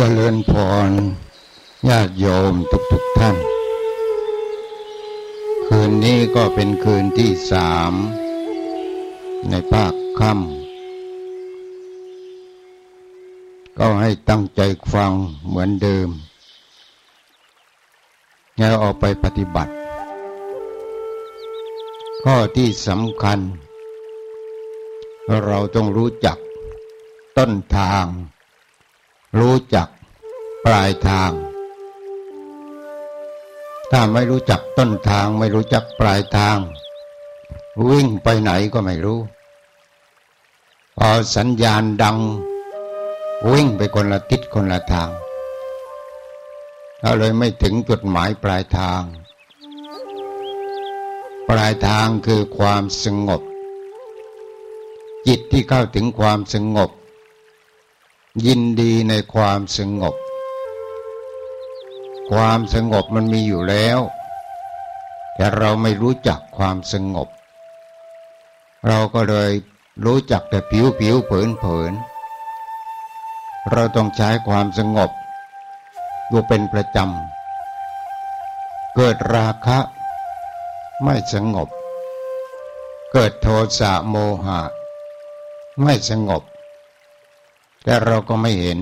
เจริญพรญาติโยมทุกๆทท่าน คืนนี้ก็เป็นคืนที่สามในภาคค่ำก็ให้ตั้งใจฟังเหมือนเดิม แล้วออกไปปฏิบัติ ข้อที่สำคัญ เราต้องรู้จักต้นทาง รู้จักปลายทาง ถ้าไม่รู้จักต้นทางไม่รู้จักปลายทาง วิ่งไปไหนก็ไม่รู้ พอสัญญาณดัง วิ่งไปคนละทิศคนละทางเราเลยไม่ถึงจุดหมายปลายทาง ปลายทางคือความสงบ จิตที่เข้าถึงความสงบ ยินดีในความสงบ ความสงบมันมีอยู่แล้ว แต่เราไม่รู้จักความสงบ เราก็เลยรู้จักแต่ผิวผิวเผินเผิน เราต้องใช้ความสงบอยู่เป็นประจำ เกิดราคะ ไม่สงบ เกิดโทสะโมหะ ไม่สงบ แต่เราก็ไม่เห็น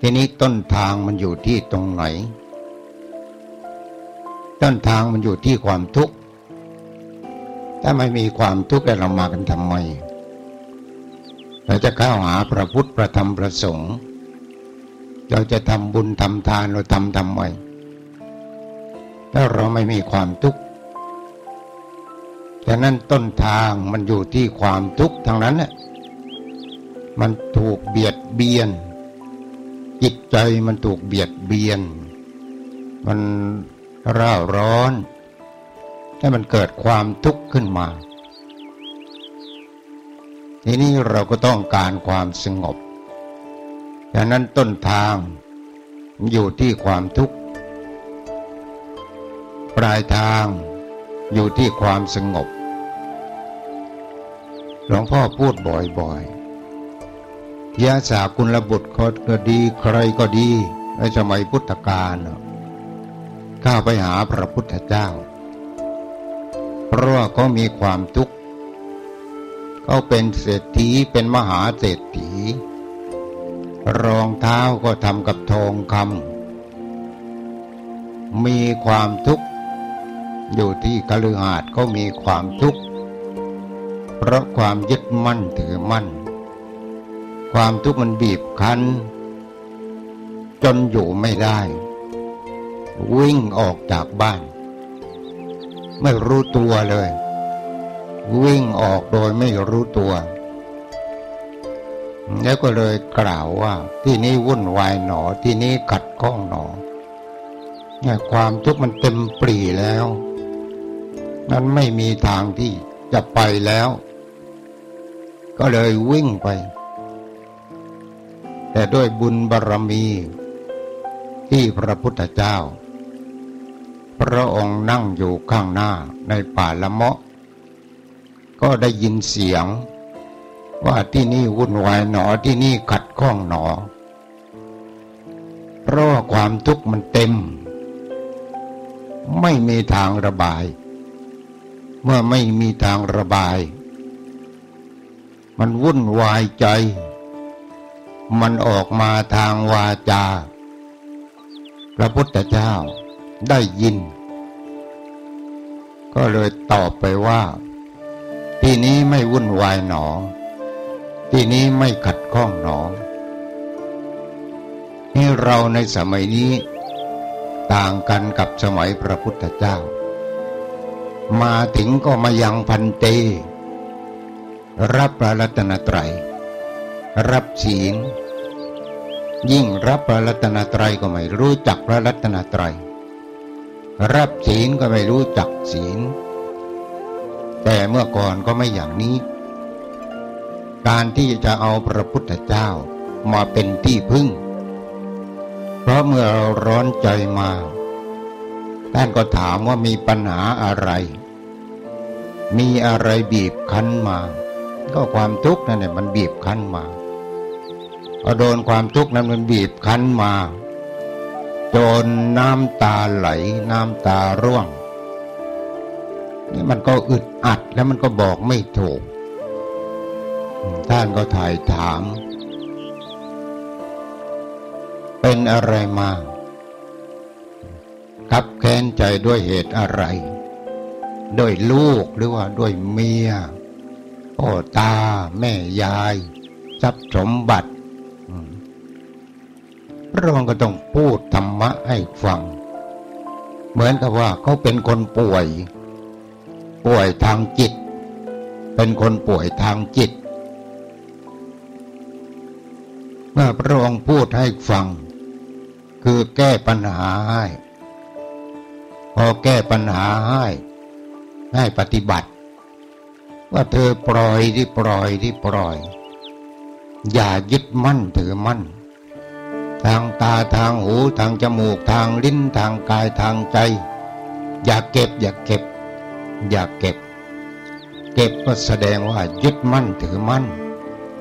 ทีนี้ต้นทางมันอยู่ที่ตรงไหน ต้นทางมันอยู่ที่ความทุกข์ ถ้าไม่มีความทุกข์เรามากันทำไม เราจะเข้าหาพระพุทธพระธรรมพระสงฆ์เราจะทำบุญทำทานเราทำทำไมถ้าเราไม่มีความทุกข์ดังนั้นต้นทางมันอยู่ที่ความทุกข์ทางนั้นเนี่ย มันถูกเบียดเบียน จิตใจมันถูกเบียดเบียน มันร่าร้อน ให้มันเกิดความทุกข์ขึ้นมา ทีนี้เราก็ต้องการความสงบดังนั้นต้นทางอยู่ที่ความทุกข์ ปลายทางอยู่ที่ความสงบ หลวงพ่อพูดบ่อยๆ ยาสากุลบุตรก็ดี ใครก็ดีในสมัยพุทธกาลข้าไปหาพระพุทธเจ้า เพราะว่าเขามีความทุกข์เขาเป็นเศรษฐีเป็นมหาเศรษฐี รองเท้าก็ทำกับทองคำมีความทุกข์ อยู่ที่กลือหาดก็มีความทุกข์ เพราะความยึดมั่นถือมั่น ความทุกข์มันบีบคั้น จนอยู่ไม่ได้ วิ่งออกจากบ้าน ไม่รู้ตัวเลย วิ่งออกโดยไม่รู้ตัว แล้วก็เลยกล่าวว่า ที่นี้วุ่นวายหนอที่นี้ขัดข้องหนอเนี่ยความทุกข์มันเต็มปรีแล้ว นั้นไม่มีทางที่จะไปแล้ว ก็เลยวิ่งไป แต่ด้วยบุญบารรมี ที่พระพุทธเจ้า พระองค์นั่งอยู่ข้างหน้าในป่าละเมาะ ก็ได้ยินเสียง ว่าที่นี่วุ่นวายหนอที่นี่ขัดข้องหนอ เพราะความทุกข์มันเต็ม ไม่มีทางระบาย เมื่อไม่มีทางระบาย มันวุ่นวายใจ มันออกมาทางวาจา พระพุทธเจ้าได้ยิน ก็เลยตอบไปว่า ที่นี้ไม่วุ่นวายหนอ ที่นี้ไม่ขัดข้องหนอ นี่เราในสมัยนี้ ต่างกันกับสมัยพระพุทธเจ้า มาถึงก็มายังพันเต รับพระรัตนตรัยรับศีล ยิ่งรับพระรัตนตรัยก็ไม่รู้จักพระรัตนตรัย รับศีลก็ไม่รู้จักศีล แต่เมื่อก่อนก็ไม่อย่างนี้ การที่จะเอาพระพุทธเจ้ามาเป็นที่พึ่ง เพราะเมื่อเราร้อนใจมาท่านก็ถามว่ามีปัญหาอะไร มีอะไรบีบคั้นมา ก็ความทุกข์นั่นแหละมันบีบคั้นมา พอโดนความทุกข์นั้นมันบีบคั้นมา จนน้ำตาไหล น้ำตาร่วง นี่มันก็อึดอัดแล้วมันก็บอกไม่ถูก ท่านก็ถ่ายถาม เป็นอะไรมาคับแค้นใจด้วยเหตุอะไร ด้วยลูกหรือว่าด้วยเมียพ่อตา แม่ยาย ทรัพย์สมบัติ พระองค์ก็ต้องพูดธรรมะให้ฟัง เหมือนกับว่าเขาเป็นคนป่วย ป่วยทางจิต เป็นคนป่วยทางจิต เมื่อพระองค์พูดให้ฟัง คือแก้ปัญหาให้ พอแก้ปัญหาให้ให้ปฏิบัติ ว่าเธอปล่อยที่ปล่อยที่ปล่อย อย่ายึดมั่นถือมั่น ทางตาทางหูทางจมูกทางลิ้นทางกายทางใจ อย่าเก็บ อย่าเก็บ อย่าเก็บ เก็บก็แสดงว่ายึดมั่นถือมั่น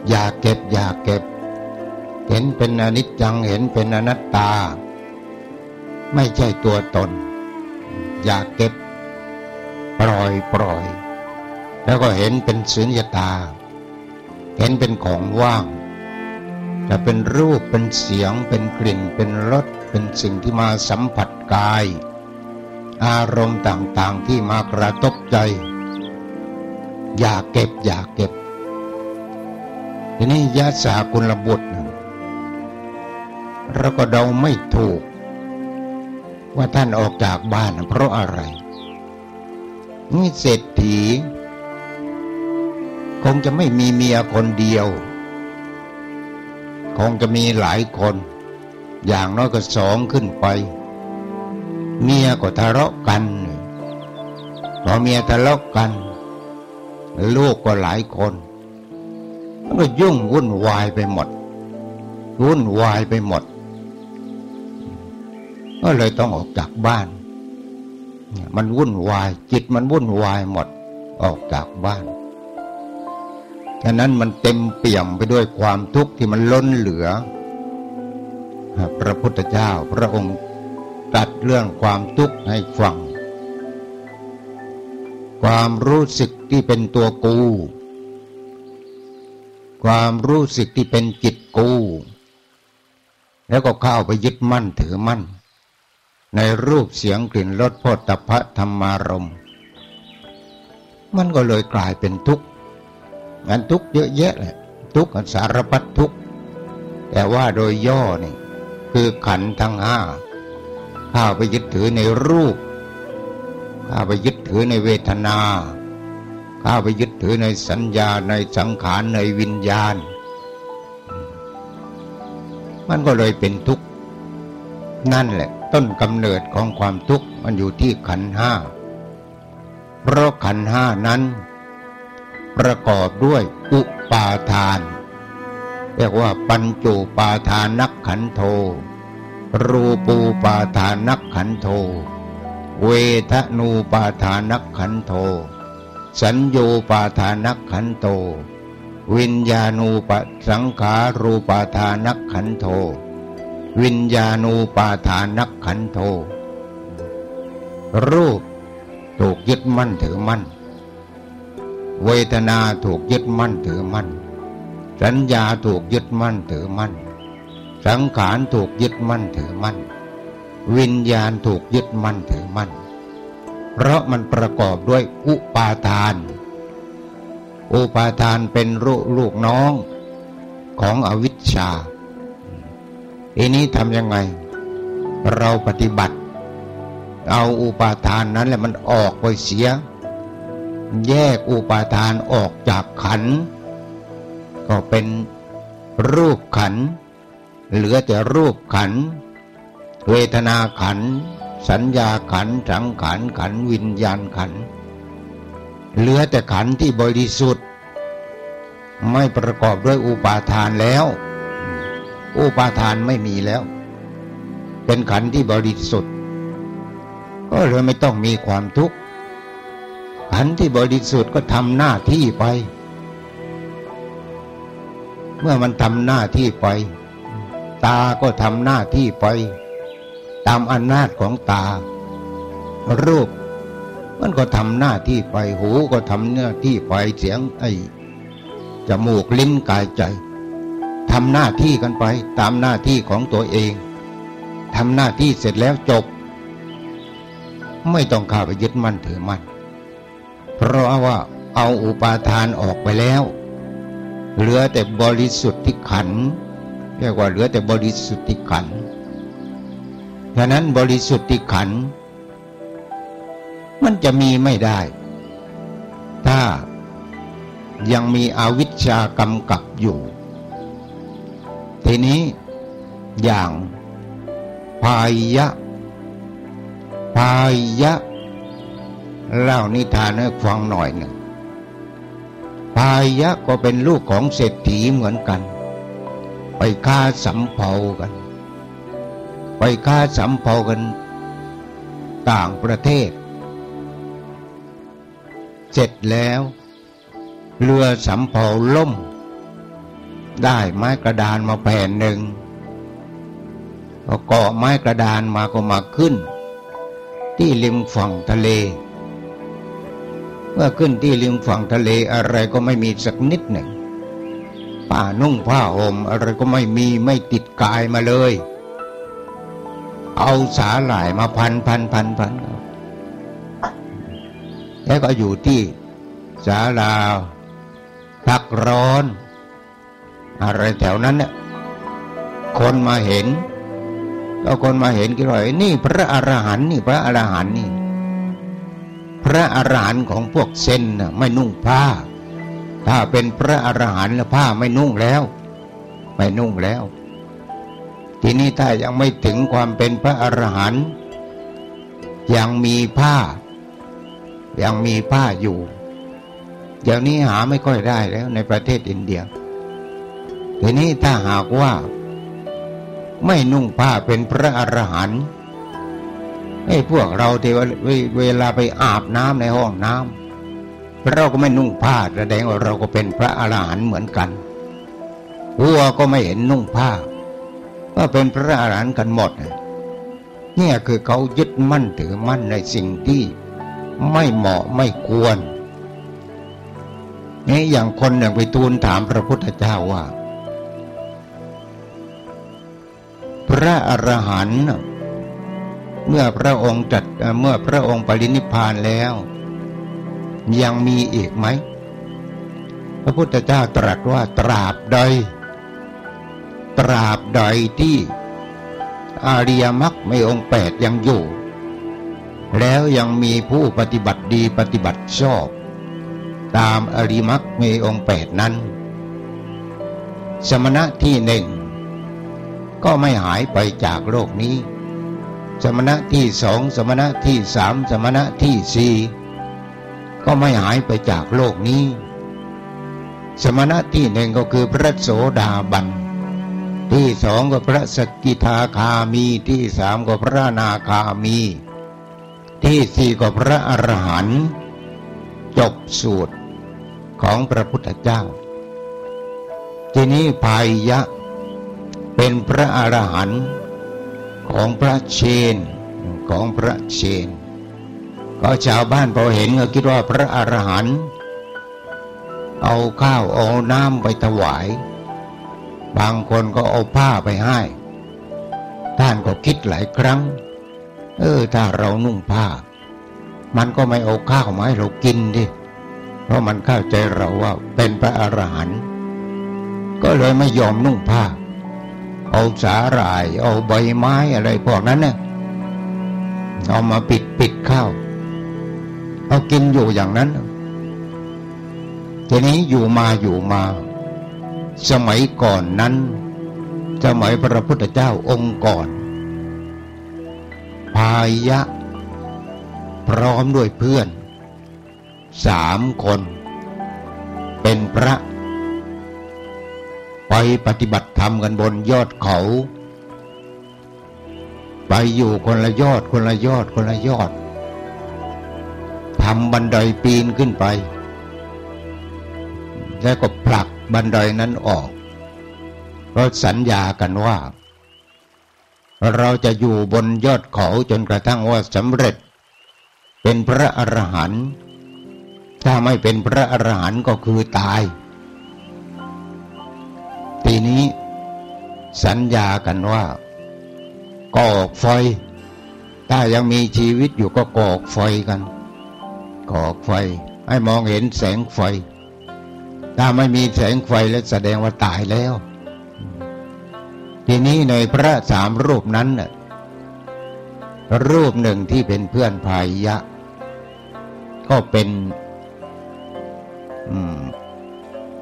อย่าเก็บ อย่าเก็บ เห็นเป็นอนิจจังเห็นเป็นอนัตตา ไม่ใช่ตัวตน อย่าเก็บ ปล่อยปล่อย แล้วก็เห็นเป็นสุญญตา เห็นเป็นของว่าง จะเป็นรูปเป็นเสียง เป็นกลิ่น เป็นรส เป็นสิ่งที่มาสัมผัสกาย อารมณ์ต่างๆที่มากระทบใจ อย่าเก็บ อย่าเก็บ ทีนี้ยะสากุลบุตรเราก็เดาไม่ถูก ว่าท่านออกจากบ้านเพราะอะไร นี่เศรษฐี คงจะไม่มีเมียคนเดียว คงจะมีหลายคน อย่างน้อยก็สองขึ้นไป เมียก็ทะเลาะกันพอเมียทะเลาะกัน ลูกก็หลายคนมันก็ยุ่งวุ่นวายไปหมด วุ่นวายไปหมด ก็เลยต้องออกจากบ้าน มันวุ่นวาย จิตมันวุ่นวายหมดออกจากบ้าน ฉะนั้นมันเต็มเปี่ยมไปด้วยความทุกข์ที่มันล้นเหลือ พระพุทธเจ้าพระองค์ตัดเรื่องความทุกข์ให้ฟัง ความรู้สึกที่เป็นตัวกู ความรู้สึกที่เป็นจิตกู แล้วก็เข้าไปยึดมั่นถือมั่น ในรูปเสียงกลิ่นรสโพธพะธรรมารม มันก็เลยกลายเป็นทุกข์ งานทุกเยอะแยะเลยทุกสารพัดทุกแต่ว่าโดยย่อนี่คือขันทั้งห้าข้าไปยึดถือในรูปข้าไปยึดถือในเวทนาข้าไปยึดถือในสัญญาในสังขารในวิญญาณ มันก็เลยเป็นทุกข์นั่นแหละต้นกำเนิดของความทุกข์มันอยู่ที่ขันห้าเพราะขันห้านั้น ประกอบด้วยอุปาทาน เรียกว่าปัญจุปาทานักขันโท รูปูปาทานักขันโท เวทนูปาทานักขันโท สัญโยปาทานักขันโท วิญญาณูปสังขารูปาทานักขันโท วิญญาณูปาทานักขันโท รูปถูกยึดมั่นถือมั่น เวทนาถูกยึดมั่นถือมั่น สัญญาถูกยึดมั่นถือมั่น สังขารถูกยึดมั่นถือมั่น วิญญาณถูกยึดมั่นถือมั่น เพราะมันประกอบด้วยอุปาทาน อุปาทานเป็นลูกลูกน้องของอวิชชาทีนี้ทำยังไง เราปฏิบัติ เอาอุปาทานนั้นแหละมันออกไปเสีย แยกอุปาทานออกจากขัน ก็เป็นรูปขัน เหลือแต่รูปขัน เวทนาขัน สัญญาขันสังขันขันวิญญาณขัน เหลือแต่ขันที่บริสุทธิ์ ไม่ประกอบด้วยอุปาทานแล้ว อุปาทานไม่มีแล้ว เป็นขันที่บริสุทธิ์ ก็เลยไม่ต้องมีความทุกข์ ขันที่บริสุทธิ์ก็ทำหน้าที่ไป เมื่อมันทำหน้าที่ไป ตาก็ทำหน้าที่ไป ตามอำนาจของตา รูป มันก็ทำหน้าที่ไป หูก็ทำหน้าที่ไปเสียงไอ้จมูกลิ้นกายใจทำหน้าที่กันไป ตามหน้าที่ของตัวเองทำหน้าที่เสร็จแล้วจบ ไม่ต้องข้าไปยึดมั่นถือมั่น เพราะว่าเอาอุปาทานออกไปแล้ว เหลือแต่บริสุทธิ์ที่ขันเรียกว่าเหลือแต่บริสุทธิ์ที่ขันฉะนั้นบริสุทธิ์ที่ขัน มันจะมีไม่ได้ ถ้ายังมีอวิชชากำกับอยู่ ทีนี้อย่างพายะพายะ เล่านิทานให้ฟังหน่อยหนึ่งพายะก็เป็นลูกของเศรษฐีเหมือนกัน ไปฆ่าสำเภากัน ไปฆ่าสำเภากัน ต่างประเทศ เสร็จแล้ว เรือสำเภาล่ม ได้ไม้กระดานมาแผ่นหนึ่งพอเกาะไม้กระดานมาก็มาขึ้น ที่ริมฝั่งทะเล มื่อขึ้นที่ริมฝั่งทะเลอะไรก็ไม่มีสักนิดหนึ่งผ้านุ่งผ้าห่มอะไรก็ไม่มีไม่ติดกายมาเลย เอาสาหร่ายมาพันพันพันพันแล้วก็อยู่ที่สาลาพักร้อน อะไรแถวนั้นเนี่ยคนมาเห็นก็คนมาเห็นกี่ร้อยนี่พระอรหันต์นี่พระอรหันต์นี่ ระอรหันต์ของพวกเซนนะไม่นุ่งผ้า ถ้าเป็นพระอรหันต์แล้วผ้าไม่นุ่งแล้ว ไม่นุ่งแล้ว ทีนี้ถ้ายังไม่ถึงความเป็นพระอรหันต์ยังมีผ้า ยังมีผ้าอยู่ เดี๋ยวนี้หาไม่ค่อยได้แล้วในประเทศอินเดีย ทีนี้ถ้าหากว่า ไม่นุ่งผ้าเป็นพระอรหันต์ ไอ้พวกเราที่เวลาไปอาบน้ำในห้องน้ำเราก็ไม่นุ่งผ้าแสดงว่าเราก็เป็นพระอรหันต์เหมือนกันวัวก็ไม่เห็นนุ่งผ้าก็เป็นพระอรหันต์กันหมดเนี่ยคือเขายึดมั่นถือมั่นในสิ่งที่ไม่เหมาะไม่ควรนี่อย่างคนหนึ่งไปทูลถามพระพุทธเจ้าว่า พระอรหันต์ เมื่อพระองค์จัดเมื่อพระองค์ปรินิพานแล้ว ยังมีอีกไหม พระพุทธเจ้าตรัสว่าตราบใด ตราบใดที่อาริยมรรคไม่องค์แปดยังอยู่ แล้วยังมีผู้ปฏิบัติดีปฏิบัติชอบ ตามอริมักมีองค์แปดนั้น สมณะที่หนึ่งก็ไม่หายไปจากโลกนี้ สมณะที่สองสมณะที่สามสมณะที่สี่ก็ไม่หายไปจากโลกนี้ สมณะที่หนึ่งก็คือพระโสดาบัน ที่สองก็พระสกิทาคามีที่สามก็พระนาคามี ที่สี่ก็พระอรหันต์จบสูตรของพระพุทธเจ้า ทีนี้พายยะเป็นพระอรหันต์ ของพระเชนของพระเชนก็ชาวบ้านพอเห็นก็คิดว่าพระอรหันต์เอาข้าวเอาน้ำไปถวาย บางคนก็เอาผ้าไปให้ ท่านก็คิดหลายครั้ง เออถ้าเรานุ่งผ้า มันก็ไม่เอาข้าวมาให้เรากินดิเพราะมันเข้าใจเราว่าเป็นพระอรหันต์ก็เลยไม่ยอมนุ่งผ้า เอาสาหร่าย เอาใบไม้อะไรพวกนั้นเนี่ยเอามาปิดปิดข้าว เอากินอยู่อย่างนั้น ทีนี้อยู่มาอยู่มา สมัยก่อนนั้น สมัยพระพุทธเจ้าองค์ก่อน พายะ พร้อมด้วยเพื่อน สามคน เป็นพระ ไปปฏิบัติธรรมกันบนยอดเขา ไปอยู่คนละยอดคนละยอดคนละยอดทำบันไดปีนขึ้นไป แล้วก็ผลักบันไดนั้นออก เราสัญญากันว่า เราจะอยู่บนยอดเขาจนกระทั่งว่าสำเร็จ เป็นพระอรหันต์ถ้าไม่เป็นพระอรหันต์ก็คือตาย ทีนี้สัญญากันว่ากอกไฟ ถ้ายังมีชีวิตอยู่ก็กอกไฟกันกอกไฟ ให้มองเห็นแสงไฟ ถ้าไม่มีแสงไฟแล้วแสดงว่าตายแล้ว ทีนี้ในพระสามรูปนั้นน่ะรูปหนึ่งที่เป็นเพื่อนพายะ ก็เป็น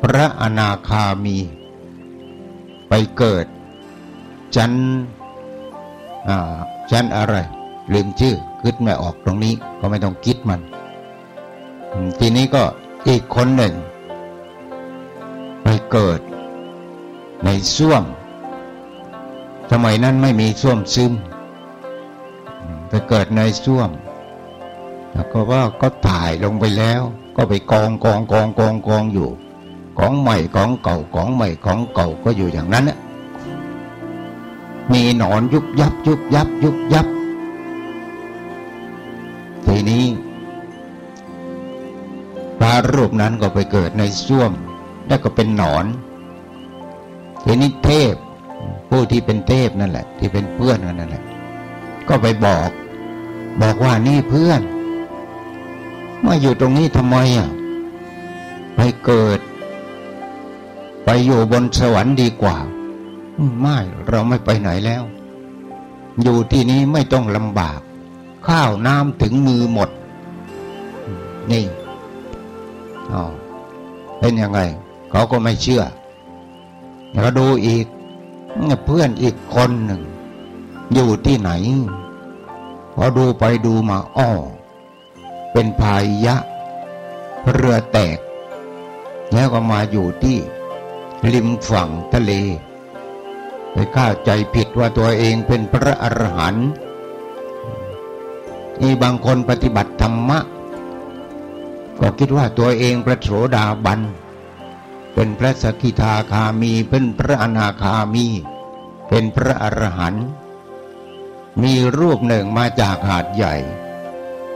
พระอนาคามี ไปเกิด ชั้นชั้นอะไร ลืมชื่อคิดไม่ออกตรงนี้ก็ไม่ต้องคิดมัน ทีนี้ก็อีกคนหนึ่ง ไปเกิด ในส้วมสมัยนั้นไม่มีส้วมซึมไปเกิดในส้วม แล้วก็ว่าก็ถ่ายลงไปแล้ว ก็ไปกองกองกองกองกองอยู่ ของใหม่ของเก่าของใหม่ของเก่าก็อยู่อย่างนั้นนะมีหนอนยุบยับยุบยับยุบยับ ทีนี้พระรูปนั้นก็ไปเกิดในส้วม แล้วก็เป็นหนอน ทีนี้เทพ ผู้ที่เป็นเทพนั่นแหละ ที่เป็นเพื่อนนั่นแหละ ก็ไปบอก บอกว่านี่เพื่อน มาอยู่ตรงนี้ทำไมอะไปเกิด ไปอยู่บนสวรรค์ดีกว่า ไม่เราไม่ไปไหนแล้ว อยู่ที่นี้ไม่ต้องลำบาก ข้าวน้ำถึงมือหมด นี่อ๋อเป็นยังไง เขาก็ไม่เชื่อเราดูอีกเพื่อนอีกคนหนึ่ง อยู่ที่ไหนพอดูไปดูมาอ้อเป็นพายะเรือแตก แล้วก็มาอยู่ที่ ริมฝั่งทะเล ไปเข้าใจผิดว่าตัวเองเป็นพระอรหันต์มีบางคนปฏิบัติธรรมะ ก็คิดว่าตัวเองพระโสดาบัน เป็นพระสกิทาคามี เป็นพระอนาคามี เป็นพระอรหันต์มีรูปหนึ่งมาจากหาดใหญ่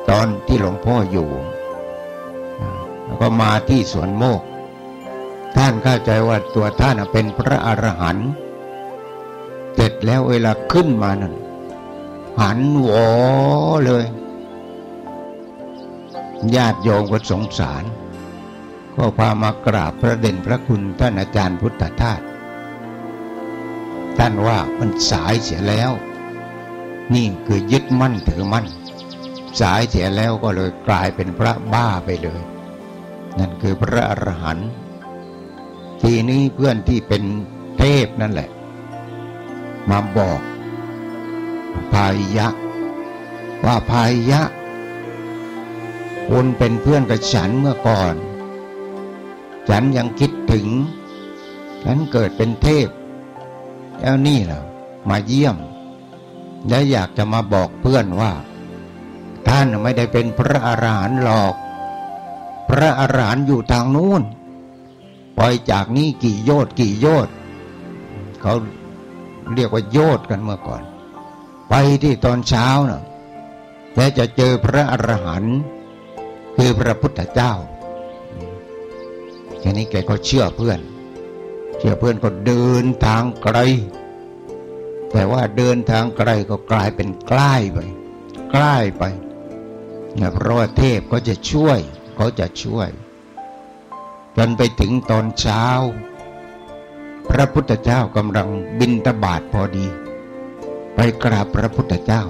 ตอนที่หลวงพ่ออยู่ แล้วก็มาที่สวนโมก ท่านเข้าใจว่าตัวท่านเป็นพระอรหันต์เสร็จแล้วเวลาขึ้นมานั้นหันหวอเลยญาติโยมก็สงสาร ก็พามากราบพระเด่นพระคุณท่านอาจารย์พุทธทาสท่านว่ามันสายเสียแล้ว นี่คือยึดมั่นถือมั่น สายเสียแล้วก็เลยกลายเป็นพระบ้าไปเลย นั่นคือพระอรหันต์ ทีนี้เพื่อนที่เป็นเทพนั่นแหละ มาบอก พายยะว่าพายยะคุณเป็นเพื่อนกับฉันเมื่อก่อน ฉันยังคิดถึง ฉันเกิดเป็นเทพ แล้วนี่ล่ะ มาเยี่ยม และอยากจะมาบอกเพื่อนว่า ท่านไม่ได้เป็นพระอรหันต์หรอก พระอรหันต์อยู่ทางนู้น ปล่อยจากนี้กี่โยชน์กี่โยชน์เขาเรียกว่าโยชน์กันเมื่อก่อน ไปที่ตอนเช้านะ่ะและจะเจอพระอรหันต์คือพระพุทธเจ้าแค่นี้แกก็เชื่อเพื่อน เชื่อเพื่อนก็เดินทางไกล แต่ว่าเดินทางไกลก็กลายเป็นใกล้ไปใกล้ไปเพราะว่าเทพก็จะช่วยเขาจะช่วย จนไปถึงตอนเช้า พระพุทธเจ้ากำลังบินตบาทพอดี ไปกราบพระพุทธเจ้า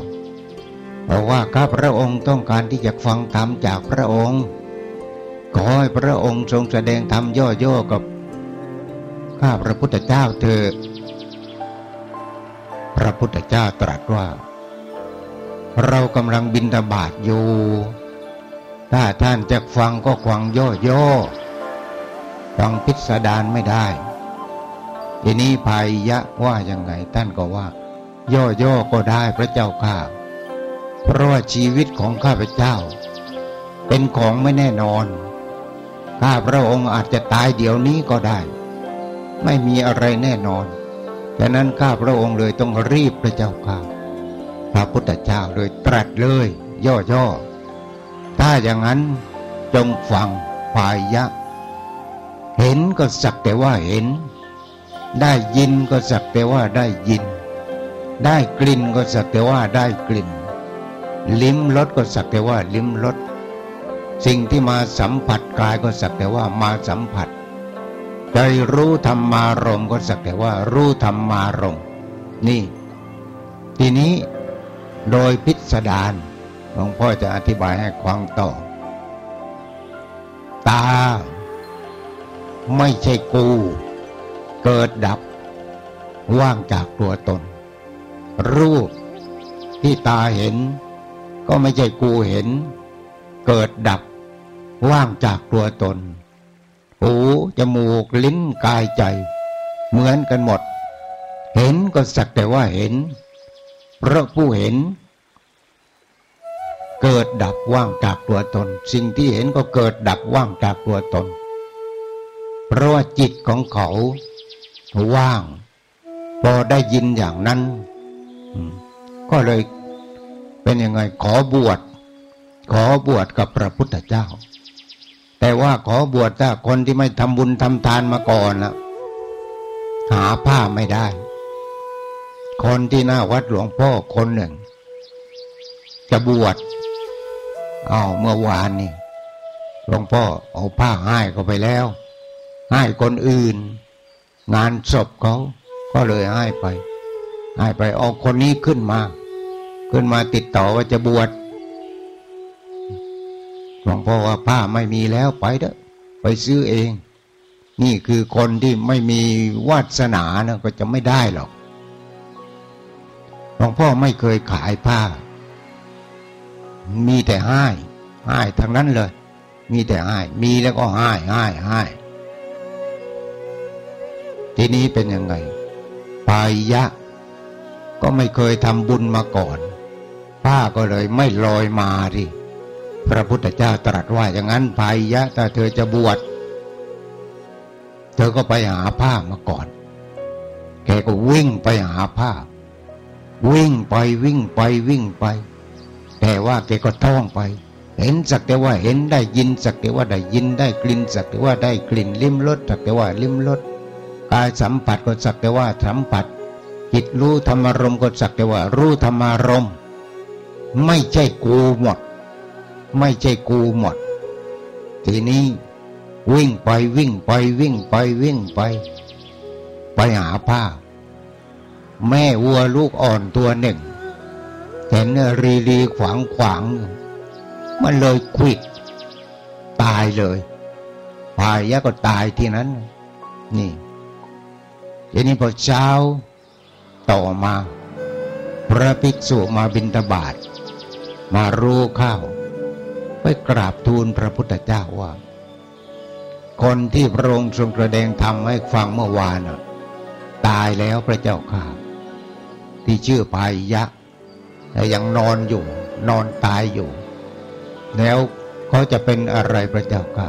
บอกว่าข้าพระองค์ต้องการที่จะฟังธรรมจากพระองค์ขอให้พระองค์ทรงแสดงธรรมย่อๆกับข้าพระพุทธเจ้าเถิดพระพุทธเจ้าตรัสว่า เรากำลังบินตบาทอยู่ ถ้าท่านจะฟังก็ฟังย่อๆ ฟังพิสดารไม่ได้ ทีนี้ภายยะว่ายังไงท่านก็ว่า ย่อๆก็ได้พระเจ้าข้าเพราะว่าชีวิตของข้าพเจ้า เป็นของไม่แน่นอน ข้าพระองค์อาจจะตายเดี๋ยวนี้ก็ได้ ไม่มีอะไรแน่นอนดังนั้นข้าพระองค์เลยต้องรีบพระเจ้าข้าพระพุทธเจ้าเลยตรัสเลย ย่อๆถ้าอย่างนั้นจงฟังพายะ เห็นก็สักแต่ว่าเห็น ได้ยินก็สักแต่ว่าได้ยิน ได้กลิ่นก็สักแต่ว่าได้กลิ่น ลิ้มรสก็สักแต่ว่าลิ้มรสสิ่งที่มาสัมผัสกายก็สักแต่ว่ามาสัมผัสใจรู้ธรรมารมก็สักแต่ว่ารู้ธรรมารมนี่ ทีนี้โดยพิสดารหลวงพ่อจะอธิบายให้ควังต่อ ตา ไม่ใช่กู เกิดดับ ว่างจากตัวตน รูปที่ตาเห็น ก็ไม่ใช่กูเห็น เกิดดับ ว่างจากตัวตน หูจมูกลิ้นกายใจ เหมือนกันหมด เห็นก็สักแต่ว่าเห็น เพราะผู้เห็น เกิดดับว่างจากตัวตน สิ่งที่เห็นก็เกิดดับว่างจากตัวตน เพราะว่าจิตของเขาว่าง พอได้ยินอย่างนั้น ก็เลยเป็นยังไงขอบวช ขอบวชกับพระพุทธเจ้า แต่ว่าขอบวชถ้าคนที่ไม่ทำบุญทำทานมาก่อนนะหาผ้าไม่ได้ คนที่หน้าวัดหลวงพ่อคนหนึ่ง จะบวชเอาเมื่อวานนี่หลวงพ่อเอาผ้าให้เขาไปแล้ว ให้คนอื่น งานศพเขาก็เลยให้ไป ให้ไปเอาคนนี้ขึ้นมา ขึ้นมาติดต่อว่าจะบวชหลวงพ่อว่าผ้าไม่มีแล้วไปเด้อไปซื้อเอง นี่คือคนที่ไม่มีวาสนานะก็จะไม่ได้หรอกหลวงพ่อไม่เคยขายผ้า มีแต่ให้ให้ทั้งนั้นเลย มีแต่ให้มีแล้วก็ให้ให้ให้ ทีนี้เป็นยังไงปายะ ก็ไม่เคยทำบุญมาก่อนผ้าก็เลยไม่ลอยมาที่พระพุทธเจ้าตรัสว่าอย่างนั้นภายยะถ้าเธอจะบวช เธอก็ไปหาผ้ามาก่อน แกก็วิ่งไปหาผ้า วิ่งไปวิ่งไปวิ่งไป แต่ว่าแกก็ท่องไป เห็นสักแต่ว่าเห็นได้ยินสักแต่ว่าได้ยินได้กลิ่นสักแต่ว่าได้กลิ่นลิ้มรสสักแต่ว่าลิ้มรส กายสัมผัสก็สักแต่ว่าสัมผัส จิตรู้ธรรมารมก็สักแต่ว่า รู้ธรรมารมไม่ใช่กูหมด ไม่ใช่กูหมด ทีนี้วิ่งไปวิ่งไปวิ่งไปวิ่งไป ไปหาผ้า แม่วัวลูกอ่อนตัวหนึ่งเห็นรีรีขวางขวางมันเลยควิด ตายเลยพายะก็ตายที่นั้น นี่ ทีนี้พอเช้าต่อมา พระภิกษุมาบิณฑบาตมารู้ข้าวไปกราบทูลพระพุทธเจ้าว่า คนที่พระองค์ทรงแสดงธรรมให้ฟังเมื่อวานตายแล้วพระเจ้าข้าที่ชื่อพายยะ แต่ยังนอนอยู่ นอนตายอยู่ แล้วเขาจะเป็นอะไรพระเจ้าข้า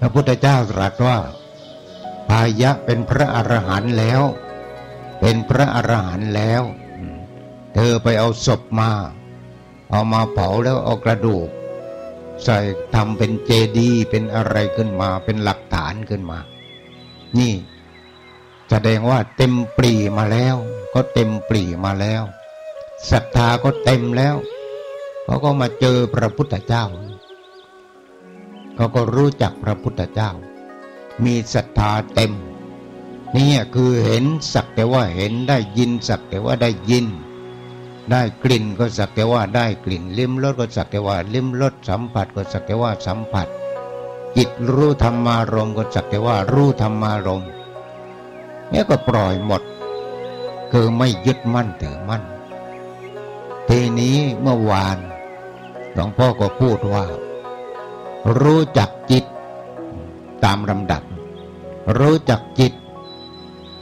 พระพุทธเจ้าตรัสว่า พายะเป็นพระอรหันต์แล้ว เป็นพระอรหันต์แล้ว เธอไปเอาศพมา เอามาเผาแล้วเอากระดูก ใส่ทำเป็นเจดีย์เป็นอะไรขึ้นมา เป็นหลักฐานขึ้นมา นี่แสดงว่าเต็มปรีมาแล้ว ก็เต็มปรีมาแล้วศรัทธาก็เต็มแล้วเขาก็มาเจอพระพุทธเจ้าเขาก็รู้จักพระพุทธเจ้า มีศรัทธาเต็มนี่คือเห็นสักแต่ว่าเห็นได้ยินสักแต่ว่าได้ยิน ได้กลิ่นก็สักแต่ว่าได้กลิ่น ลิ้มรสก็สักแต่ว่าลิ้มรสสัมผัสก็สักแต่ว่าสัมผัส จิตรู้ธรรมารมก็สักแต่ว่ารู้ธรรมารมนี่ก็ปล่อยหมด คือไม่ยึดมั่นถือมั่นทีนี้เมื่อวานหลวงพ่อก็พูดว่า รู้จักจิต ตามลำดับ รู้จักจิต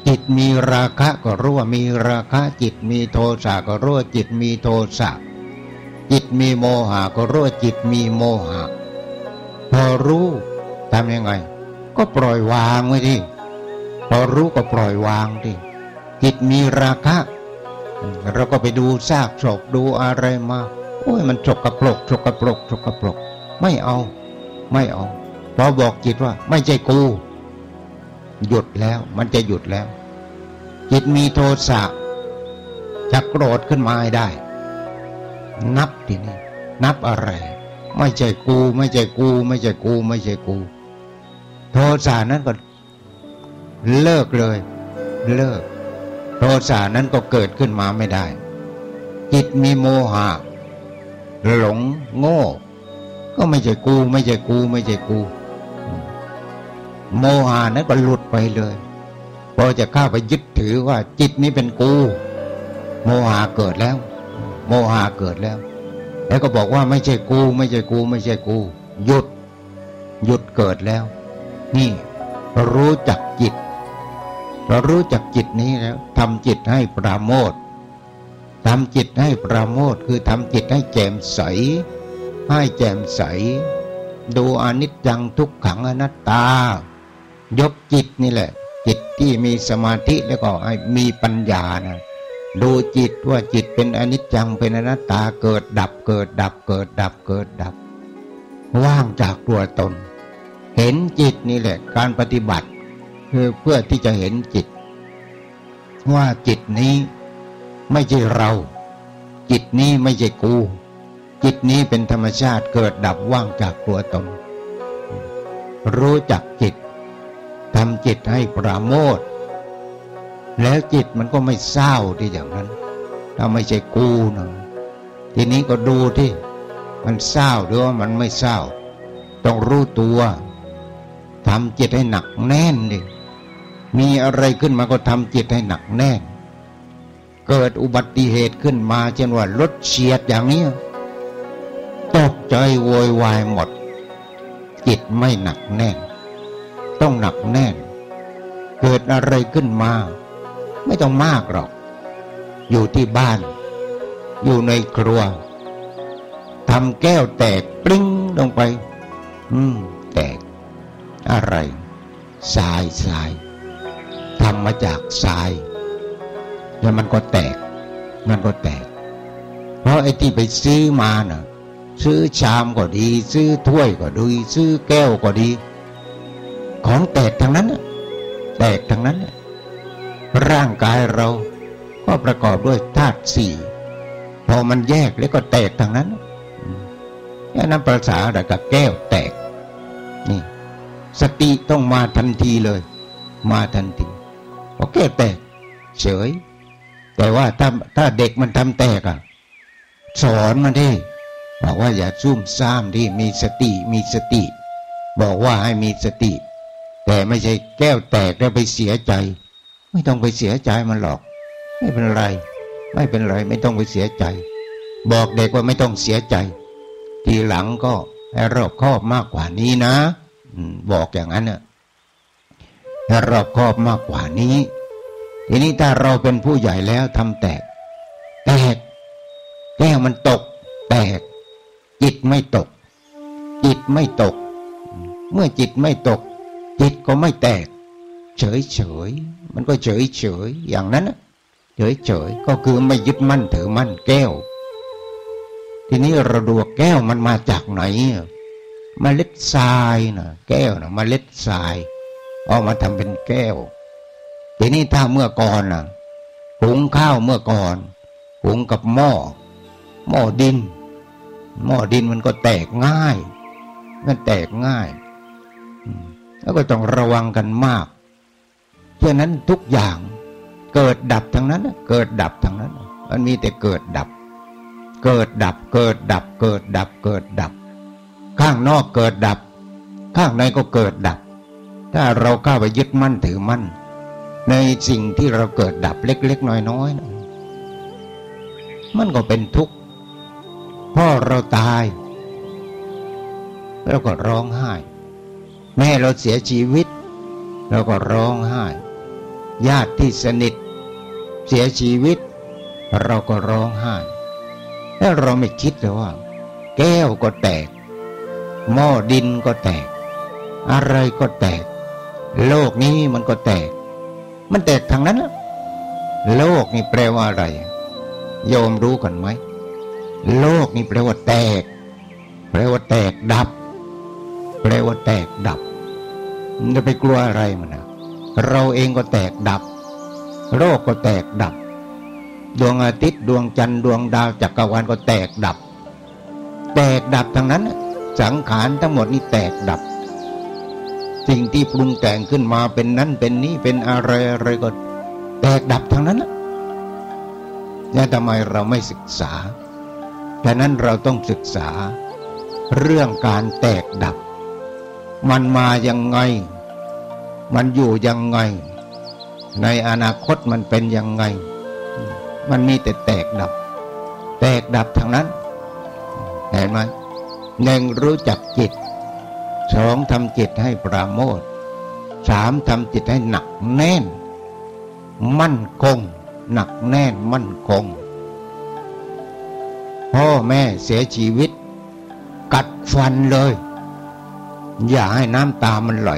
จิตมีราคะก็รู้ว่ามีราคะจิตมีโทสะก็รู้ว่าจิตมีโทสะจิตมีโมหะก็รู้ว่าจิตมีโมหะพอรู้ทำยังไง ก็ปล่อยวางไว้ที่พอรู้ก็ปล่อยวางดิจิตมีราคะ เราก็ไปดูซากศพดูอะไรมาโอ้ยมันจกกระปลกจกกระปลกจกกระปลกไม่เอา ไม่เอา พอบอกจิตว่า ไม่ใช่กู หยุดแล้ว มันจะหยุดแล้ว จิตมีโทสะจะโกรธขึ้นมาได้ นับทีนี้นับอะไร ไม่ใช่กู ไม่ใช่กู ไม่ใช่กู ไม่ใช่กู โทสะนั้นก็เลิกเลย เลิก โทสะนั้นก็เกิดขึ้นมาไม่ได้ จิตมีโมหะหลงโง่ ก็ไม่ใช่กู ไม่ใช่กู ไม่ใช่กู โมหะนั้นก็หลุดไปเลยพอจะเข้าไปยึดถือว่าจิตนี้เป็นกู โมหะเกิดแล้ว โมหะเกิดแล้ว แล้วก็บอกว่าไม่ใช่กู ไม่ใช่กู ไม่ใช่กู หยุด หยุดเกิดแล้ว นี่รู้จักจิตเรารู้จักจิตนี้แล้วทำจิตให้ปราโมททำจิตให้ปราโมทคือทำจิตให้แจ่มใส ให้แจ่มใส ดูอนิจจังทุกขังอนัตตา ยกจิตนี่แหละ จิตที่มีสมาธิแล้วก็ให้มีปัญญานะดูจิตว่าจิตเป็นอนิจจังเป็นอนัตตาเกิดดับเกิดดับเกิดดับเกิดดับ ว่างจากตัวตน เห็นจิตนี่แหละ การปฏิบัติ คือเพื่อที่จะเห็นจิต ว่าจิตนี้ไม่ใช่เรา จิตนี้ไม่ใช่กู จิตนี้เป็นธรรมชาติเกิดดับว่างจากตัวตน รู้จักจิต ทำจิตให้ปราโมทแล้วจิตมันก็ไม่เศร้าที่อย่างนั้น ถ้าไม่ใช่กูนะทีนี้ก็ดูที่มันเศร้าหรือว่ามันไม่เศร้า ต้องรู้ตัวทำจิตให้หนักแน่นดิมีอะไรขึ้นมาก็ทำจิตให้หนักแน่น เกิดอุบัติเหตุขึ้นมาเช่นว่ารถเฉียดอย่างนี้ตกใจโวยวายหมด จิตไม่หนักแน่น ต้องหนักแน่น เกิดอะไรขึ้นมา ไม่ต้องมากหรอก อยู่ที่บ้าน อยู่ในครัวทำแก้วแตกปลิ้งลงไป อืม แตก อะไรทรายทรายทำมาจากทรายแล้วมันก็แตก มันก็แตก เพราะไอ้ที่ไปซื้อมาน่ะ ซื้อชามก็ดี ซื้อถ้วยก็ดี ซื้อแก้วก็ดี ของแตกทั้งนั้นแตกทั้งนั้น ร่างกายเราก็ประกอบด้วยธาตุสี่พอมันแยกแล้วก็แตกทั้งนั้นนี่นั้นภาษาอะไรกับแก้วแตก นี่ สติต้องมาทันทีเลย มาทันทีพอแก้แตก เฉย แต่ว่าถ้าถ้าเด็กมันทำแตกอะ สอนมันที่บอกว่าอย่าซุ่มซ่ามที่มีสติมีสติ บอกว่าให้มีสติ แต่ไม่ใช่แก้วแตกแล้วไปเสียใจ ไม่ต้องไปเสียใจมันหรอก ไม่เป็นไร ไม่เป็นไรไม่ต้องไปเสียใจ บอกเด็กว่าไม่ต้องเสียใจ ทีหลังก็ให้รอบคอบมากกว่านี้นะบอกอย่างนั้นเน่ะถ้รอบคอบมากกว่านี้ ทีนี้ถ้าเราเป็นผู้ใหญ่แล้วทำแตก แตกแก้วมันตก แตก จิตไม่ตก จิตไม่ตก เมื่อจิตไม่ตก จิตก็ไม่แตก เฉยเฉยมันก็เฉยเฉยอย่างนั้นเฉยเฉยก็คือไม่ยึดมั่นถือมั่นแก้ว ทีนี้เราดูแก้วมันมาจากไหนมเมล็ดทรายนะแก้วนะมเมล็ดทรายออกมาทำเป็นแก้ว ทีนี้ถ้าเมื่อก่อนนะหุงข้าวเมื่อก่อนหุงกับหม้อหม้อดินหม้อดินมันก็แตกง่าย มันแตกง่าย แล้วก็ต้องระวังกันมากเพราะนั้นทุกอย่างเกิดดับทั้งนั้น เกิดดับทั้งนั้น มันมีแต่เกิดดับ เกิดดับ เกิดดับ เกิดดับ เกิดดับ ข้างนอกเกิดดับ ข้างในก็เกิดดับ ถ้าเราเข้าไปยึดมั่นถือมั่น ในสิ่งที่เราเกิดดับเล็ก ๆ น้อยๆนะมันก็เป็นทุกข์พ่อเราตายเราก็ร้องไห้ แม่เราเสียชีวิต เราก็ร้องไห้ ญาติที่สนิท เสียชีวิต เราก็ร้องไห้แล้วเราไม่คิดเลยว่า แก้วก็แตก หม้อดินก็แตก อะไรก็แตก โลกนี้มันก็แตก มันแตกทางนั้นแล้วโลกนี่แปลว่าอะไร โยมรู้กันไหมโลกนี่แปลว่าแตก แปลว่าแตกดับ แปลว่าแตกดับ จะไปกลัวอะไรมันนะเราเองก็แตกดับโลกก็แตกดับ ดวงอาทิตย์ดวงจันทร์ดวงดาวจักรวาลก็แตกดับ แตกดับทั้งนั้น สังขารทั้งหมดนี่แตกดับ สิ่งที่ปรุงแต่งขึ้นมาเป็นนั้นเป็นนี้เป็นอะไรอะไรก็แตกดับทั้งนั้นแล้วทำไมเราไม่ศึกษาดังนั้นเราต้องศึกษาเรื่องการแตกดับ มันมายังไง มันอยู่ยังไง ในอนาคตมันเป็นยังไง มันมีแต่แตกดับ แตกดับทั้งนั้น เห็นไหมหนึ่งรู้จักจิต สองทำจิตให้ปราโมทสามทำจิตให้หนักแน่น มั่นคง หนักแน่นมั่นคง พ่อแม่เสียชีวิต กัดฟันเลย อย่าให้น้ำตามันไหล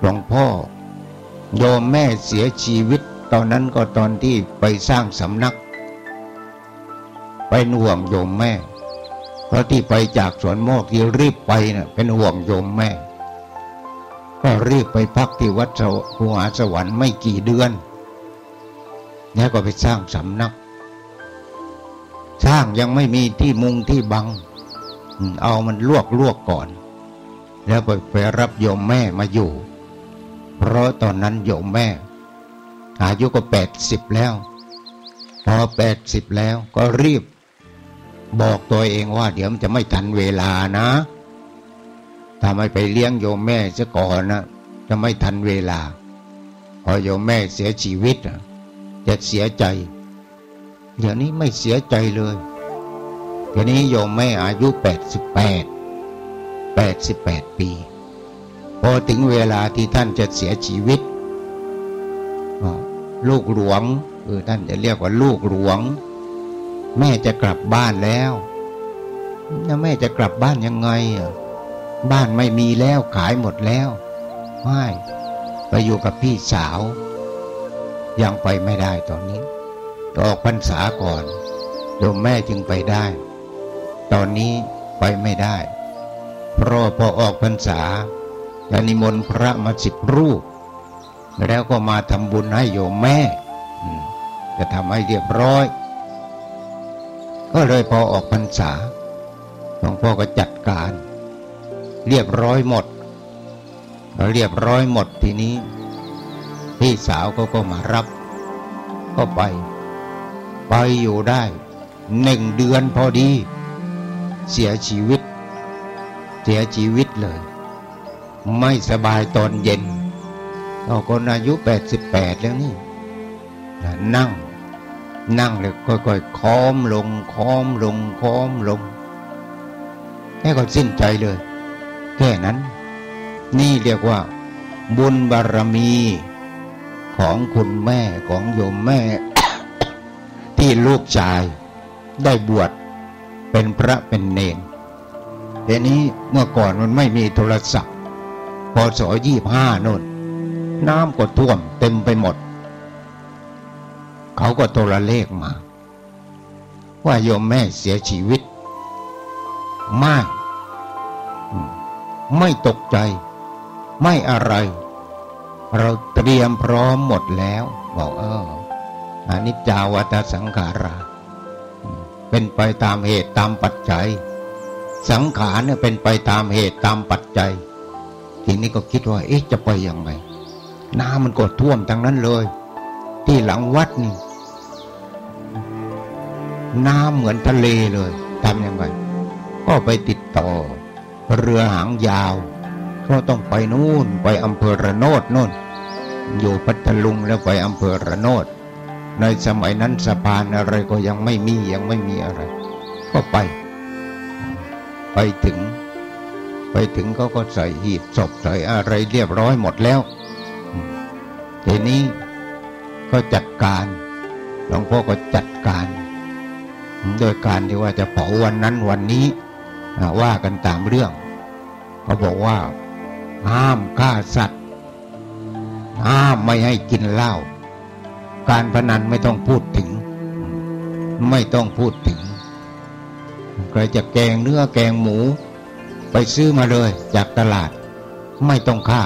หลวงพ่อ โยมแม่เสียชีวิตตอนนั้นก็ตอนที่ไปสร้างสำนัก ไปห่วงโยมแม่ เพราะที่ไปจากสวนโมกที่รีบไปนะ่ะเป็นห่วงโยมแม่ ก็รีบไปพักที่วัดหัวสวรรค์ไม่กี่เดือน แล้วก็ไปสร้างสำนัก สร้างยังไม่มีที่มุงที่บัง เอามันลวกลวกก่อน แล้วไปไปรับโยมแม่มาอยู่ เพราะตอนนั้นโยมแม่ อายุก็แปดสิบแล้ว พอแปดสิบแล้วก็รีบ บอกตัวเองว่า เดี๋ยวมันจะไม่ทันเวลานะถ้าไม่ไปเลี้ยงโยมแม่ซะก่อนนะจะไม่ทันเวลา พอโยมแม่เสียชีวิตจะเสียใจ เดี๋ยวนี้ไม่เสียใจเลยเดี๋ยวนี้โยมแม่อายุแปดสิบแปด แปดสิบแปดปี พอถึงเวลาที่ท่านจะเสียชีวิต ลูกหลวงเออท่านจะเรียกว่าลูกหลวง แม่จะกลับบ้านแล้วแล้วแม่จะกลับบ้านยังไงบ้านไม่มีแล้วขายหมดแล้วไม่ไปอยู่กับพี่สาว ยังไปไม่ได้ตอนนี้ออกพรรษาก่อนโยมแม่จึงไปได้ ตอนนี้ไปไม่ได้ เพราะพอออกพรรษาจะนิมนต์พระมาสิบรูป แล้วก็มาทำบุญให้โยมแม่ จะทำให้เรียบร้อย ก็เลยพอออกพรรษาหลวงพ่อก็จัดการ เรียบร้อยหมดเรียบร้อยหมดทีนี้ พี่สาวเขาก็มารับ ก็ไป ไปอยู่ได้หนึ่งเดือนพอดี เสียชีวิต เสียชีวิตเลย ไม่สบายตอนเย็นเราคนอายุแปดสิบแปดแล้วนี่นั่ง นั่งเลยค่อยๆค้อมลงค้อมลงค้อมลงแค่ก็สิ้นใจเลย แค่นั้น นี่เรียกว่า บุญบารมีของคุณแม่ของโยมแม่ ที่ลูกชายได้บวชเป็นพระเป็นเนร ทีนี้เมื่อก่อนมันไม่มีโทรศัพท์พศยี่ห้าน่นน้ำก็ท่วมเต็มไปหมด เขาก็โทรเลขมา ว่าโยมแม่เสียชีวิต ไมากไม่ตกใจ ไม่อะไร เราเตรียมพร้อมหมดแล้ว บอกเอออนิจจาวัตสังขารา เป็นไปตามเหตุตามปัจจัย สังขารเนี่ยเป็นไปตามเหตุตามปัจจัย ทีนี้ก็คิดว่า เอ๊ะจะไปยังไงน้ำมันกดท่วมทั้งนั้นเลย ที่หลังวัดนี่ น้ำเหมือนทะเลเลยทำยังไง ก็ไปติดต่อ เรือหางยาวก็ต้องไปนู่นไปอำเภอระโนดนู่น อยู่พัทลุงแล้วไปอำเภอระโนดในสมัยนั้นสะพานอะไรก็ยังไม่มียังไม่มีอะไร ก็ไป ไปถึง ไปถึงเขาก็ใส่หีบศพใส่อะไรเรียบร้อยหมดแล้วทีนี้ก็จัดการหลวงพ่อก็จัดการโดยการที่ว่าจะเผาวันนั้นวันนี้ว่ากันตามเรื่องเขาบอกว่า ห้ามฆ่าสัตว์ ห้ามไม่ให้กินเหล้าการพนันไม่ต้องพูดถึง ไม่ต้องพูดถึง ใครจะแกงเนื้อแกงหมู ไปซื้อมาเลยจากตลาด ไม่ต้องค่า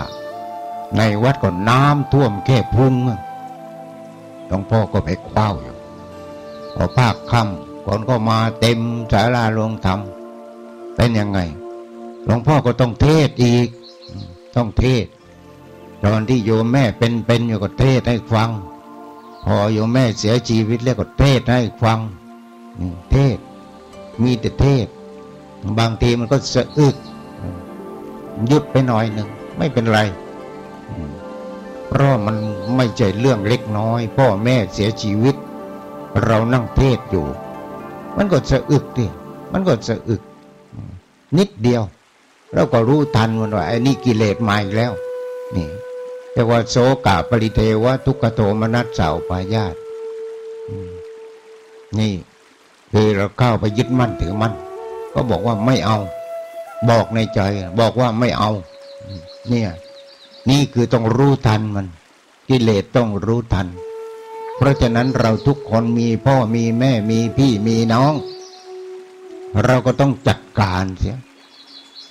ในวัดก็น้ำท่วมแค่พุงหลวงพ่อก็ไปคว้าอยู่พอภาคค่ำคนก็มาเต็มสาราลงธรรมเป็นยังไง หลวงพ่อก็ต้องเทศอีก ต้องเทศ ตอนที่โยมแม่เป็นเป็นอยู่ก็เทศให้ฟัง พอโยมแม่เสียชีวิตแล้วก็เทศให้ฟังเทศ มีแต่เทศ บางทีมันก็สะอึกยุดไปหน่อยหนึ่งไม่เป็นไร เพราะมันไม่ใช่เรื่องเล็กน้อย พ่อแม่เสียชีวิต เรานั่งเทศอยู่ มันก็สะอึกดิมันก็สะอึก นิดเดียว เราก็รู้ทันมันว่าไอ้นี่กิเลสมาอีกแล้ว นี่แต่ว่าโสกาปริเทวะทุกขโทมนัสสาวปายาตนี่ คือเราเข้าไปยึดมั่นถือมั่นก็บอกว่าไม่เอา บอกในใจ บอกว่าไม่เอา เนี่ย นี่คือต้องรู้ทันมันกิเลสต้องรู้ทัน เพราะฉะนั้นเราทุกคนมีพ่อมีแม่มีพี่มีน้อง เราก็ต้องจัดการเสีย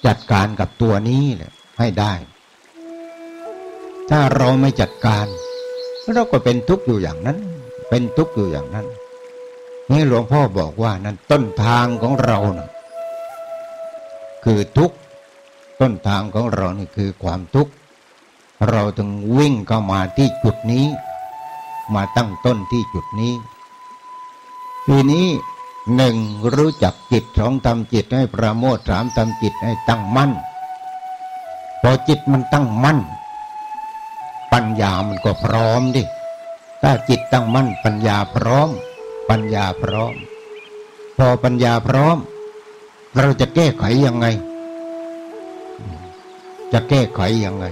จัดการกับตัวนี้แหละให้ได้ ถ้าเราไม่จัดการเราก็เป็นทุกข์อยู่อย่างนั้น เป็นทุกข์อยู่อย่างนั้น นี่หลวงพ่อบอกว่านั้นต้นทางของเรานะคือทุกต้นทางของเรานี่คือความทุกข์เราต้องวิ่งเข้ามาที่จุดนี้ มาตั้งต้นที่จุดนี้ ทีนี้หนึ่งรู้จักจิตสองทำจิตให้ประโมทสามทำจิตให้ตั้งมั่น พอจิตมันตั้งมั่น ปัญญามันก็พร้อมดิถ้าจิตตั้งมั่นปัญญาพร้อม ปัญญาพร้อม พอปัญญาพร้อม เราจะแก้ไขยังไง จะแก้ไขยังไง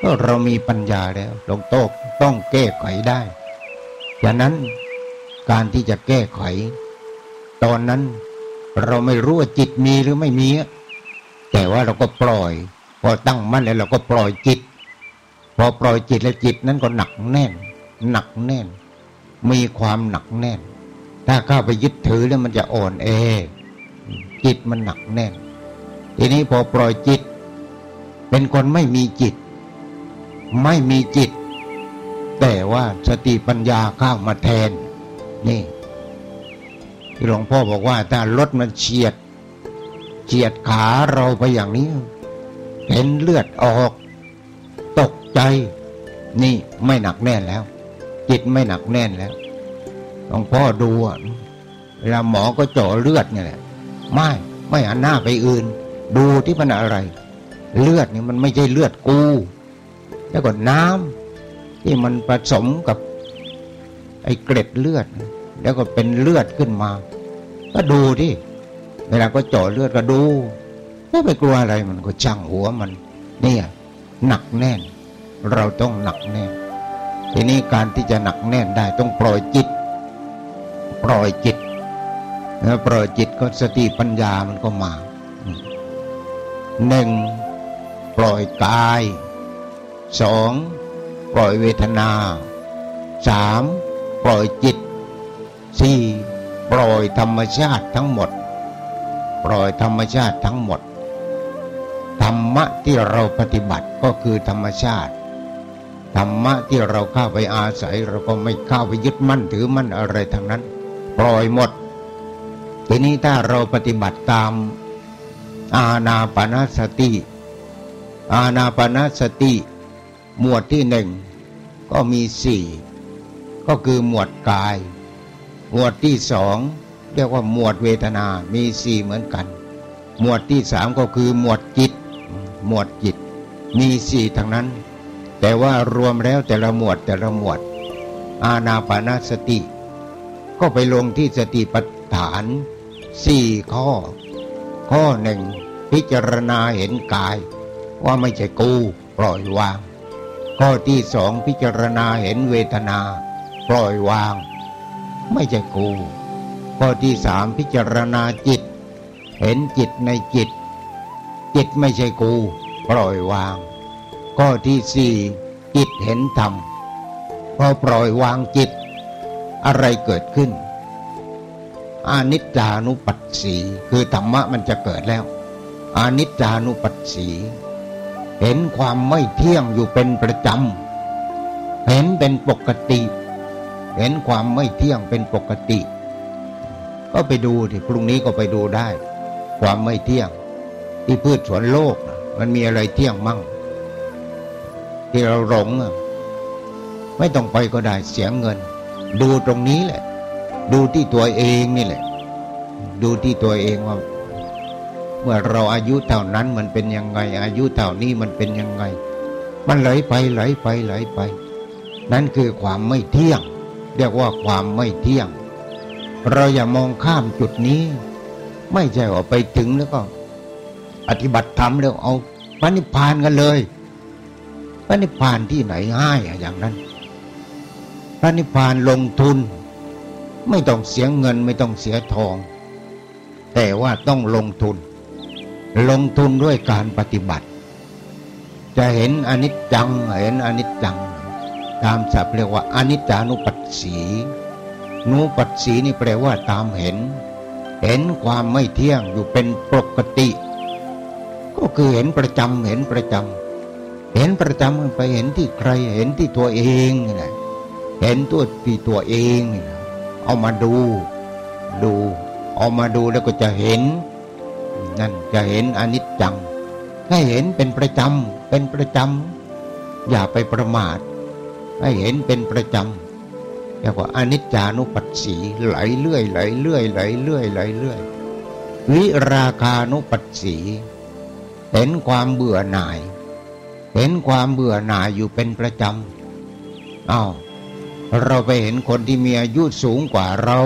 ก็เรามีปัญญาแล้วหลวงโตต้องแก้ไขได้ฉะนั้นการที่จะแก้ไข ตอนนั้นเราไม่รู้ว่าจิตมีหรือไม่มี แต่ว่าเราก็ปล่อย พอตั้งมั่นแล้วเราก็ปล่อยจิต พอปล่อยจิตแล้วจิตนั้นก็หนักแน่น หนักแน่น มีความหนักแน่น ถ้าเข้าไปยึดถือแล้วมันจะอ่อนแอ จิตมันหนักแน่น ทีนี้พอปล่อยจิต เป็นคนไม่มีจิต ไม่มีจิต แต่ว่าสติปัญญาเข้ามาแทน นี่ที่หลวงพ่อบอกว่า ถ้ารถมันเฉียดเฉียดขาเราไปอย่างนี้ เห็นเลือดออก ตกใจ นี่ไม่หนักแน่นแล้ว จิตไม่หนักแน่นแล้วหลวงพ่อดูเวลาหมอก็เจาะเลือดเนี่ยแหละ ไม่ไม่หันหน้าไปอื่น ดูที่มันอะไร เลือดนี่มันไม่ใช่เลือดกู แล้วก็น้ำที่มันผสมกับ ไอ้เกล็ดเลือด แล้วก็เป็นเลือดขึ้นมา ก็ดูที่เวลาก็เจาะเลือดก็ดูไม่ไปกลัวอะไรมันก็ช่างหัวมัน เนี่ย หนักแน่น เราต้องหนักแน่น ทีนี้การที่จะหนักแน่นได้ต้องปล่อยจิต ปล่อยจิตแล้วปล่อยจิตก็สติปัญญามันก็มาหนึ่งปล่อยกายสองปล่อยเวทนาสามปล่อยจิตสี่ปล่อยธรรมชาติทั้งหมด ปล่อยธรรมชาติทั้งหมด ธรรมะที่เราปฏิบัติก็คือธรรมชาติ ธรรมะที่เราเข้าไปอาศัย เราก็ไม่เข้าไปยึดมั่นถือมั่นอะไรทั้งนั้น ปล่อยหมด ทีนี้ถ้าเราปฏิบัติตามอาณาปณสติ อาณาปณสติ หมวดที่หนึ่งก็มีสี่ก็คือหมวดกาย หมวดที่สองเรียกว่าหมวดเวทนามีสี่เหมือนกัน หมวดที่สามก็คือหมวดจิต หมวดจิต มีสี่ทั้งนั้น แต่ว่ารวมแล้วแต่ละหมวดแต่ละหมวด อาณาปานสติ ก็ไปลงที่สติปัฏฐานสี่ข้อ ข้อหนึ่งพิจารณาเห็นกาย ว่าไม่ใช่กูปล่อยวาง ข้อที่สองพิจารณาเห็นเวทนา ปล่อยวาง ไม่ใช่กู ข้อที่สามพิจารณาจิต เห็นจิตในจิต จิตไม่ใช่กู ปล่อยวาง ข้อที่สี่จิตเห็นธรรมพอปล่อยวางจิต อะไรเกิดขึ้น อานิจจานุปัสสีคือธรรมะมันจะเกิดแล้ว อานิจจานุปัสสี เห็นความไม่เที่ยงอยู่เป็นประจำ เห็นเป็นปกติ เห็นความไม่เที่ยงเป็นปกติ ก็ไปดูที่พรุ่งนี้ก็ไปดูได้ ความไม่เที่ยง ที่พืชสวนโลก มันมีอะไรเที่ยงมั่ง ที่เราหลงไม่ต้องไปก็ได้เสียเงิน ดูตรงนี้แหละ ดูที่ตัวเองนี่แหละ ดูที่ตัวเองว่า เมื่อเราอายุเท่านั้นมันเป็นยังไง อายุเท่านี้มันเป็นยังไง มันไหลไปไหลไปไหลไป นั่นคือความไม่เที่ยง เรียกว่าความไม่เที่ยง เราอย่ามองข้ามจุดนี้ ไม่ใช่ว่าไปถึงแล้วก็ปฏิบัติธรรมแล้วเอาพระนิพพานกันเลย พระนิพพานที่ไหนง่ายอย่างนั้น พระนิพพานลงทุน ไม่ต้องเสียเงินไม่ต้องเสียทอง แต่ว่าต้องลงทุน ลงทุนด้วยการปฏิบัติ จะเห็นอนิจจังเห็นอนิจจัง ตามศัพท์เรียกว่าอนิจจานุปัสสีนุปัสสีนี่แปลว่าตามเห็น เห็นความไม่เที่ยงอยู่เป็นปกติ ก็คือเห็นประจำเห็นประจำ เห็นประจำไปเห็นที่ใครเห็นที่ตัวเองนี่แหละเห็นตัวที่ตัวเองนี่แหละเอามาดู ดู เอามาดูแล้วก็จะเห็น นั่นจะเห็นอนิจจังให้เห็นเป็นประจำเป็นประจำอย่าไปประมาท ให้เห็นเป็นประจำเรียกว่าอนิจจานุปัสสีไหลเรื่อยไหลเรื่อยไหลเรื่อยไหลเรื่อยวิราคานุปัสสี เห็นความเบื่อหน่าย เห็นความเบื่อหน่ายอยู่เป็นประจำอ้าวเราไปเห็นคนที่มีอายุสูงกว่าเรา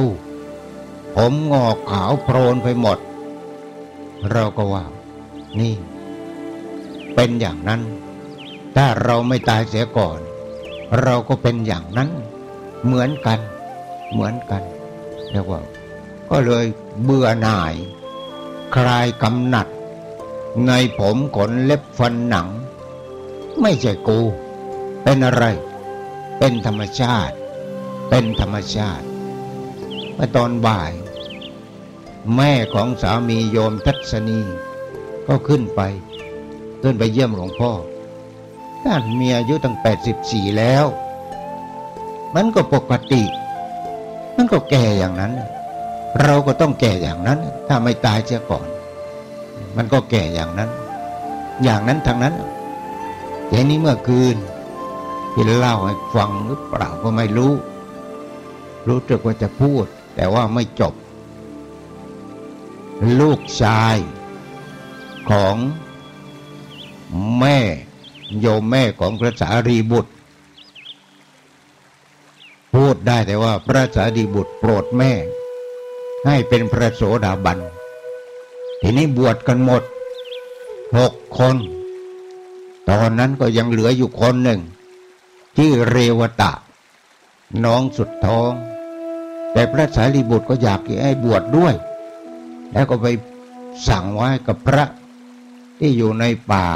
ผมงอกขาวโพลนไปหมด เราก็ว่า นี่ เป็นอย่างนั้น ถ้าเราไม่ตายเสียก่อน เราก็เป็นอย่างนั้น เหมือนกัน เหมือนกันเรียกว่า ก็เลยเบื่อหน่าย คลายกำหนัด ในผมขนเล็บฟันหนัง ไม่ใช่กู เป็นอะไร เป็นธรรมชาติ เป็นธรรมชาติเมื่อตอนบ่าย แม่ของสามีโยมทัศนี ก็ขึ้นไป ขึ้นไปเยี่ยมหลวงพ่อท่านมีอายุตั้งแปดสิบสี่แล้ว มันก็ปกติ มันก็แก่อย่างนั้น เราก็ต้องแก่อย่างนั้น ถ้าไม่ตายเสียก่อน มันก็แก่อย่างนั้น อย่างนั้นทางนั้น อย่นี้เมื่อคืนที่เล่าให้ฟังหรือเปล่าก็ไม่รู้ รู้สึกว่าจะพูด แต่ว่าไม่จบ ลูกชายของแม่โยมแม่ของพระสารีบุตร พูดได้แต่ว่าพระสารีบุตรโปรดแม่ ให้เป็นพระโสดาบัน ทีนี้บวชกันหมดหกคน ตอนนั้นก็ยังเหลืออยู่คนหนึ่ง ที่เรวตะ น้องสุดท้อง แต่พระสารีบุตรก็อยากให้บวชดด้วย แล้วก็ไปสั่งไว้กับพระที่อยู่ในป่า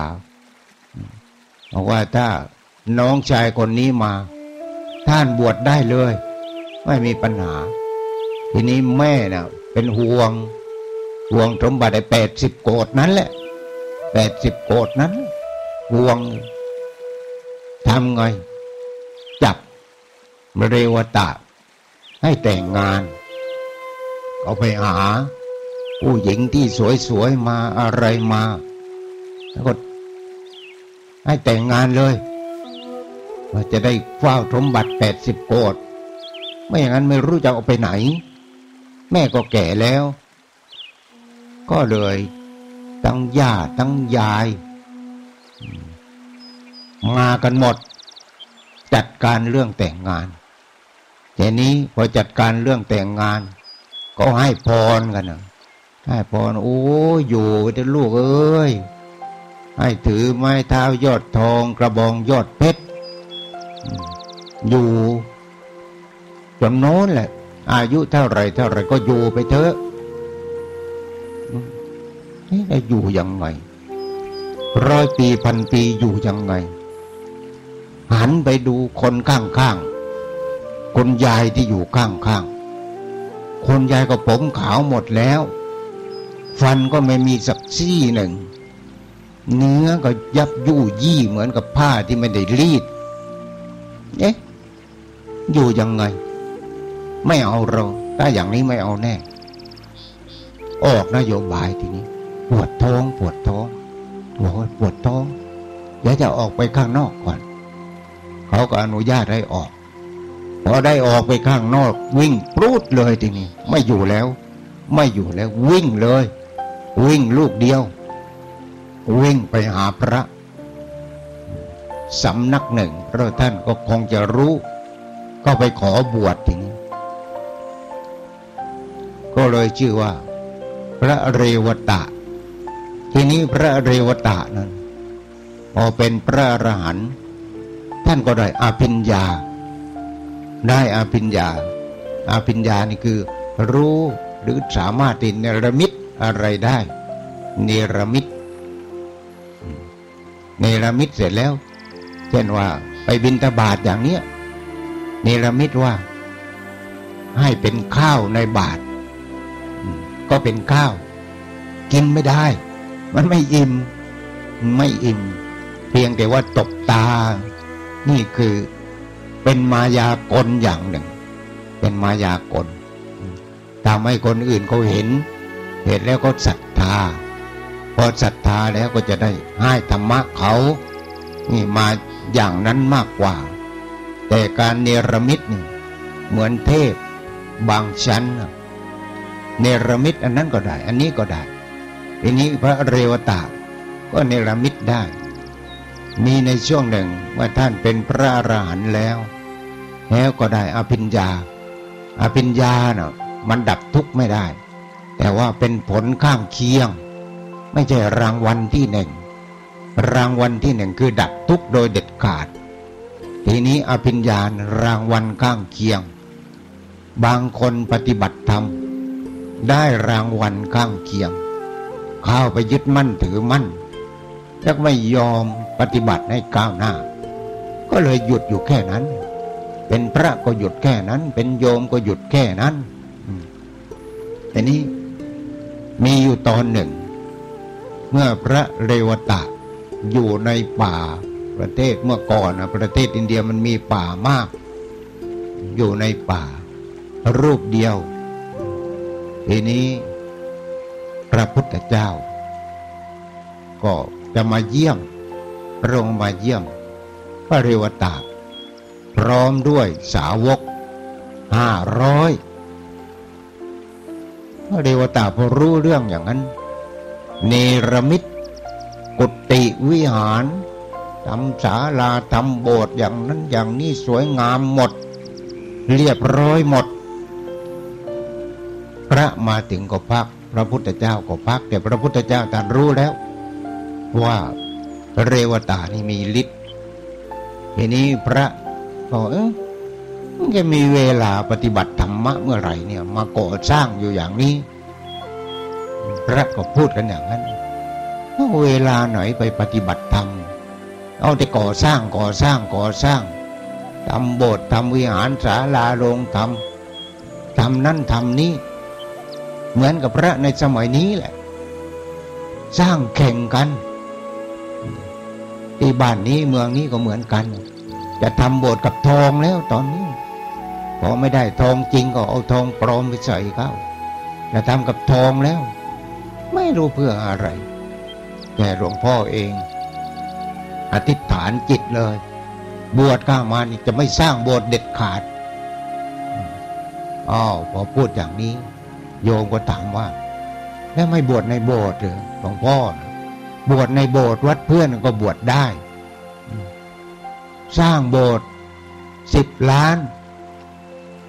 บอกว่าถ้าน้องชายคนนี้มา ท่านบวชได้เลย ไม่มีปัญหา ทีนี้แม่นะ่ะ เป็นห่วง ห่วงสมบัติแปดสิบโกดนั้นแหละแปดสิบโกดนั้นห่ วงทำไง จับเรวตะ ให้แต่งงานเอาไปหา ผู้หญิงที่สวยๆมาอะไรมา แล้วก็ให้แต่งงานเลยว่าจะได้เฝ้าสมบัติแปดสิบโกดไม่อย่างนั้นไม่รู้จะเอาไปไหน แม่ก็แก่แล้ว ก็เลย ทั้งย่าทั้งยาย มากันหมด จัดการเรื่องแต่งงานทีนี้พอจัดการเรื่องแต่งงาน ก็ให้พรกันนะให้พรโอ้อยู่เด้ลูกเอ้ยให้ถือไม้เท้ายอดทองกระบองยอดเพชรอยู่จนโน้นแหละ อายุเท่าไรเท่าไรก็อยู่ไปเถอะนี่จะอยู่ยังไงร้อยปีพันปีอยู่ยังไง หันไปดูคนข้างๆ คนยายที่อยู่ข้างๆ คนยายก็ผมขาวหมดแล้ว ฟันก็ไม่มีสักซี่หนึ่ง เนื้อก็ยับยู่ยี่เหมือนกับผ้าที่ไม่ได้รีด เอ๊ะ อยู่ยังไง ไม่เอาเรา ถ้าอย่างนี้ไม่เอาแน่ ออกนโยบายทีนี้ ปวดท้อง ปวดท้องบอกว่าปวดท้องเดี๋ยวจะออกไปข้างนอกก่อน เขาก็อนุญาตให้ออก พอได้ออกไปข้างนอก วิ่งปรูดเลยทีนี้ ไม่อยู่แล้ว ไม่อยู่แล้ว วิ่งเลย วิ่งลูกเดียว วิ่งไปหาพระสำนักหนึ่งพระท่านก็คงจะรู้ ก็ไปขอบวชทีนี้ ก็เลยชื่อว่า พระเรวตะ ทีนี้พระเรวตะนั้นพอเป็นพระอรหันต์ ท่านก็ได้อาภิญญา ได้อาภิญญา อาภิญญานี่คือ รู้หรือสามารถเนรมิตอะไรได้เนรมิตเนรมิตเสร็จแล้ว เช่นว่าไปบินตบาทอย่างเนี้ยเนรมิตว่า ให้เป็นข้าวในบาท ก็เป็นข้าว กินไม่ได้ มันไม่อิ่ม ไม่อิ่ม เพียงแต่ว่าตบตา นี่คือเป็นมายากลอย่างหนึ่ง เป็นมายากลทำให้คนอื่นเขาเห็น เห็นแล้วก็ศรัทธา พอศรัทธาแล้วก็จะได้ให้ธรรมะเขา นี่มาอย่างนั้นมากกว่า แต่การเนรมิตนี่เหมือนเทพบางชั้น เนรมิตอันนั้นก็ได้ อันนี้ก็ได้อันนี้พระเรวตาก็เนรมิตได้ มีในช่วงหนึ่งว่าท่านเป็นพระอรหันต์แล้ว แล้วก็ได้อภิญญา อภิญญาเนาะมันดับทุกข์ไม่ได้ แต่ว่าเป็นผลข้างเคียง ไม่ใช่รางวัลที่หนึ่งรางวัลที่หนึ่งคือดับทุกข์โดยเด็ดขาด ทีนี้อภิญญารางวัลข้างเคียง บางคนปฏิบัติธรรม ได้รางวัลข้างเคียง เข้าไปยึดมั่นถือมั่นแล้วไม่ยอม ปฏิบัติให้ก้าวหน้า ก็เลยหยุดอยู่แค่นั้น เป็นพระก็หยุดแค่นั้น เป็นโยมก็หยุดแค่นั้นแต่นี้มีอยู่ตอนหนึ่ง เมื่อพระเรวตะอยู่ในป่าประเทศเมื่อก่อนนะประเทศอินเดียมันมีป่ามาก อยู่ในป่า รูปเดียว ทีนี้พระพุทธเจ้า ก็จะมาเยี่ยม พระองค์มาเยี่ยม พระเรวตา พร้อมด้วยสาวกห้าร้อยพระเรวตาพอรู้เรื่องอย่างนั้น เนรมิต กุฏิวิหารทำศาลาทำโบสถ์อย่างนั้นอย่างนี้สวยงามหมด เรียบร้อยหมด พระมาถึงก็พัก พระพุทธเจ้าก็พัก แต่พระพุทธเจ้าท่านรู้แล้ว ว่า เรวตานี่มีฤทธิ์ทีนี้พระบอกเออจะมีเวลาปฏิบัติธรรมะเมื่อไหร่เนี่ย มาก่อสร้างอยู่อย่างนี้ พระก็พูดกันอย่างนั้นเวลาไหนไปปฏิบัติธรรมเอาแต่ก่อสร้างก่อสร้างก่อสร้างทำโบสถ์ทำวิหารศาลาโรงทำทำนั่นทำนี้ เหมือนกับพระในสมัยนี้แหละ สร้างแข่งกัน ที่บ้านนี้เมืองนี้ก็เหมือนกัน จะทำโบสถ์กับทองแล้วตอนนี้ พอไม่ได้ทองจริงก็เอาทองปลอมไปใส่เขาจะทำกับทองแล้ว ไม่รู้เพื่ออะไร แต่หลวงพ่อเอง อธิษฐานจิตเลย บวชข้ามานี่จะไม่สร้างโบสถ์เด็ดขาดอ้าวพอพูดอย่างนี้ โยมก็ถามว่า แล้วไม่บวชในโบสถ์หรือหลวงพ่อ บวชในโบสถ์วัดเพื่อนก็บวชได้ สร้างโบสถ์สิบล้าน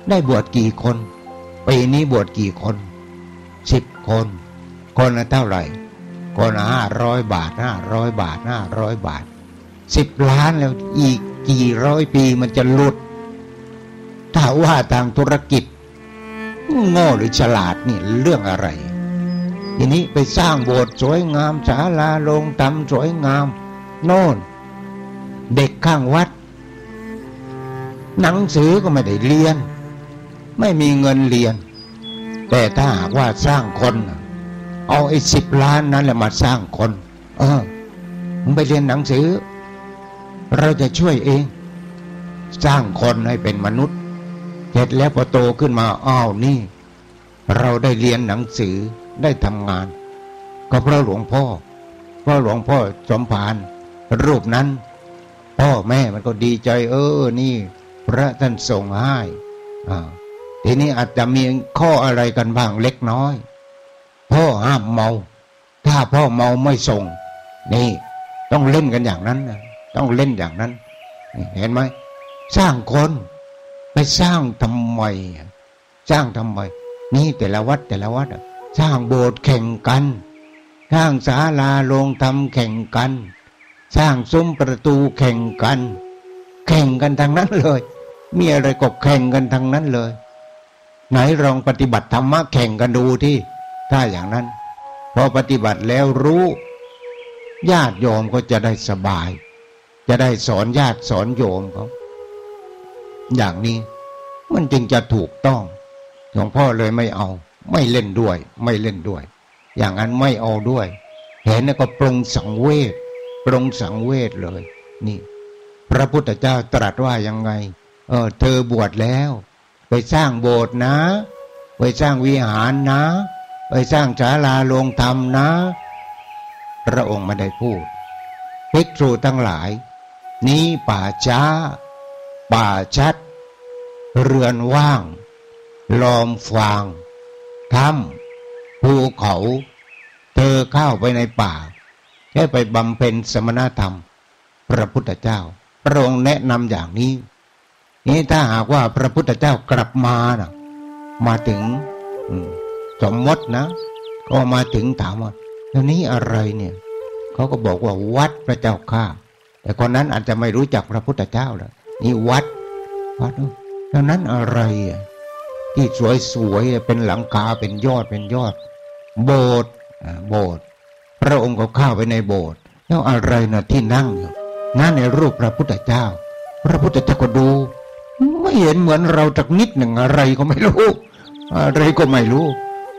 ได้บวชกี่คนปีนี้บวชกี่คนสิบคน คนละเท่าไหร่ คนละห้าร้อยบาทห้าร้อยบาทห้าร้อยบาทสิบล้านแล้วอีกกี่ร้อยปีมันจะหลุด ถ้าว่าทางธุรกิจ โง่หรือฉลาดนี่เรื่องอะไร ทีนี้ไปสร้างโบสถ์สวยงามศาลาลงทำสวยงาม โน่น เด็กข้างวัด หนังสือก็ไม่ได้เรียน ไม่มีเงินเรียน แต่ถ้าหากว่าสร้างคน เอาไอ้สิบล้านนั้นแหละมาสร้างคน เออมึงไปเรียนหนังสือ เราจะช่วยเอง สร้างคนให้เป็นมนุษย์เสร็จแล้วพอโตขึ้นมาอ้าวนี่ เราได้เรียนหนังสือ ได้ทำงาน ก็เพราะหลวงพ่อ เพราะหลวงพ่อสมภารรูปนั้น พ่อแม่มันก็ดีใจ เออ นี่ พระท่านส่งให้อ่าทีนี้อาจจะมีข้ออะไรกันบ้างเล็กน้อย พ่อห้ามเมา ถ้าพ่อเมาไม่ส่ง นี่ ต้องเล่นกันอย่างนั้นนะต้องเล่นอย่างนั้น เห็นไหมสร้างคนไปสร้างทำไมสร้างทำไม นี่แต่ละวัดแต่ละวัด สร้างโบสถ์แข่งกัน สร้างศาลาโรงธรรมแข่งกัน สร้างซุ้มประตูแข่งกัน แข่งกันทางนั้นเลย มีอะไรก็แข่งกันทางนั้นเลย ไหนลองปฏิบัติธรรมะแข่งกันดูที่ ถ้าอย่างนั้น พอปฏิบัติแล้วรู้ญาติโยมก็จะได้สบาย จะได้สอนญาติสอนโยมเขาอย่างนี้มันจึงจะถูกต้องหลวงพ่อเลยไม่เอา ไม่เล่นด้วย ไม่เล่นด้วย อย่างนั้นไม่เอาด้วย เห็นแล้วก็ปรงสังเวชปรงสังเวชเลย นี่ พระพุทธเจ้าตรัสว่ายังไง เออ เธอบวชแล้ว ไปสร้างโบสถ์นะ ไปสร้างวิหารนะ ไปสร้างศาลาโรงธรรมนะ พระองค์ไม่ได้พูดภิกษุทั้งหลาย นี้ป่าช้า ป่าชัด เรือนว่าง ลอมฟาง ถ้ำภูเขา เธอเข้าไปในป่าแค่ไปบำเพ็ญสมณธรรม พระพุทธเจ้า พระองค์แนะนำอย่างนี้ นี่ถ้าหากว่าพระพุทธเจ้ากลับมานะมาถึงสมมตินะ ก็มาถึงถามว่าแล้วนี้อะไรเนี่ยเขาก็บอกว่าวัดพระเจ้าข้าแต่คนนั้นอาจจะไม่รู้จักพระพุทธเจ้าแล้วนี่วัดวัดแล้วนั้นอะไรอะ ที่สวยๆเป็นหลังคาเป็นยอดเป็นยอด โบสถ์โบสถ์พระองค์ก็เข้าไปในโบสถ์แล้วอะไรนะที่นั่งอยู่นั่นในรูปพระพุทธเจ้า พระพุทธเจ้าก็ดู ไม่เห็นเหมือนเราจักนิดหนึ่งอะไรก็ไม่รู้ อะไรก็ไม่รู้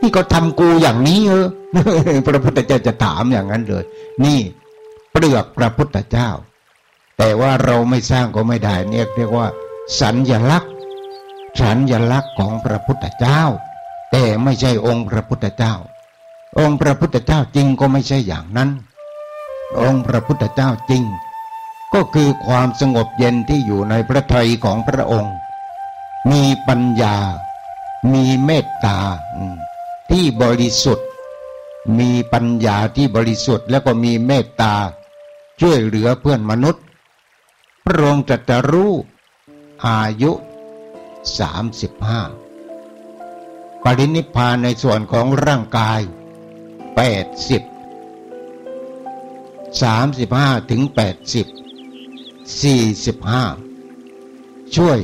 นี่ก็ทำกูอย่างนี้เออพระพุทธเจ้าจะถามอย่างนั้นเลย นี่เปลือกพระพุทธเจ้า แต่ว่าเราไม่สร้างก็ไม่ได้เนี่ยเรียกว่า สัญญลักษณ สัญลักษณ์ของพระพุทธเจ้า แต่ไม่ใช่องค์พระพุทธเจ้า องค์พระพุทธเจ้าจริงก็ไม่ใช่อย่างนั้น องค์พระพุทธเจ้าจริง ก็คือความสงบเย็นที่อยู่ในพระทัยของพระองค์ มีปัญญา มีเมตตาที่บริสุทธิ์ มีปัญญาที่บริสุทธิ์แล้วก็มีเมตตา ช่วยเหลือเพื่อนมนุษย์ พระองค์จะจะรู้อายุ สามสิบห้าปรินิพานในส่วนของร่างกายแปดสิบสามสิบห้าถึงแปดสิบสี่สิบห้าช่วย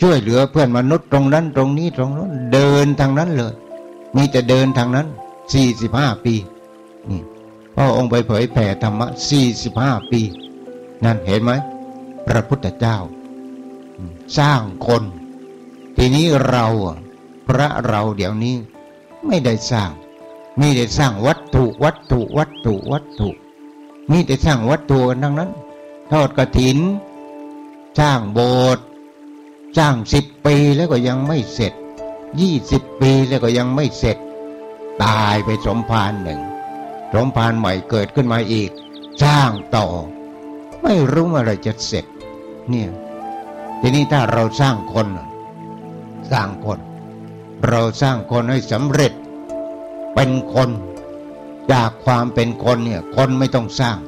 ช่วยเหลือเพื่อนมนุษย์ตรงนั้นตรงนี้ตรงนั้น เดินทางนั้นเลย มีแต่เดินทางนั้นสี่สิบห้าปีนี่พ่อองค์ไปเผยแผ่ธรรมะสี่สิบห้าปี นั่นเห็นไหมพระพุทธเจ้า สร้างคน ทีนี้เราพระเราเดี๋ยวนี้ไม่ได้สร้างมีแต่สร้างวัตถุวัตถุวัตถุวัตถุ มีแต่สร้างวัตถุกันทั้งนั้น ทอดกระถิน สร้างโบสถ์สร้างสิบปีแล้วก็ยังไม่เสร็จยี่สิบปีแล้วก็ยังไม่เสร็จ ตายไปสมภารหนึ่งสมภารใหม่เกิดขึ้นมาอีก สร้างต่อ ไม่รู้เมื่อไรจะเสร็จ เนี่ยทีนี้ถ้าเราสร้างคน สร้างคน เราสร้างคนให้สำเร็จ เป็นคนจากความเป็นคนเนี่ยคนไม่ต้องสร้าง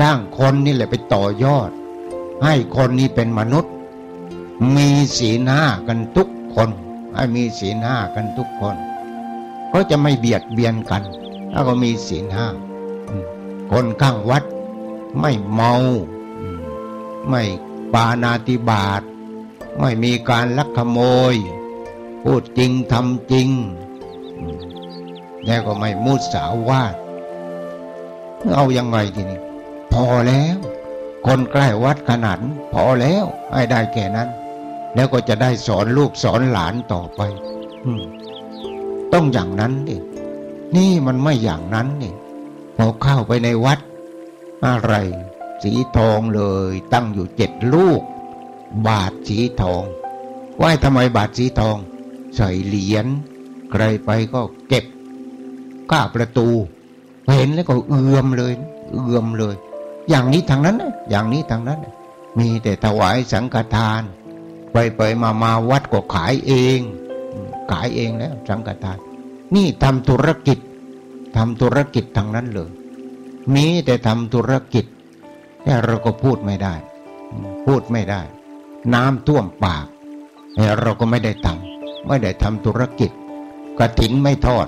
สร้างคนนี่แหละไปต่อยอด ให้คนนี้เป็นมนุษย์ มีศีลห้ากันทุกคน ให้มีศีลห้ากันทุกคน ก็จะไม่เบียดเบียนกัน ถ้าก็มีศีลห้าคนข้างวัดไม่เมา ไม่ปานาติบาต ไม่มีการลักขโมย พูดจริงทำจริง แล้วก็ไม่มุสาวาทเอายังไงทีนี้พอแล้ว คนใกล้วัดขนาดพอแล้วให้ได้แค่นั้น แล้วก็จะได้สอนลูกสอนหลานต่อไปต้องอย่างนั้นดินี่มันไม่อย่างนั้นนี่พอเข้าไปในวัด อะไร สีทองเลยตั้งอยู่เจ็ดลูก บาทสีทองว่าทำไมบาทสีทอง ใส่เหรียญใครไปก็เก็บก้าประตู เห็นแล้วก็เอื้อมเลยเอื้อมเลย อย่างนี้ทางนั้นอย่างนี้ทางนั้นมีแต่ถวายสังฆทาน ไปไปมามาวัดก็ขายเอง ขายเองแล้วสังฆทาน นี่ทำธุรกิจทำธุรกิจทางนั้นเลย มีแต่ทำธุรกิจแต่เราก็พูดไม่ได้ พูดไม่ได้ น้ำท่วมปากเราก็ไม่ได้ทำไม่ได้ทำธุรกิจกระถินไม่ทอด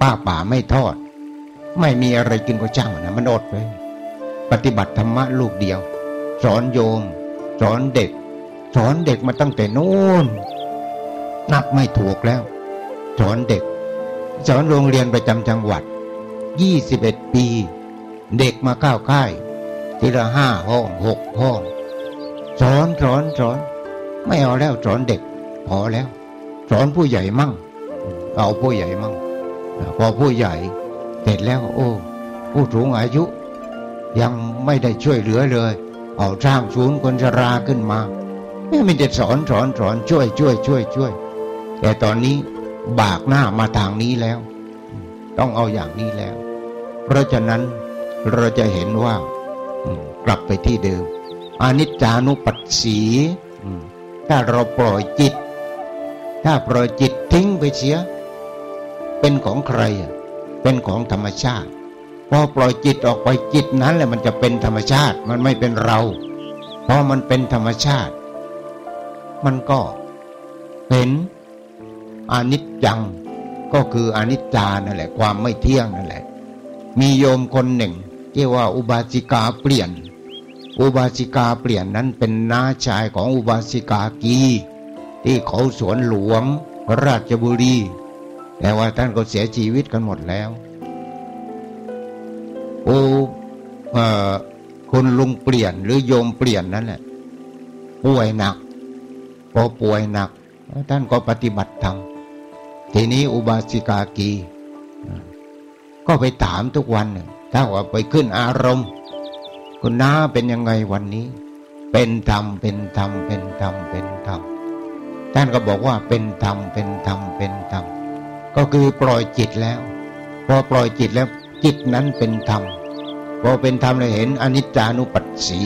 ป้าป่าไม่ทอด ไม่มีอะไรกินก็ช่างนะมันอดไป ปฏิบัติธรรมะลูกเดียว สอนโยม สอนเด็ก สอนเด็กมาตั้งแต่นู้นนับไม่ถูกแล้ว สอนเด็ก สอนโรงเรียนประจำจังหวัดยี่สิบเอ็ดปี เด็กมาก้าวค่าย ทีละห้าห้องหกห้อง สอนสอนสอน ไม่เอาแล้วสอนเด็ก พอแล้ว สอนผู้ใหญ่มั่ง เอาผู้ใหญ่มั่ง พอผู้ใหญ่เสร็จแล้ว โอ้ ผู้สูงอายุ ยังไม่ได้ช่วยเหลือเลย เอาสร้างศูนย์คนชราขึ้นมาไม่มีแต่สอนสอนสอนช่วยช่วยช่วยช่วยแต่ตอนนี้บากหน้ามาทางนี้แล้ว ต้องเอาอย่างนี้แล้ว เพราะฉะนั้นเราจะเห็นว่ากลับไปที่เดิม อนิจจานุปัสสีถ้าเราปล่อยจิต ถ้าปล่อยจิตทิ้งไปเสีย เป็นของใครอะเป็นของธรรมชาติ พอปล่อยจิตออกไปจิตนั้นแหละมันจะเป็นธรรมชาติ มันไม่เป็นเราพอมันเป็นธรรมชาติ มันก็เห็นอนิจจัง ก็คืออนิจจานั่นแหละ ความไม่เที่ยงนั่นแหละ มีโยมคนหนึ่งที่ว่าอุบาสิกาเปลี่ยน อุบาสิกาเปลี่ยนนั้นเป็นน้าชายของอุบาสิกากีที่เขาสวนหลวงราชบุรี แต่ว่าท่านก็เสียชีวิตกันหมดแล้วโอ้คุณลุงเปลี่ยนหรือโยมเปลี่ยนนั่นแหละป่วยหนักพอป่วยหนัก ท่านก็ปฏิบัติธรรมทีนี้อุบาสิกากี ก็ไปถามทุกวัน ถ้าว่าไปขึ้นอารมณ์ คุณน้าเป็นยังไงวันนี้ เป็นธรรมเป็นธรรมเป็นธรรมเป็นธรรมท่านก็บอกว่าเป็นธรรมเป็นธรรมเป็นธรรมก็คือปล่อยจิตแล้ว พอปล่อยจิตแล้วจิตนั้นเป็นธรรมพอเป็นธรรมเลยเห็นอนิจจานุปัสสี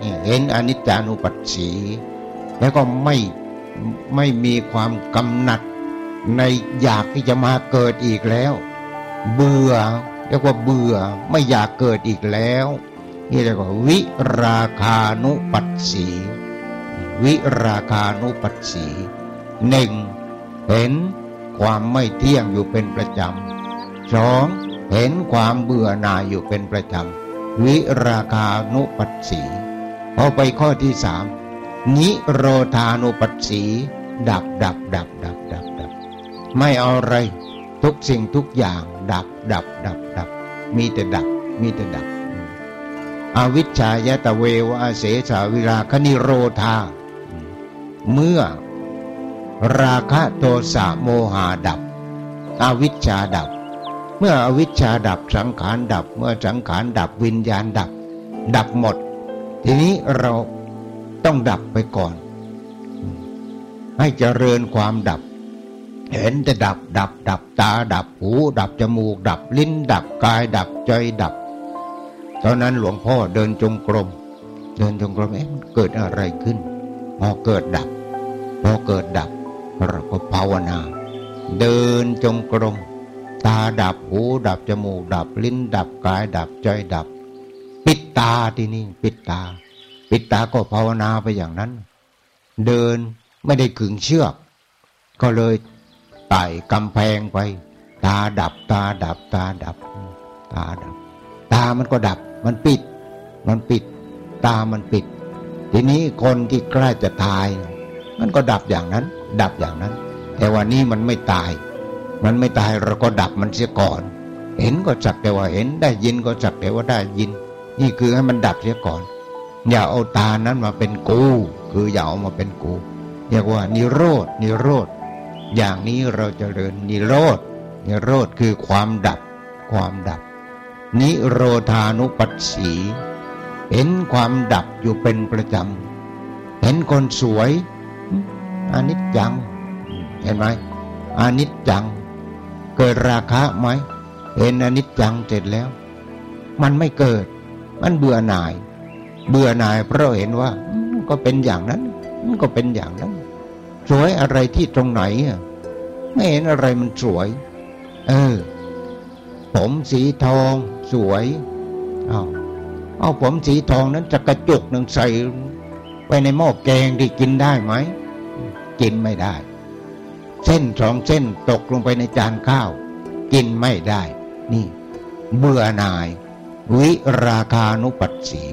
นี่เห็นอนิจจานุปัสสี แล้วก็ไม่ไม่มีความกำหนัด ในอยากที่จะมาเกิดอีกแล้ว เบื่อเรียกว่าเบื่อไม่อยากเกิดอีกแล้ว นี่เรียกว่าวิราคานุปัสสี วิราคานุปัสสีหนึ่งเห็นความไม่เที่ยงอยู่เป็นประจำสองเห็นความเบื่อหน่ายอยู่เป็นประจำวิราคานุปัสสีพอไปข้อที่สามนิโรธานุปัสสี ดับดับดับดับดับดับไม่เอาอะไร ทุกสิ่งทุกอย่าง ดับดับดับดับมีแต่ดับมีแต่ดับ อวิชชายตะเววะเสสาวิราคนิโรธา เมื่อราคะโทสะโมหาดับ อวิชชาดับ เมื่ออวิชชาดับสังขารดับ เมื่อสังขารดับวิญญาณดับ ดับหมด ทีนี้เราต้องดับไปก่อน ให้เจริญความดับ เห็นแต่ดับ ดับ ดับตาดับหู ดับจมูก ดับลิ้น ดับกายดับใจดับ ตอนนั้นหลวงพ่อเดินจงกรม เดินจงกรมเอ๊ะมันเกิดอะไรขึ้น พอเกิดดับ พอเกิดดับเราก็ภาวนา เดินจงกรม ตาดับหูดับจมูกดับลิ้นดับกายดับใจดับ ปิดตาที่นี่ปิดตา ปิดตาก็ภาวนาไปอย่างนั้น เดินไม่ได้ขึงเชือก ก็เลยไต่กำแพงไป ตาดับตาดับตาดับ ตาดับ ตามันก็ดับ มันปิด มันปิด ตามันปิด ทีนี้คนที่ใกล้จะตาย มันก็ดับอย่างนั้น ดับอย่างนั้น แต่วันนี้มันไม่ตาย มันไม่ตายเราก็ดับมันเสียก่อน เห็นก็จักแต่ว่าเห็นได้ยินก็จักแต่ว่าได้ยิน นี่คือให้มันดับเสียก่อน อย่าเอาตานั้นมาเป็นกู คืออย่าเอามาเป็นกูเรียกว่านิโรดนิโรธอย่างนี้เราจะเริญนิโรธนิโรธคือความดับความดับ นิโรธานุปัสสี เห็นความดับอยู่เป็นประจำ เห็นคนสวยอนิจจัง เห็นไหมอนิจจัง เกิดราคะไหม เห็นอนิจจังเสร็จแล้ว มันไม่เกิด มันเบื่อหน่าย เบื่อหน่ายเพราะเห็นว่า ก็เป็นอย่างนั้นมันก็เป็นอย่างนั้น สวยอะไรที่ตรงไหนอะไม่เห็นอะไรมันสวย เออ ผมสีทอง สวยอ้าเอาผมสีทองนั้นจะกระจุกหนึ่งใส่ไปในหม้อแกงที่กินได้ไหม กินไม่ได้ เส้นสองเส้นตกลงไปในจานข้าว กินไม่ได้ นี่ เบื่อหน่าย วิราคานุปัสสี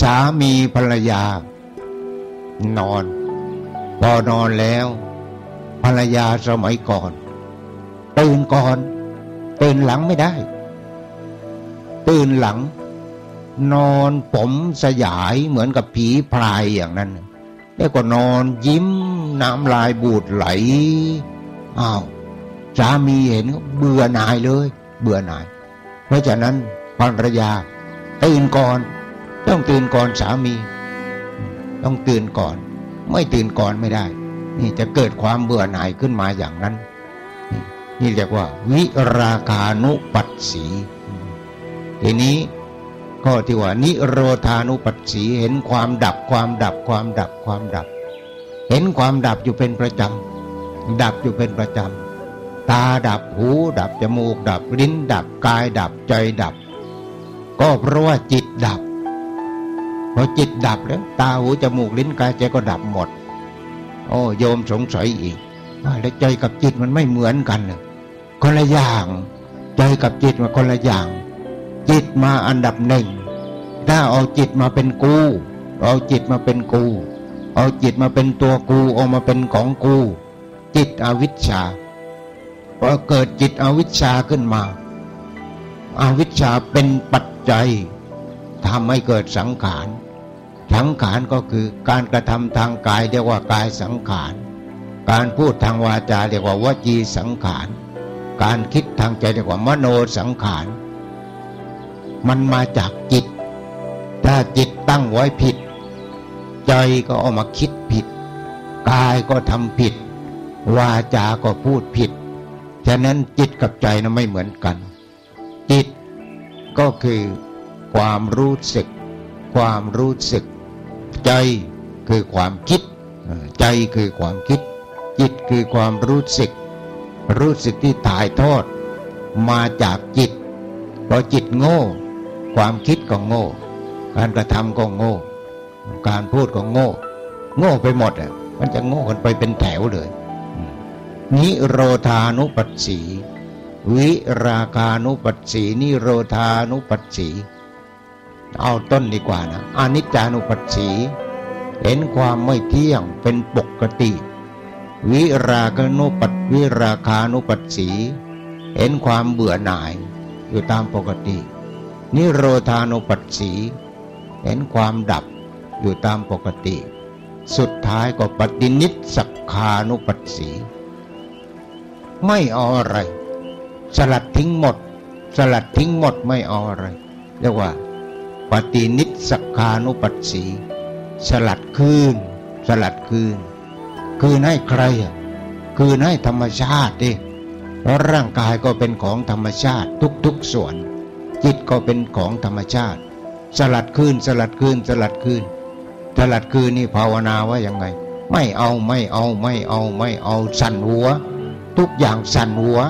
สามีภรรยา นอน พอนอนแล้ว ภรรยาสมัยก่อน ตื่นก่อน ตื่นหลังไม่ได้ ตื่นหลัง นอนผมสยายเหมือนกับผีพรายอย่างนั้นแล้วก็นอนยิ้มน้ำลายบูดไหลอ้าวสามีเห็นเบื่อหน่ายเลย เบื่อหน่าย เพราะฉะนั้นภรรยาตื่นก่อน ต้องตื่นก่อนสามี ต้องตื่นก่อน ไม่ตื่นก่อนไม่ได้ นี่จะเกิดความเบื่อหน่ายขึ้นมาอย่างนั้น นี่เรียกว่า วิราคานุปัสสีทีนี้ก็ที่ว่า นิโรธานุปัสสีเห็นความดับความดับความดับความดับ เห็นความดับอยู่เป็นประจำดับอยู่เป็นประจำตาดับหูดับจมูกดับลิ้นดับกายดับใจดับ ก็เพราะว่าจิตดับพอจิตดับแล้ว ตาหูจมูกลิ้นกายใจก็ดับหมด โอ้โยมสงสัยอีกว่าแล้วใจกับจิตมันไม่เหมือนกันเลย คนละอย่างใจกับจิตมันคนละอย่าง จิตมาอันดับหนึ่งถ้าเอาจิตมาเป็นกูเอาจิตมาเป็นกู เอาจิตมาเป็นตัวกูเอามาเป็นของกู จิตอวิชชาพอเกิดจิตอวิชชาขึ้นมาอาวิชชาเป็นปัจจัยทำให้เกิดสังขาร สังขารก็คือการกระทำทางกายเรียกว่ากายสังขาร การพูดทางวาจาเรียกว่าวจีสังขาร การคิดทางใจเรียกว่ามโนสังขาร มันมาจากจิต ถ้าจิตตั้งไว้ผิด ใจก็เอามาคิดผิด กายก็ทำผิด วาจาก็พูดผิด ฉะนั้นจิตกับใจนะไม่เหมือนกัน จิตก็คือความรู้สึก ความรู้สึก ใจคือความคิด ใจคือความคิด จิตคือความรู้สึก รู้สึกที่ถ่ายทอดมาจากจิตพอจิตโง่ ความคิดก็โง่ การกระทำก็โง่ การพูดก็โง่ โง่ไปหมดอะมันจะโง่กันไปเป็นแถวเลย นิโรธานุปัสสี วิราคานุปัสสี นิโรธานุปัสสี เอาต้นดีกว่านะอนิจจานุปัสสี เห็นความไม่เที่ยงเป็นปกติ วิราคานุปัสวิราคานุปัสสี เห็นความเบื่อหน่ายอยู่ตามปกติ นิโรธานุปัสสี เห็นความดับอยู่ตามปกติ สุดท้ายก็ปฏินิสักานุปัสสี ไม่เอาอะไร สลัดทิ้งหมด สลัดทิ้งหมดไม่เอาอะไรเรียกว่า ปฏินิสักานุปัสสี สลัดคืน สลัดคืน คืนให้ใครคืนให้ธรรมชาติดิเพราะร่างกายก็เป็นของธรรมชาติทุกๆส่วน จิตก็เป็นของธรรมชาติ สลัดคืนสลัดคืนสลัดคืนสลัดคืนนี่ภาวนาว่ายังไง ไม่เอาไม่เอาไม่เอาไม่เอาสั่นหัว ทุกอย่างสั่นหัว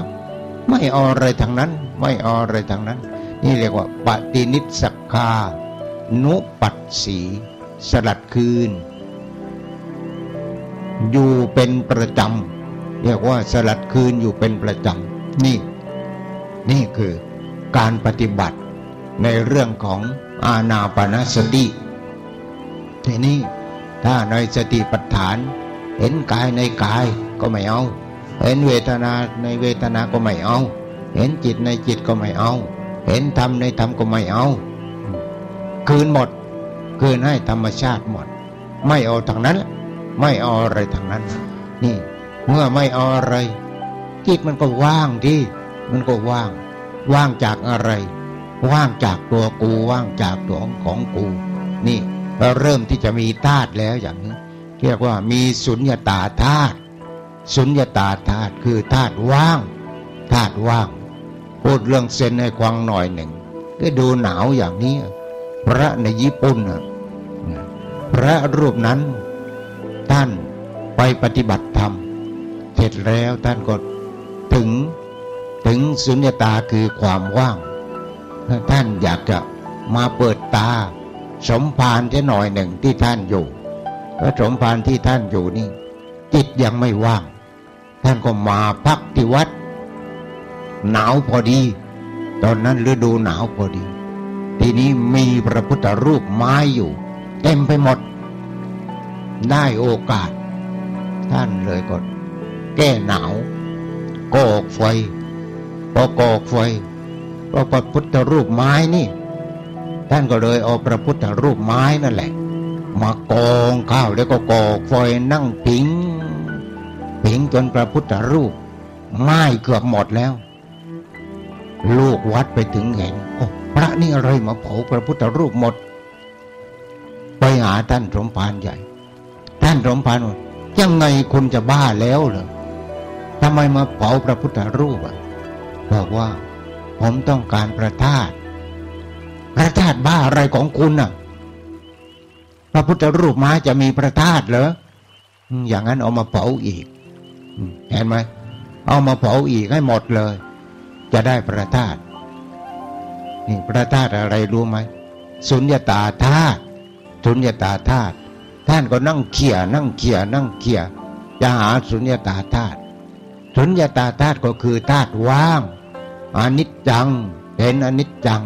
ไม่เอาอะไรทางนั้น ไม่เอาอะไรทางนั้น นี่เรียกว่าปฏินิสักคานุปัสสี สลัดคืน อยู่เป็นประจำเรียกว่าสลัดคืนอยู่เป็นประจำนี่ นี่คือการปฏิบัติในเรื่องของอาณาปณสติทีนี้ถ้าในสติปัฏฐาน เห็นกายในกายก็ไม่เอา เห็นเวทนาในเวทนาก็ไม่เอา เห็นจิตในจิตก็ไม่เอา เห็นธรรมในธรรมก็ไม่เอา คืนหมด คืนให้ธรรมชาติหมด ไม่เอาทางนั้น ไม่เอาอะไรทางนั้น นี่ เมื่อไม่เอาอะไรจิตมันก็ว่างดิมันก็ว่าง ว่างจากอะไร ว่างจากตัวกูว่างจากตัวของกู นี่เราเริ่มที่จะมีธาตุแล้วอย่างนี้เรียกว่ามีสุญญตาธาตุสุญญตาธาตุคือธาตุว่างธาตุว่างพูดเรื่องเซนให้ควังหน่อยหนึ่งก็ดูหนาวอย่างนี้ พระในญี่ปุ่นพระรูปนั้น ท่านไปปฏิบัติธรรม เสร็จแล้วท่านก็ถึงถึงสุญญตาคือความว่าง ท่านอยากจะมาเปิดตา สมภารจะหน่อยหนึ่งที่ท่านอยู่พระสมภารที่ท่านอยู่นี่ จิตยังไม่ว่าง ท่านก็มาพักที่วัด หนาวพอดี ตอนนั้นฤดูหนาวพอดี ทีนี้มีพระพุทธรูปไม้อยู่ เต็มไปหมด ได้โอกาส ท่านเลยก็แก้หนาวกอกไฟพอกอกไฟก็พระพุทธรูปไม้นี่ ท่านก็เลยเอาพระพุทธรูปไม้นั่นแหละ มากองข้าวแล้วก็กอกไฟนั่งผิงผิงจนพระพุทธรูปไหม้เกือบหมดแล้ว ลูกวัดไปถึงเห็นโอ้พระนี่อะไรมาเผาพระพุทธรูปหมด ไปหาท่านสมภารใหญ่านสมภารยังไงคุณจะบ้าแล้วเหรอทำไมมาเผาพระพุทธรูปอะบอกว่า ผมต้องการพระธาตุพระธาตุบ้าอะไรของคุณน่ะ พระพุทธรูปไม้จะมีพระธาตุเหรออย่างนั้นเอามาเผาอีกเห็นไหมเอามาเผาอีกให้หมดเลย จะได้พระธาตุนี่พระธาตุอะไรรู้ไหมสุญญตาธาตุสุญญตาธาตุ ท่านก็นั่งเขี่ยนั่งเขี่ยนั่งเขี่ยจะหาสุญญตาธาตุสุญญตาธาตุก็คือธาตุว่างอนิจจังเห็นอนิจจัง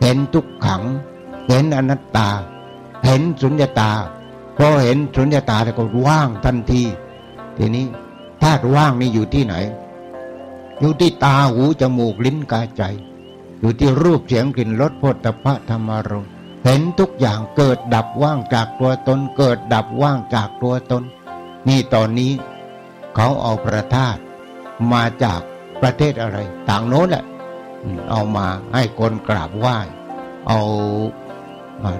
เห็นทุกขัง เห็นอนัตตา เห็นสุญญตาพอเห็นสุญญตาแล้วก็ว่างทันที ทีนี้ธาตุว่างนี่อยู่ที่ไหน อยู่ที่ตาหูจมูกลิ้นกายใจ อยู่ที่รูปเสียงกลิ่นรสโผฏฐะธรรมารม เห็นทุกอย่างเกิดดับว่างจากตัวตน เกิดดับว่างจากตัวตน นี่ตอนนี้เขาเอาประทาตมาจากประเทศอะไร ต่างโน้นแหละเอามาให้คนกราบไหว้ เอา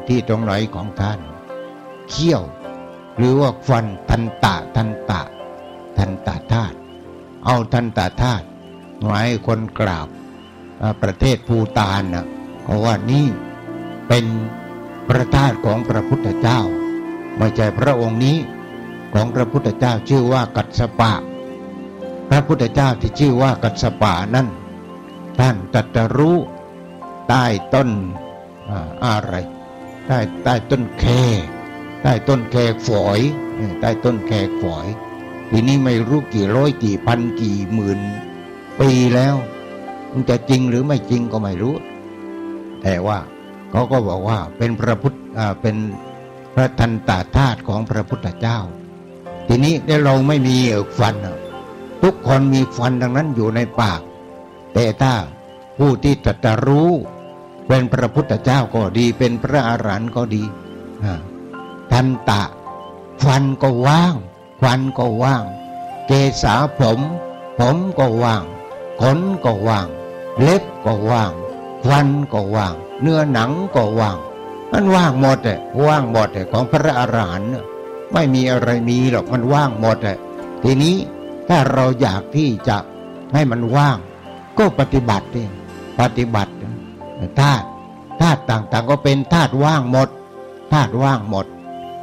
ที่ตรงไหนของท่าน เขี้ยว หรือว่าฟันทันตะทันตะ ทันตะธาตุเอาทันตะธาตุมาให้คนกราบประเทศภูตานนะเพราะว่านี่ เป็นพระธาตุของพระพุทธเจ้า ไม่ใช่พระองค์นี้ของพระพุทธเจ้าชื่อว่ากัสปะ พระพุทธเจ้าที่ชื่อว่ากัสปะนั้นท่านตรัสรู้ใต้ต้นอะไรใต้ใต้ต้นแคใต้ต้นแคฝอยใต้ต้นแคฝอย ทีนี้ไม่รู้กี่ร้อยกี่พันกี่หมื่นปีแล้ว มันจะจริงหรือไม่จริงก็ไม่รู้ แต่ว่า เขาก็บอกว่าเป็นพระพุทธเป็นพระทันตาธาตุของพระพุทธเจ้า ทีนี้เราไม่มีฟัน ทุกคนมีฟันดังนั้นอยู่ในปาก แต่ถ้าผู้ที่ตรัสรู้ เป็นพระพุทธเจ้าก็ดี เป็นพระอรหันต์ก็ดีทันตะ ฟันก็ว่าง ฟันก็ว่าง เกษาผม ผมก็ว่างขนก็ว่าง เล็บก็ว่างฟันก็ว่าง เนื้อหนังก็ว่าง มันว่างหมดเลยว่างหมดเลยของพระอรหันต์ไม่มีอะไรมีหรอกมันว่างหมดเลยทีนี้ถ้าเราอยากที่จะให้มันว่าง ก็ปฏิบัติเองปฏิบัติธาตุธาตุต่างๆก็เป็นธาตุว่างหมดธาตุว่างหมด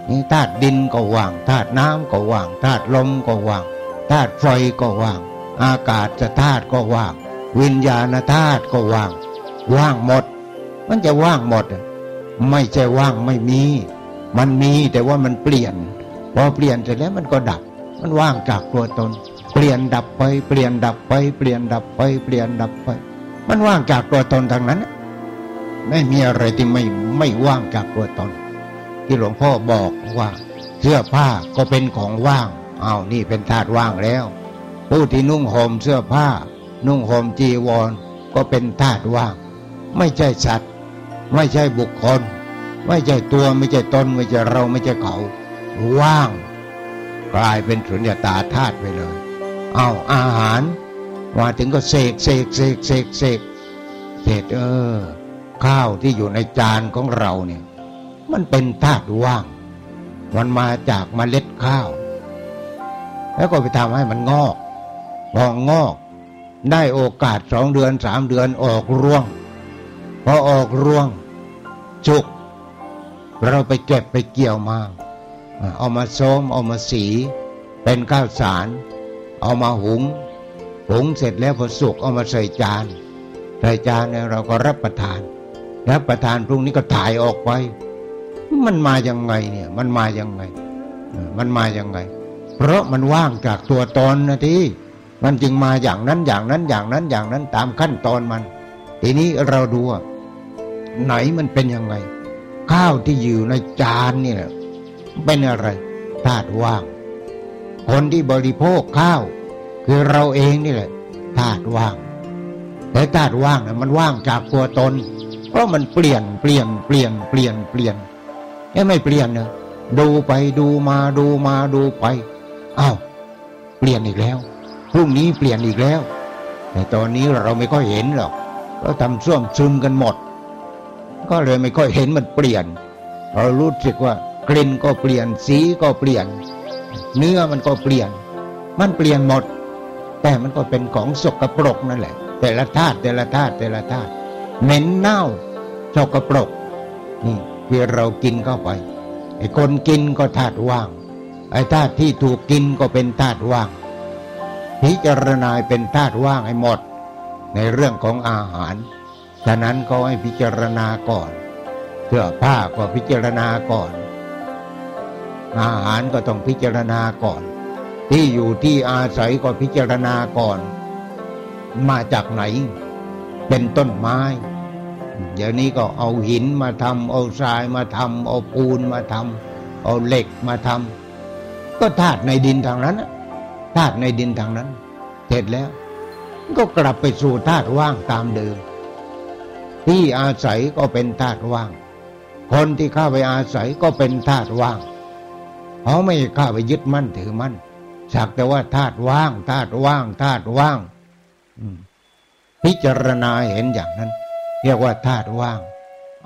นี่ธาตุดินก็ว่างธาตุน้ำก็ว่างธาตุลมก็ว่างธาตุไฟก็ว่าง อากาศจะธาตุก็ว่าง วิญญาณธาตุก็ว่าง ว่างหมด มันจะว่างหมด ไม่ใช่ว่างไม่มี มันมีแต่ว่ามันเปลี่ยน พอเปลี่ยนเสร็จแล้วมันก็ดับ มันว่างจากตัวตน เปลี่ยนดับไป เปลี่ยนดับไป เปลี่ยนดับไป เปลี่ยนดับไป มันว่างจากตัวตนทางนั้น ไม่มีอะไรที่ไม่ไม่ว่างจากตัวตน ที่หลวงพ่อบอกว่าเสื้อผ้าก็เป็นของว่างอ้าวนี่เป็นธาตุว่างแล้ว ผู้ที่นุ่งห่มเสื้อผ้า นุ่งห่มจีวร ก็เป็นธาตุว่าง ไม่ใช่สัตว์ ไม่ใช่บุคคล ไม่ใช่ตัวไม่ใช่ตนไม่ใช่เราไม่ใช่เขา ว่าง กลายเป็นสุญญตาธาตุไปเลย เอาอาหารมาถึงก็เสกเสกเสกเสกเสกเสร็จเออ ข้าวที่อยู่ในจานของเราเนี่ย มันเป็นธาตุว่าง มันมาจากมเมล็ดข้าว แล้วก็ไปทำให้มันงอกพองอก ได้โอกาสสองเดือนสามเดือนออกร่วง อออกร่วงจุก เราไปเก็บไปเกี่ยวมา เอามาซ้อมเอามาสี เป็นข้าวสาร เอามาหุง หุงเสร็จแล้วพอสุกเอามาใส่จานใส่จานเนี่ยเราก็รับประทาน รับประทานพรุ่งนี้ก็ถ่ายออกไป มันมายังไงเนี่ย มันมายังไง มันมายังไง เพราะมันว่างจากตัวตนนะที่มันจึงมาอย่างนั้นอย่างนั้นอย่างนั้นอย่างนั้นตามขั้นตอนมัน ทีนี้เราดูว่า ไหนมันเป็นยังไง ข้าวที่อยู่ในจานนี่ยเป็นอะไรธาตุว่าง คนที่บริโภคข้าว คือเราเองนี่แหละธาตุว่าง แต่ธาตุว่างนะมันว่างจากตัวตน เพราะมันเปลี่ยนเปลี่ยนเปลี่ยนเปลี่ยนเปลี่ยนไม่เปลี่ยนนะดูไปดูมาดูมาดูไปอ้าวเปลี่ยนอีกแล้วพรุ่งนี้เปลี่ยนอีกแล้ว แต่ตอนนี้เราไม่ค่อยเห็นหรอกเราทำส้วมซึมกันหมด ก็เลยไม่ค่อยเห็นมันเปลี่ยนเรารู้สึกว่ากลิ่นก็เปลี่ยน สีก็เปลี่ยน เนื้อมันก็เปลี่ยน มันเปลี่ยนหมด แต่มันก็เป็นของสกปรกนั่นแหละ แต่ละธาตุแต่ละธาตุแต่ละธาตุเหม็นเน่าสกปรกนี่เพื่อเรากินเข้าไปไอ้คนกินก็ธาตุว่าง ไอ้ธาตุที่ถูกกินก็เป็นธาตุว่าง พิจารณาเป็นธาตุว่างให้หมด ในเรื่องของอาหาร ฉะนั้นก็ให้พิจารณาก่อนเสื้อผ้าก็พิจารณาก่อน อาหารก็ต้องพิจารณาก่อน ที่อยู่ที่อาศัยก็พิจารณาก่อน มาจากไหน เป็นต้นไม้ เดี๋ยวนี้ก็เอาหินมาทำเอาทรายมาทำเอาปูนมาทำเอาเหล็กมาทำก็ธาตุในดินทางนั้นธาตุในดินทางนั้น เสร็จแล้ว ก็กลับไปสู่ธาตุว่างตามเดิม ที่อาศัยก็เป็นธาตุว่าง คนที่เข้าไปอาศัยก็เป็นธาตุว่างเขาไม่เข้าไปยึดมั่นถือมั่นสักแต่ว่าธาตุว่างธาตุว่างธาตุว่างพิจารณาเห็นอย่างนั้น เรียกว่าธาตุว่าง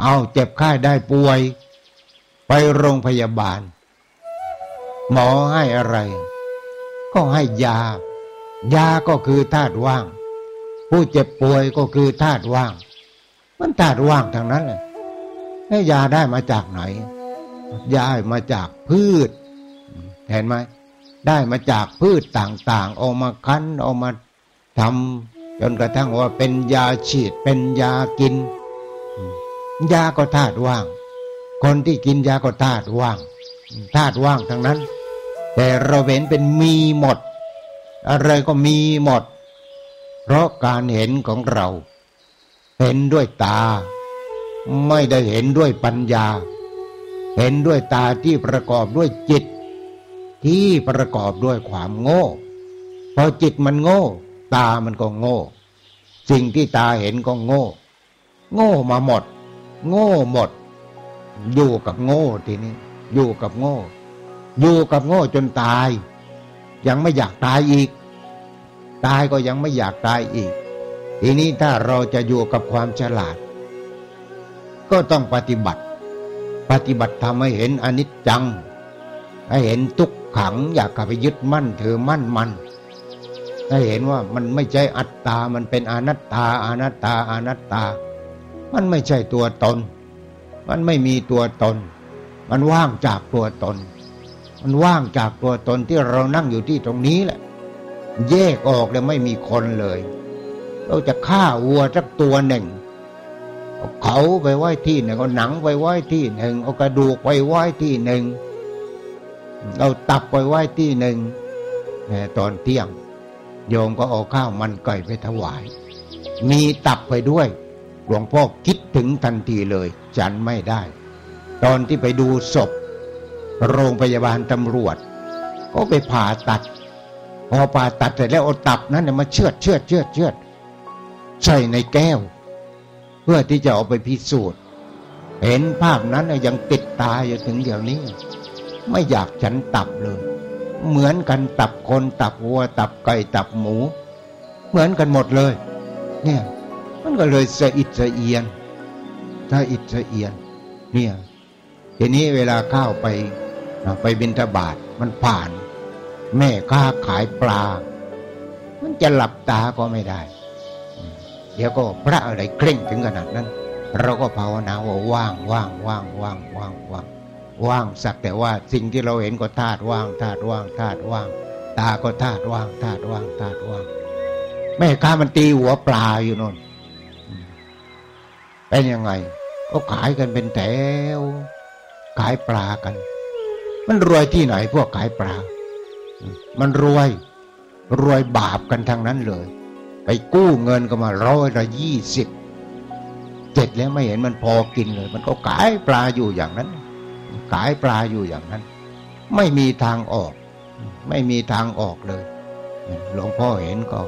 เอาเจ็บไข้ได้ป่วย ไปโรงพยาบาล หมอให้อะไร ก็ให้ยา ยาก็คือธาตุว่าง ผู้เจ็บป่วยก็คือธาตุว่าง มันธาตุว่างทางนั้นเลยยาได้มาจากไหน ยามาจากพืช เห็นไหม ได้มาจากพืชต่างๆออกมาคั้นออกมาทำจนกระทั่งว่าเป็นยาฉีดเป็นยากิน ยาก็ธาตุว่าง คนที่กินยาก็ธาตุว่างธาตุว่างทั้งนั้น แต่เราเห็นเป็นมีหมด อะไรก็มีหมด เพราะการเห็นของเรา เห็นด้วยตา ไม่ได้เห็นด้วยปัญญา เห็นด้วยตาที่ประกอบด้วยจิต ที่ประกอบด้วยความโง่ พอจิตมันโง่ ตามันก็โง่ สิ่งที่ตาเห็นก็โง่ โง่มาหมด โง่หมด อยู่กับโง่ทีนี้ อยู่กับโง่ อยู่กับโง่จนตาย ยังไม่อยากตายอีก ตายก็ยังไม่อยากตายอีก ทีนี้ถ้าเราจะอยู่กับความฉลาด ก็ต้องปฏิบัติ ปฏิบัติทำให้เห็นอนิจจัง ให้เห็นทุกขังอยากกลับไปยึดมั่นถือมั่นมัน ให้เห็นว่ามันไม่ใช่อัตตา มันเป็นอนัตตา อนัตตา อนัตตา มันไม่ใช่ตัวตน มันไม่มีตัวตน มันว่างจากตัวตน มันว่างจากตัวตนที่เรานั่งอยู่ที่ตรงนี้แหละ แยกออกแล้วไม่มีคนเลย เราจะฆ่าวัวสักตัวหนึ่งเอาเขาไปไว้ที่หนึ่งเอาหนังไปไว้ที่หนึ่งเอากระดูกไปไว้ที่หนึ่งเราตับไปไว้ที่หนึ่งตอนเที่ยง โยมก็เอาข้าวมันไก่ไปถวาย มีตับไปด้วย หลวงพ่อคิดถึงทันทีเลยฉันไม่ได้ ตอนที่ไปดูศพ โรงพยาบาลตำรวจ ก็ไปผ่าตัด พอผ่าตัดเสร็จแล้วเอาตับนั้นมาเชือดเชือดเชือดเชือด ใส่ในแก้ว เพื่อที่จะเอาไปพิสูจน์ เห็นภาพนั้นยังติดตาอยู่ถึงเดี๋ยวนี้ ไม่อยากฉันตับเลย เหมือนกันตับคนตับวัว ตับไก่ตับหมู เหมือนกันหมดเลย เนี่ย มันก็เลยสะอิดสะเอียนสะอิดสะเอียน เนี่ยทีนี้เวลาข้าวไปไปบินทบาทมันผ่าน แม่ค้าขายปลา มันจะหลับตาก็ไม่ได้ เดี๋ยวก็พระอะไรเคร่งถึงขนาดนั้น เราก็ภาวนาว่าว่างว่างว่างว่างว่างว่างว่างสักแต่ว่าสิ่งที่เราเห็นก็ธาตุว่างธาตุว่างธาตุว่าง ตาก็ธาตุว่างธาตุว่างธาตุว่าง แม่ค้ามันตีหัวปลาอยู่นนเป็นยังไง ก็ขายกันเป็นแถวขายปลากัน มันรวยที่ไหนพวกขายปลา มันรวยรวยบาปกันทางนั้นเลย ไปกู้เงินก็มาร้อยละยี่สิบเจ็ดแล้วไม่เห็นมันพอกินเลย มันก็ขายปลาอยู่อย่างนั้น ขายปลาอยู่อย่างนั้น ไม่มีทางออก ไม่มีทางออกเลย หลวงพ่อเห็นก็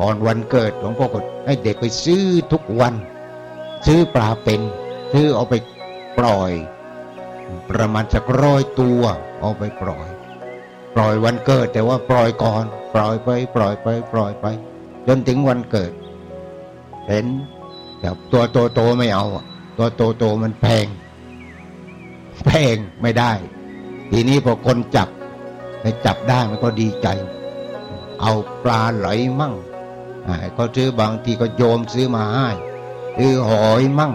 ก่อนวันเกิดหลวงพ่อก็ให้เด็กไปซื้อทุกวัน ซื้อปลาเป็น ซื้อเอาไปปล่อย ประมาณสักร้อยตัว เอาไปปล่อย ปล่อยวันเกิดแต่ว่าปล่อยก่อน ปล่อยไป ปล่อยไป ปล่อยไป จนถึงวันเกิด เห็นแต่ตัวโตโตไม่เอา ตัวโตโตมันแพง แพงไม่ได้ ทีนี้พอคนจับไปจับได้มันก็ดีใจ เอาปลาไหลมั่งก็ซื้อบางทีก็โยมซื้อมาให้ซื้อหอยมั่ง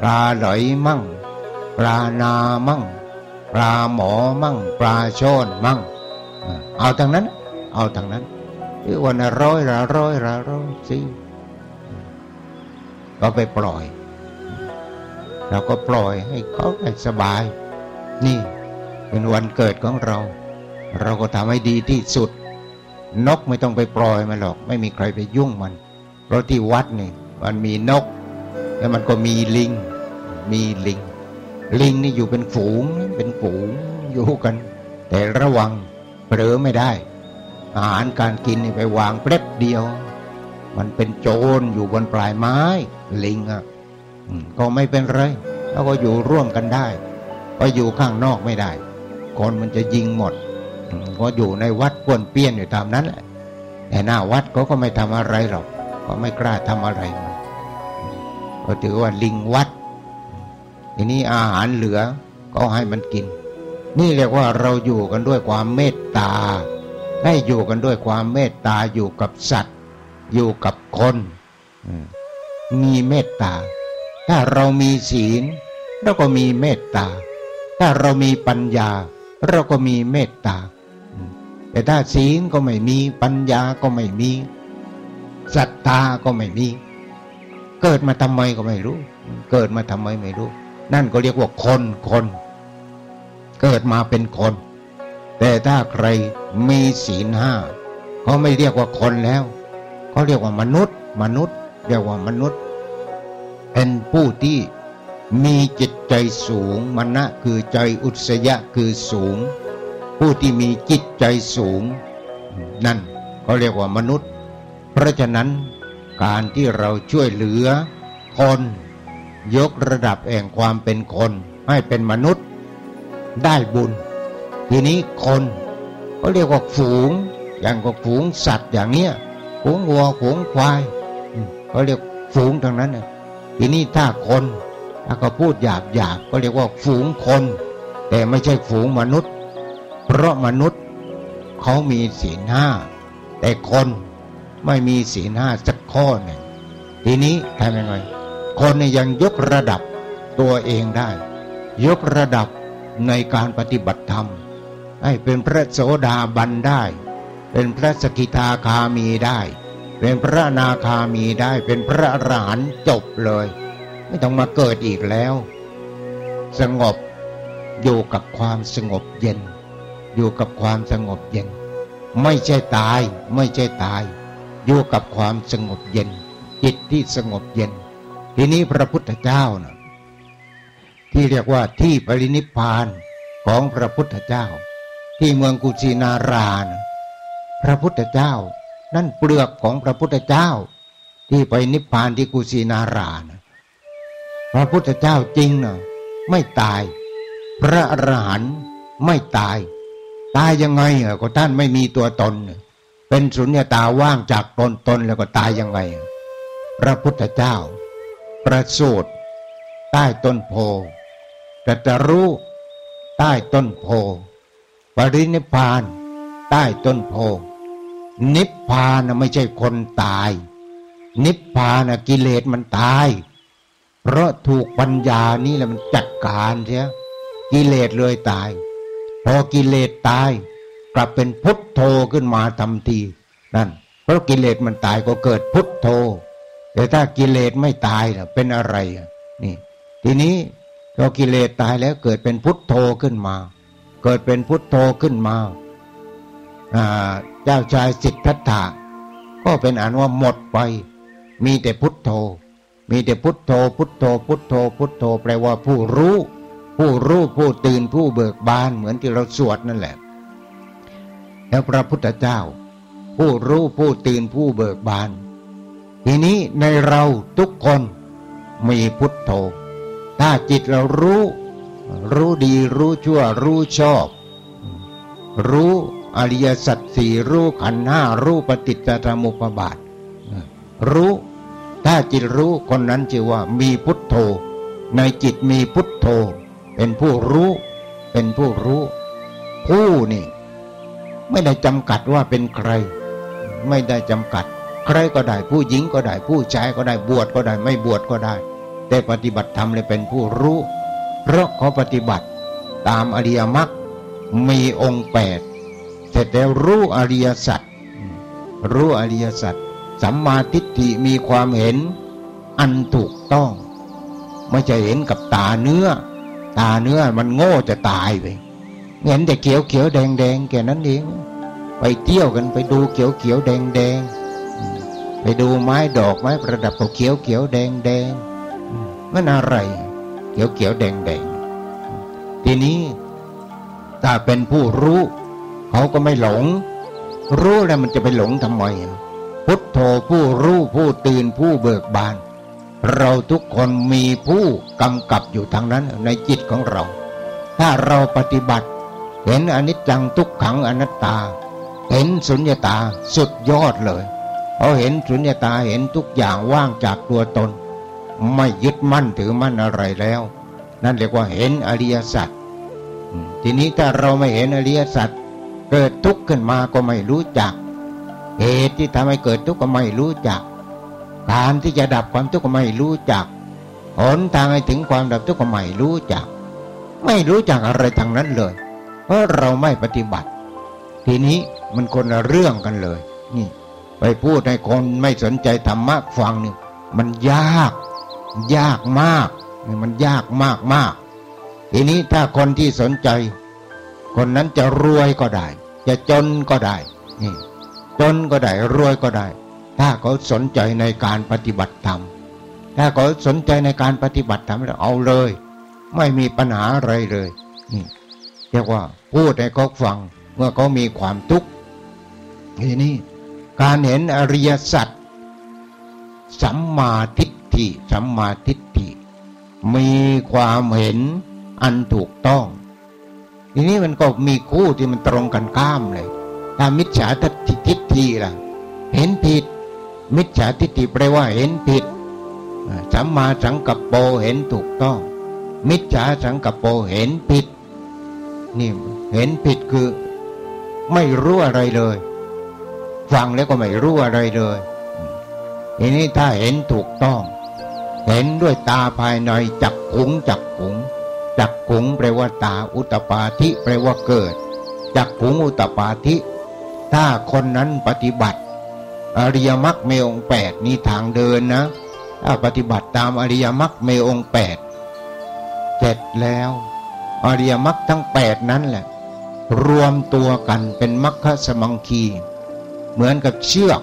ปลาไหลมั่ง ปลานามั่ง ปลาหมอมั่ง ปลาโชนมั่ง เอาทางนั้น เอาทางนั้น วันละร้อยละร้อยละร้อยสิก็ไปปล่อย เราก็ปล่อยให้เขาได้สบาย นี่เป็นวันเกิดของเรา เราก็ทำให้ดีที่สุด นกไม่ต้องไปปล่อยมันหรอก ไม่มีใครไปยุ่งมัน เพราะที่วัดนี่มันมีนก แล้วมันก็มีลิง มีลิง ลิงนี่อยู่เป็นฝูงเป็นฝูงอยู่กัน แต่ระวังเผลอไม่ได้ อาหารการกินนี่ไปวางเปล็บเดียว มันเป็นโจรอยู่บนปลายไม้ ลิงอะก็ไม่เป็นไร แล้วก็อยู่ร่วมกันได้ก็อยู่ข้างนอกไม่ได้คนมันจะยิงหมดก็อยู่ในวัดกวนเปี้ยนอยู่ตามนั้นแหละแต่หน้าวัดเขาก็ไม่ทำอะไรหรอกก็ไม่กล้าทำอะไรมันก็ถือว่าลิงวัดทีนี้อาหารเหลือก็ให้มันกิน นี่เรียกว่าเราอยู่กันด้วยความเมตตา ให้อยู่กันด้วยความเมตตาอยู่กับสัตว์ อยู่กับคนมีเมตตา ถ้าเรามีศีลเราก็มีเมตตา ถ้าเรามีปัญญา เราก็มีเมตตา แต่ถ้าศีลก็ไม่มีปัญญาก็ไม่มีศรัทธาก็ไม่มี เกิดมาทำไมก็ไม่รู้ เกิดมาทำไมไม่รู้ นั่นก็เรียกว่าคนคน เกิดมาเป็นคน แต่ถ้าใครมีศีลห้าเขาไม่เรียกว่าคนแล้วเขาเรียกว่ามนุษย์ มนุษย์ เรียกว่ามนุษย์ เป็นผู้ที่มีจิตใจสูงมณะคือใจอุตสยะคือสูง ผู้ที่มีจิตใจสูง นั่นเขาเรียกว่ามนุษย์ เพราะฉะนั้นการที่เราช่วยเหลือคน ยกระดับแห่งความเป็นคนให้เป็นมนุษย์ ได้บุญ ทีนี้คนเขาเรียกว่าฝูง อย่างกับฝูงสัตว์อย่างเนี้ยฝูงวัวฝูงควายเขาเรียกฝูงทางนั้นทีนี้ถ้าคนถ้าเขาพูดหยาบหยาบก็เรียกว่าฝูงคน แต่ไม่ใช่ฝูงมนุษย์ เพราะมนุษย์เขามีศีลห้าแต่คนไม่มีศีลห้าสักข้อหนึ่งทีนี้ทำยังไงคนนี่ยังยกระดับตัวเองได้ ยกระดับในการปฏิบัติธรรม ให้เป็นพระโสดาบันได้ เป็นพระสกิทาคามีได้ เป็นพระนาคามีได้ เป็นพระอรหันต์จบเลย ไม่ต้องมาเกิดอีกแล้ว สงบอยู่กับความสงบเย็น อยู่กับความสงบเย็น ไม่ใช่ตาย ไม่ใช่ตาย อยู่กับความสงบเย็น จิตที่สงบเย็น ทีนี้พระพุทธเจ้านะที่เรียกว่าที่ปรินิพานของพระพุทธเจ้า ที่เมืองกุชินารานะพระพุทธเจ้า นั่นเปลือกของพระพุทธเจ้า ที่ไปนิพพานที่กุชินารานะพระพุทธเจ้าจริงนะไม่ตาย พระอรหันต์ไม่ตาย ตายยังไงอะก็ท่านไม่มีตัวตน เป็นสุญญตาว่างจากตนตนแล้วก็ตายยังไง พระพุทธเจ้า ประสูติใต้ต้นโพตรัสรู้ใต้ต้นโพ ปรินิพานใต้ต้นโพ นิพพานไม่ใช่คนตาย นิพพานกิเลสมันตาย เพราะถูกปัญญานี่แหละมันจัดการเสียกิเลสเลยตาย พอกิเลสตาย กลับเป็นพุทโธขึ้นมาทำทีนั่นเพราะกิเลสมันตายก็เกิดพุทโธ แต่ถ้ากิเลสไม่ตายล่ะเป็นอะไรนี่ ทีนี้พอกิเลสตายแล้วเกิดเป็นพุทโธขึ้นมา เกิดเป็นพุทโธขึ้นมาเจ้าชายสิทธัตถะก็เป็นอันว่าหมดไป มีแต่พุทโธ มีแต่พุทโธ พุทโธ พุทโธ พุทโธ แปลว่าผู้รู้ ผู้รู้ผู้ตื่นผู้เบิกบานเหมือนที่เราสวดนั่นแหละ แล้วพระพุทธเจ้า ผู้รู้ผู้ตื่นผู้เบิกบาน ทีนี้ในเราทุกคนมีพุทโธ ถ้าจิตเรารู้ รู้ดีรู้ชั่วรู้ชอบ รู้อริยสัจสี่รู้ขันห้ารู้ปฏิจจสมุปบาท รู้ถ้าจิตรู้คนนั้นชื่อว่ามีพุทโธ ในจิตมีพุทโธ เป็นผู้รู้เป็นผู้รู้ ผู้นี่ ไม่ได้จำกัดว่าเป็นใคร ไม่ได้จำกัด ใครก็ได้ผู้หญิงก็ได้ผู้ชายก็ได้บวชก็ได้ไม่บวชก็ได้ แต่ปฏิบัติธรรมเลยเป็นผู้รู้ เพราะเขาปฏิบัติตามอริยมรรคมีองค์แปดเสร็จแล้วรู้อริยสัจรู้อริยสัจสัมมาทิฏฐิมีความเห็นอันถูกต้อง ไม่ใช่เห็นกับตาเนื้อ ตาเนื้อมันโง่จะตายไปเห็นแต่เขียวเขียวแดงแดงแค่นั้นเองไปเที่ยวกันไปดูเขียวเขียวแดงแดงไปดูไม้ดอกไม้ประดับเขียวเขียวแดงแดงมันอะไร ขียวเขียวแดงแดงทีนี้ถ้าเป็นผู้รู้ เขาก็ไม่หลง รู้แล้วมันจะไปหลงทำไมพุทโธผู้รู้ผู้ตื่นผู้เบิกบาน เราทุกคนมีผู้กำกับอยู่ทางนั้นในจิตของเรา ถ้าเราปฏิบัติ เห็นอนิจจังทุกขังอนัตตา เห็นสุญญตาสุดยอดเลยเขาเห็นสุญญตาเห็นทุกอย่างว่างจากตัวตน ไม่ยึดมั่นถือมั่นอะไรแล้ว นั่นเรียกว่าเห็นอริยสัจทีนี้ถ้าเราไม่เห็นอริยสัจเกิดทุกข์ขึ้นมาก็ไม่รู้จัก เหตุที่ทำให้เกิดทุกข์ก็ไม่รู้จักการที่จะดับความทุกข์ก็ไม่รู้จักหนทางให้ถึงความดับทุกข์ก็ไม่รู้จัก ไม่รู้จักอะไรทางนั้นเลย เพราะเราไม่ปฏิบัติ ทีนี้มันคนละเรื่องกันเลย นี่ ไปพูดให้คนไม่สนใจธรรมะฟังนี่มันยาก ยากมากมันยากมากมากทีนี้ถ้าคนที่สนใจ คนนั้นจะรวยก็ได้ จะจนก็ได้นี่จนก็ได้รวยก็ได้ ถ้าเขาสนใจในการปฏิบัติธรรมถ้าเขาสนใจในการปฏิบัติธรรมเอาเลย ไม่มีปัญหาอะไรเลยนี่เรียกว่าพูดให้เขาฟังเมื่อเขามีความทุกข์ทีนี้การเห็นอริยสัจสัมมาทิฏ ฐิสัมมาทิฏฐิ มีความเห็นอันถูกต้อง ทีนี้มันก็มีคู่ที่มันตรงกันข้ามเลย ถ้ามิจฉาทิฏฐิทิฏฐิล่ะ เห็นผิด มิจฉาทิฏฐิแปลว่าเห็นผิดสัมมาสังกัปโปเห็นถูกต้อง มิจฉาสังกัปโปเห็นผิดนี่เห็นผิดคือ ไม่รู้อะไรเลย ฟังแล้วก็ไม่รู้อะไรเลยทีนี้ถ้าเห็นถูกต้อง เห็นด้วยตาภายในจักขุงจักขุงจักขุงแปลว่าตาอุตปาธิแปลว่าเกิดจักขุงอุตปาธิ ถ้าคนนั้นปฏิบัติ อริยมรรคเมองแปดนี่ทางเดินนะถ้าปฏิบัติตามอริยมรรคเมองแปดเสร็จแล้ว อริยมรรคทั้งแปดนั้นแหละ รวมตัวกันเป็นมรรคสมังคี เหมือนกับเชือก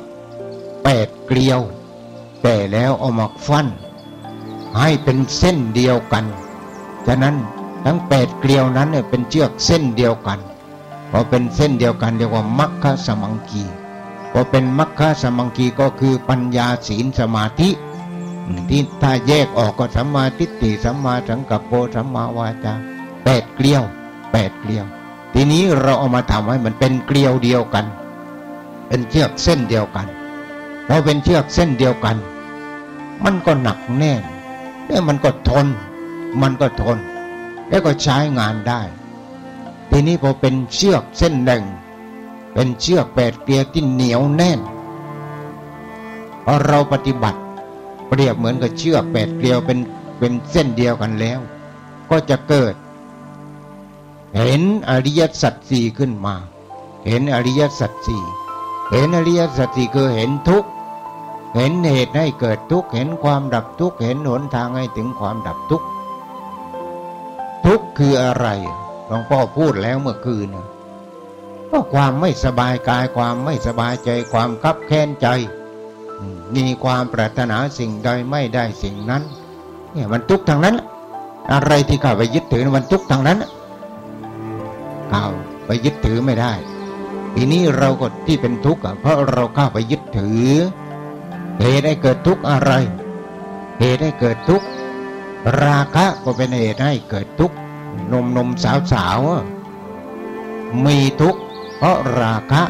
แปดเกลียว แต่แล้วเอามาฟัน ให้เป็นเส้นเดียวกัน ฉะนั้นทั้งแปดเกลียวนั้นเนี่ยเป็นเชือกเส้นเดียวกัน พอเป็นเส้นเดียวกันเรียกว่ามัคคะสมังคีพอเป็นมัคคะสมังคีก็คือปัญญาศีลสมาธิที่ถ้าแยกออกก็สัมมาทิฏฐิสัมมาสังกัปโปสัมมาวาจาแปดเกลียวแปดเกลียว ทีนี้เราเอามาทำให้มันเป็นเกลียวเดียวกัน เป็นเชือกเส้นเดียวกันพอเป็นเชือกเส้นเดียวกัน มันก็หนักแน่น แล้วมันก็ทน มันก็ทน แล้วก็ใช้งานได้ ทีนี้พอเป็นเชือกเส้นหนึ่ง เป็นเชือกแปดเกลียวที่เหนียวแน่นพอเราปฏิบัติเปรียบเหมือนกับเชือกแปดเกลียวเป็นเป็นเส้นเดียวกันแล้ว ก็จะเกิด เห็นอริยสัจสี่ขึ้นมา เห็นอริยสัจสี่เห็นอริยสัจสี่คือเห็นทุกข์ เห็นเหตุให้เกิดทุกข์เห็นความดับทุกข์เห็นหนทางให้ถึงความดับทุกข์ทุกข์คืออะไรหลวงพ่อพูดแล้วเมื่อคืนก็ความไม่สบายกายความไม่สบายใจความคับแค้นใจ มีความปรารถนาสิ่งใดไม่ได้สิ่งนั้นเนี่ยมันทุกข์ทางนั้น อะไรที่ข้าไปยึดถือมันทุกข์ทางนั้นข้าไปยึดถือไม่ได้ ทีนี้เราก็ที่เป็นทุกข์เพราะเราข้าไปยึดถือ เหตุให้เกิดทุกข์อะไร เหตุให้เกิดทุกข์ราคะก็เป็นเหตุให้เกิดทุกข์นมนมสาวสาวมีทุกข์เพราะราคะ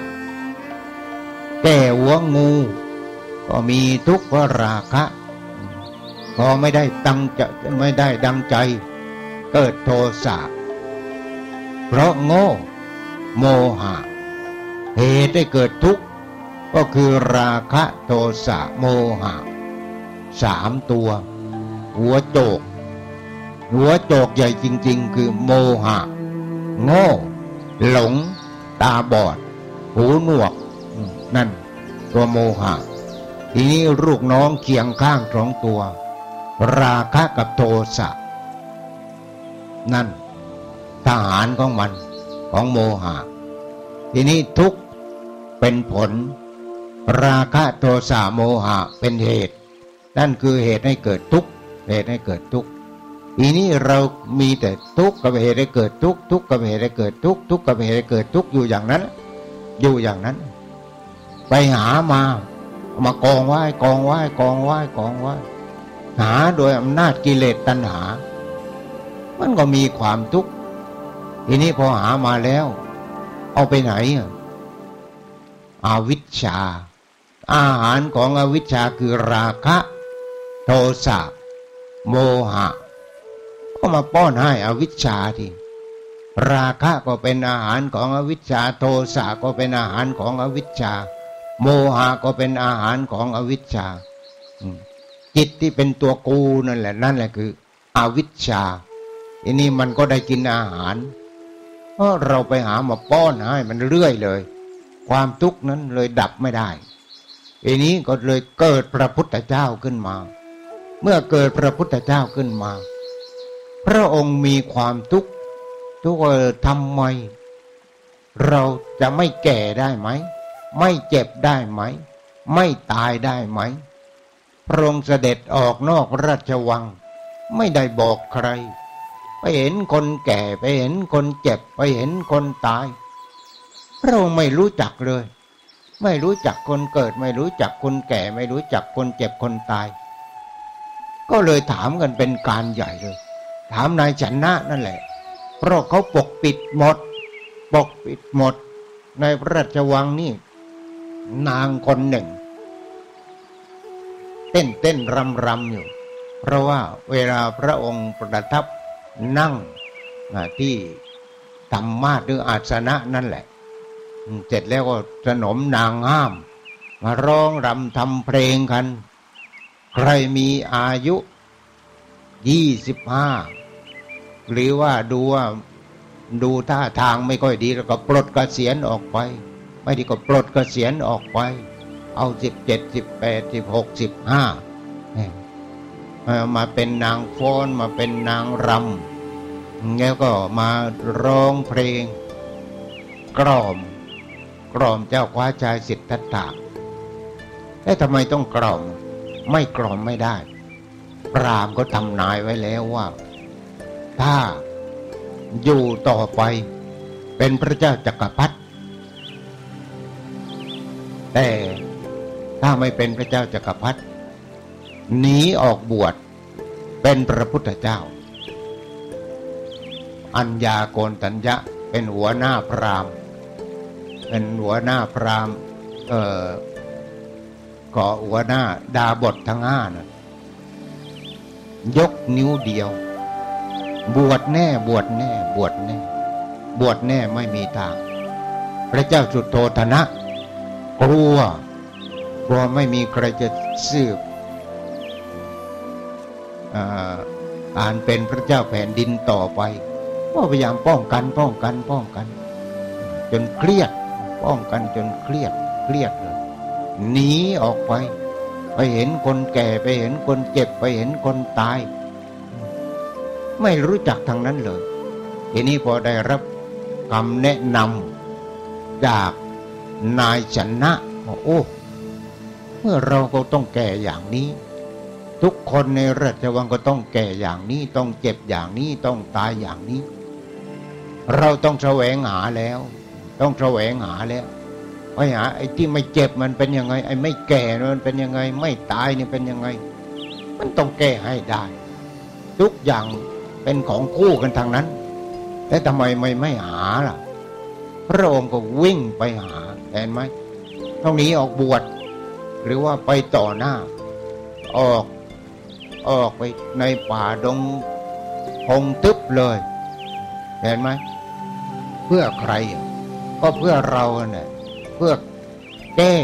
แก่หัวงู ก็มีทุกข์เพราะราคะพอไม่ได้ตั้งจะไม่ได้ดังใจ เกิดโทสะเพราะโง่ โมหะ เหตุให้เกิดทุกข์ ก็คือราคะโทสะโมหะสามตัว หัวโจก หัวโจกใหญ่จริง ๆ คือโมหะ โง่ หลง ตาบอด หูหนวก นั่น ตัวโมหะ ทีนี้ลูกน้องเคียงข้างสองตัว ราคะกับโทสะนั่น ทหารของมันของโมหะ ทีนี้ทุกเป็นผล ราคะโทสะโมหะเป็นเหตุ นั่นคือเหตุให้เกิดทุกข์เหตุให้เกิดทุกทีนี้เรามีแต่ทุกข์กับเหตุให้เกิดทุกข์ทุกข์กับเหตุให้เกิดทุกข์ทุกข์กับเหตุให้เกิดทุกข์อยู่อย่างนั้น อยู่อย่างนั้น ไปหามามากองไว้กองไว้กองไว้กองไว้หาโดยอำนาจกิเลสตัณหา มันก็มีความทุกข์ทีนี้พอหามาแล้ว เอาไปไหนอาวิชชา อาหารของอวิชชาคือราคะ โทสะโมหะ ก็มาป้อนให้อวิชชาทีราคะก็เป็นอาหารของอวิชชา โทสะก็เป็นอาหารของอวิชชา โมหะก็เป็นอาหารของอวิชชาจิตที่เป็นตัวกูนั่นแหละนั่นแหละคือ อวิชชาอันนี้มันก็ได้กินอาหารเพราะเราไปหามาป้อนให้มันเรื่อยเลย ความทุกข์นั้นเลยดับไม่ได้ อันนี้ก็เลยเกิดพระพุทธเจ้าขึ้นมา เมื่อเกิดพระพุทธเจ้าขึ้นมา พระองค์มีความทุกข์ทุกข์ทำไม เราจะไม่แก่ได้ไหม ไม่เจ็บได้ไหม ไม่ตายได้ไหม พระองค์เสด็จออกนอกราชวัง ไม่ได้บอกใคร ไปเห็นคนแก่ไปเห็นคนเจ็บไปเห็นคนตาย พระองค์ไม่รู้จักเลย ไม่รู้จักคนเกิด ไม่รู้จักคนแก่ ไม่รู้จักคนเจ็บคนตาย ก็เลยถามกันเป็นการใหญ่เลย ถามนายชนะนั่นแหละ เพราะเขาปกปิดหมด ปกปิดหมด ในพระราชวังนี่ นางคนหนึ่ง เต้นเต้นรำรำอยู่ เพราะว่าเวลาพระองค์ประทับนั่งที่ธรรมาหรืออาสนะนั่นแหละ เสร็จแล้วก็สนมนางห้าม มาร้องรำทำเพลงกัน ใครมีอายุยี่สิบห้าหรือว่าดูว่าดูท่าทางไม่ค่อยดีแล้วก็ปลดกเกษียณออกไป ไม่ดีก็ปลดกเกษียณออกไป เอาสิบเจ็ดสิบแปดสิบหกสิบห้ามาเป็นนางฟ้อนมาเป็นนางรำแล้วก็มาร้องเพลงกล่อม กล่อมเจ้าคว้าชายสิทธัตถะแต่ทำไมต้องกล่อมไม่กล่อมไม่ได้ ปรามก็ทำนายไว้แล้วว่า ถ้าอยู่ต่อไปเป็นพระเจ้าจักรพรรดิแต่ถ้าไม่เป็นพระเจ้าจักรพรรดิหนีออกบวชเป็นพระพุทธเจ้า อัญญาโกนตัญญะเป็นหัวหน้าพราม เป็นหัวหน้าพรามเออก่อหัวหน้า ดาบททั้งห้านะยกนิ้วเดียว บวชแน่ บวชแน่ บวชแน่ บวชแน่ไม่มีทาง พระเจ้าสุดโทธนะ กลัวกลัวไม่มีใครจะสืบอ่านเป็นพระเจ้าแผ่นดินต่อไปก็พยายามป้องกัน ป้องกัน ป้องกัน จนเครียด ป้องกันจนเครียดเครียดเลยหนีออกไป ไปเห็นคนแก่ไปเห็นคนเจ็บไปเห็นคนตาย ไม่รู้จักทางนั้นเลย ทีนี้พอได้รับคำแนะนำจากนายชนะโอ้เมื่อเราก็ต้องแก่อย่างนี้ ทุกคนในราชวังก็ต้องแก่อย่างนี้ ต้องเจ็บอย่างนี้ต้องตายอย่างนี้ เราต้องแสวงหาแล้ว ต้องแสวงหาแล้วไปหาไอ้ที่ไม่เจ็บมันเป็นยังไง ไอ้ไม่แก่มันเป็นยังไง ไม่ตายนี่เป็นยังไง มันต้องแก้ให้ได้ ทุกอย่างเป็นของคู่กันทางนั้น แต่ทำไมไม่ไม่หาล่ะ พระองค์ก็วิ่งไปหาเห็นไหมต้องหนีออกบวชหรือว่าไปต่อหน้า ออกออกไปในป่าดงพงตึบเลย เห็นไหม เพื่อใคร ก็เพื่อเราเนี่ยเพื่อแก้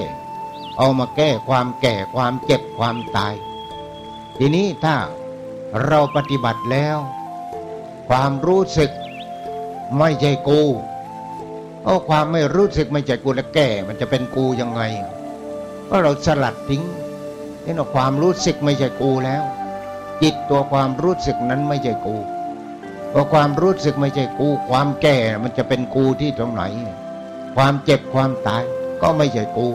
เอามาแก้ความแก่ความเจ็บความตาย ทีนี้ถ้าเราปฏิบัติแล้ว ความรู้สึกไม่ใช่กูเอาความไม่รู้สึกไม่ใช่กูแล้วแก่ มันจะเป็นกูยังไงก็เราสลัดทิ้งนี่เราความรู้สึกไม่ใช่กูแล้ว จิตตัวความรู้สึกนั้นไม่ใช่กูพอความรู้สึกไม่ใช่กู ความแก่มันจะเป็นกูที่ตรงไหน ความเจ็บความตายก็ไม่ใช่กู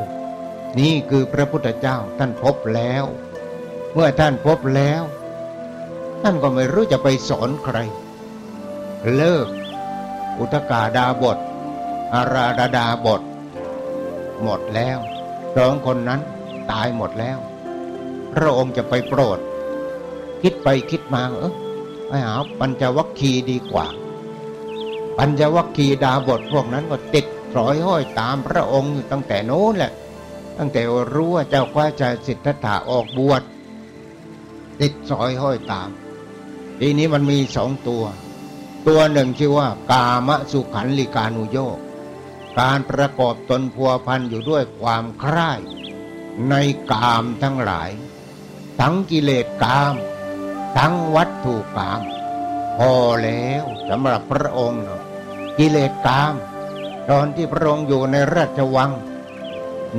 นี่คือพระพุทธเจ้าท่านพบแล้ว เมื่อท่านพบแล้ว ท่านก็ไม่รู้จะไปสอนใคร เลิก อุตกาดาบทอาราดาดาบท หมดแล้วสองคนนั้นตายหมดแล้ว พระองค์จะไปโปรด คิดไปคิดมาเออไปหาปัญจวัคคีย์ดีกว่า ปัญจวัคคีย์ดาบทพวกนั้นก็ติด รอยห้อยตามพระองค์ตั้งแต่โน้นแหละ ตั้งแต่รู้ว่าเจ้าคว้าใจสิทธัตถะออกบวชติดสอยห้อยตาม ทีนี้มันมีสองตัว ตัวหนึ่งชื่อว่ากามสุขันลิกานุโยกการประกอบตนพัวพันอยู่ด้วยความใคร่ในกามทั้งหลาย ทั้งกิเลสกาม ทั้งวัตถุกาม พอแล้วสำหรับพระองค์กิเลสกาม ตอนที่พระองค์อยู่ในราชวัง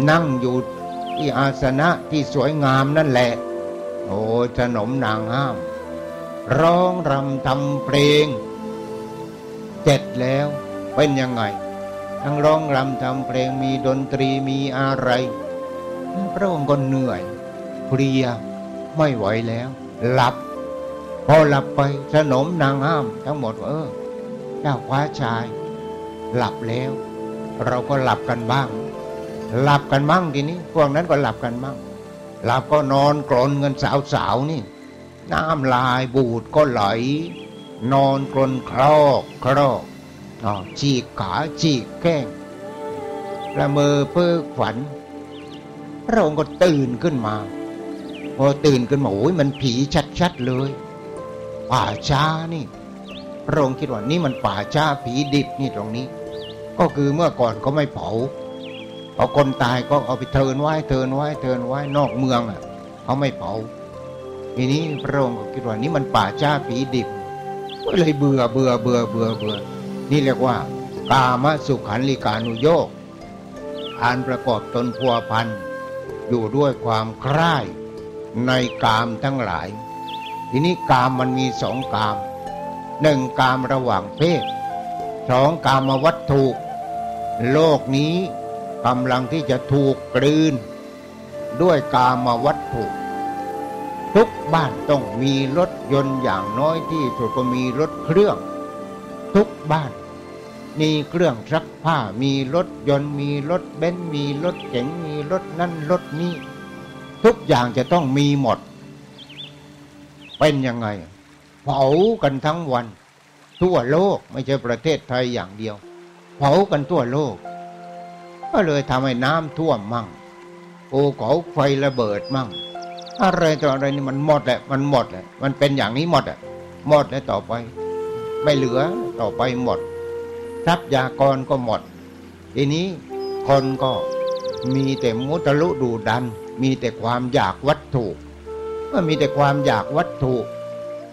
นั่งอยู่ที่อาสนะที่สวยงามนั่นแหละ โอ้ขนมนางห้าม ร้องรำทำเพลงเสร็จแล้วเป็นยังไง ทั้งร้องรำทำเพลงมีดนตรีมีอะไร พระองค์ก็เหนื่อยเพลียไม่ไหวแล้ว หลับ พอหลับไปสนมนางห้าม ทั้งหมดเออเจ้าคว้าชาย หลับแล้ว เราก็หลับกันบ้าง หลับกันบ้างทีนี้ พวกนั้นก็หลับกันบ้าง หลับก็นอนกรนเงินสาวๆนี่ น้ำลายบูดก็ไหล นอนกรนคลอกคลอกฉีกขาฉีกแก้งละเมอเพ้อฝัน พระองค์ก็ตื่นขึ้นมา พอตื่นขึ้นมาโอ้ยมันผีชัดๆเลย ป่าช้านี่ พระองค์คิดว่านี่มันป่าช้าผีดิบนี่ตรงนี้ ก็คือเมื่อก่อนเขาไม่เผาพอคนตายก็เอาไปเทินไว้เทินไว้เทินไว้นอกเมืองอะเขาไม่เผาทีนี้พระองค์ก็คิดว่านี่มันป่าช้าผีดิบก็เลยเบื่อเบื่อเบื่อเบื่อเบื่อนี่เรียกว่า กามสุขันลิกานุโยกการประกอบตนพัวพันอยู่ด้วยความใคร่ในกามทั้งหลาย ทีนี้กามมันมีสองกามหนึ่งกามระหว่างเพศสองกามวัตถุ โลกนี้กำลังที่จะถูกกลืน ด้วยกามวัตถุ ทุกบ้านต้องมีรถยนต์อย่างน้อยที่สุดก็มีรถเครื่อง ทุกบ้าน มีเครื่องซักผ้ามีรถยนต์มีรถเบนซ์มีรถเก๋งมีรถนั่นรถนี้ ทุกอย่างจะต้องมีหมด เป็นยังไง เผากันทั้งวัน ทั่วโลกไม่ใช่ประเทศไทยอย่างเดียว เผากันทั่วโลก ก็เลยทำให้น้ำท่วมมั่งภูเขาไฟระเบิดมั่ง อะไรต่ออะไรนี่มันหมดแหละมันหมดแหละมันเป็นอย่างนี้หมดอะหมดแล้วต่อไป ไม่เหลือต่อไปหมด ทรัพยากรก็หมด ทีนี้คนก็มีแต่มุตลุดูดัน มีแต่ความอยากวัตถุเมื่อมีแต่ความอยากวัตถุ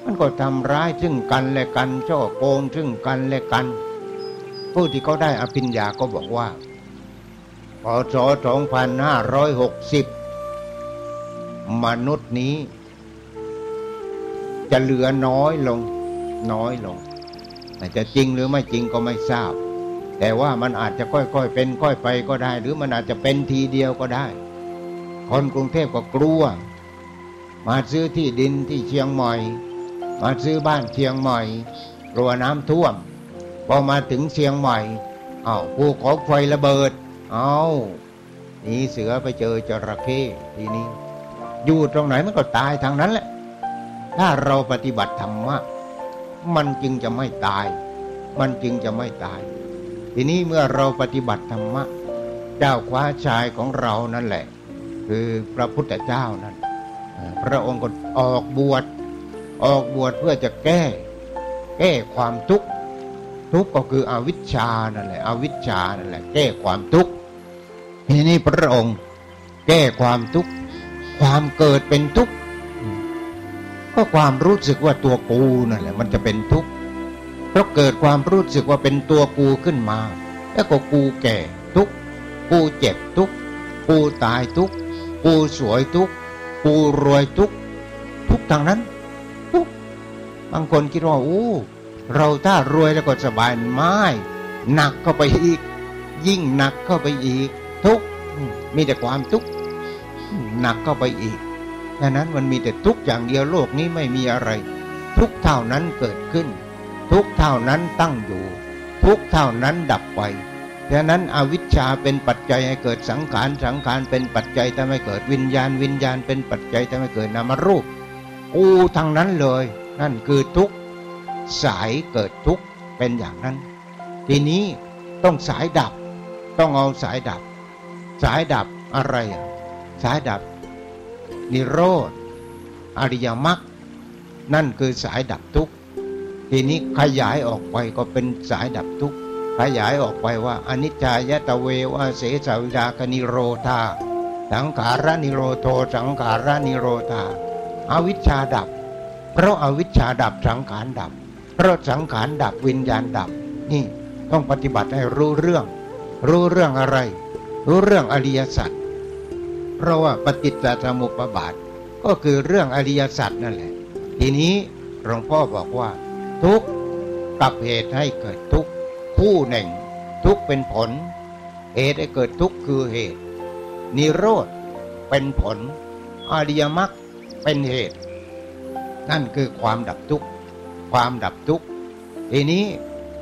มันก็ทำร้ายซึ่งกันและกันช่อโกงซึ่งกันและกัน ผู้ที่เขาได้อภิญญาก็บอกว่าพศ2560 มนุษย์นี้ จะเหลือน้อยลง น้อยลงแต่จะจริงหรือไม่จริงก็ไม่ทราบ แต่ว่ามันอาจจะค่อยๆเป็น ค่อยไปก็ได้ หรือมันอาจจะเป็นทีเดียวก็ได้ คนกรุงเทพก็กลัว มาซื้อที่ดินที่เชียงใหม่ มาซื้อบ้านเชียงใหม่กลัวน้ำท่วม พอมาถึงเชียงใหม่อ้าวภูเขาไฟระเบิดเอาหนีเสือไปเจอจระเข้ทีนี้ อยู่ตรงไหนมันก็ตายทางนั้นแหละ ถ้าเราปฏิบัติธรรมะมันจึงจะไม่ตาย มันจึงจะไม่ตาย ทีนี้เมื่อเราปฏิบัติธรรมะเจ้าคว้าชายของเรานั่นแหละ คือพระพุทธเจ้านั่นพระองค์ก็ออกบวชออกบวชเพื่อจะแก้ แก้ความทุกข์ ทุกข์ก็คืออวิชชานั่นแหละ อวิชชานั่นแหละ แก้ความทุกข์ทีนี้พระองค์ แก้ความทุกข์ความเกิดเป็นทุกข์ก็ความรู้สึกว่าตัวกูนั่นแหละ มันจะเป็นทุกข์เพราะเกิดความรู้สึกว่าเป็นตัวกูขึ้นมา แล้วก็กูแก่ทุกข์กูเจ็บทุกข์กูตายทุกข์กูสวยทุกข์กูรวยทุกข์ทุกทางนั้นทุกบางคนคิดว่าโอ้ เราถ้ารวยแล้วก็สบายไม่หนักเข้าไปอีก ยิ่งหนักเข้าไปอีก ทุกมีแต่ความทุกข์หนักเข้าไปอีกดังนั้นมันมีแต่ทุกอย่างเดียวโลกนี้ไม่มีอะไร ทุกเท่านั้นเกิดขึ้น ทุกเท่านั้นตั้งอยู่ ทุกเท่านั้นดับไปดังนั้นอวิชชาเป็นปัจจัยให้เกิดสังขารสังขารเป็นปัจจัยทำให้เกิดวิญญาณ วิญญาณเป็นปัจจัยทำให้เกิดนามรูปอูทั้งนั้นเลย นั่นคือทุก สายเกิดทุกเป็นอย่างนั้น ทีนี้ต้องสายดับ ต้องเอาสายดับ สายดับอะไรสายดับ นิโรธอริยมรรคนั่นคือสายดับทุกข์ทีนี้ขยายออกไปก็เป็นสายดับทุกข์ขยายออกไปว่าอนิจจายตะเววาเสสวิดาคนิโรธาสังขารานิโรโทสังขารานิโรธาอาวิชชาดับ เพราะอาวิชชาดับสังขารดับ ราะสังขารดับวิญญาณดับ นี่ต้องปฏิบัติให้รู้เรื่อง รู้เรื่องอะไร รู้เรื่องอริยสัจเพราะว่าปฏิจจสมุปบาท ก็คือเรื่องอริยสัจนั่นแหละ ทีนี้หลวงพ่อบอกว่า ทุกกับเหตุให้เกิดทุกคู่หนึ่ง ทุกเป็นผล เหตุให้เกิดทุกคือเหตุ นิโรธเป็นผลอริยมรรคเป็นเหตุ นั่นคือความดับทุกข์ ความดับทุกข์ทีนี้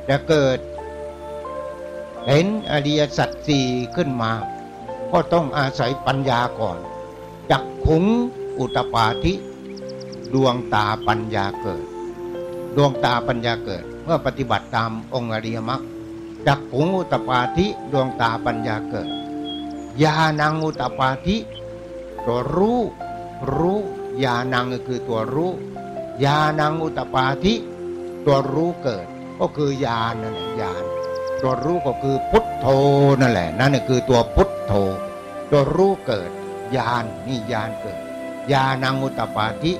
จะเกิด เห็นอริยสัจสี่ขึ้นมา ก็ต้องอาศัยปัญญาก่อน จักขุงอุตปาธิดวงตาปัญญาเกิด ดวงตาปัญญาเกิด เมื่อปฏิบัติตามองค์อริยมรรคจักขุงอุตปาธิดวงตาปัญญาเกิดญาณังอุตปาธิตัวรู้รู้ญาณังก็คือตัวรู้ ญาณังอุตปาธิตัวรู้เกิดก็คือญาณนั่นแหละญาณตัวรู้ก็คือพุทโธนั่นแหละนั่นคือตัวพุทโธ ตัวรู้เกิดญาณนี่ญาณเกิดญาณังอุตปาธิ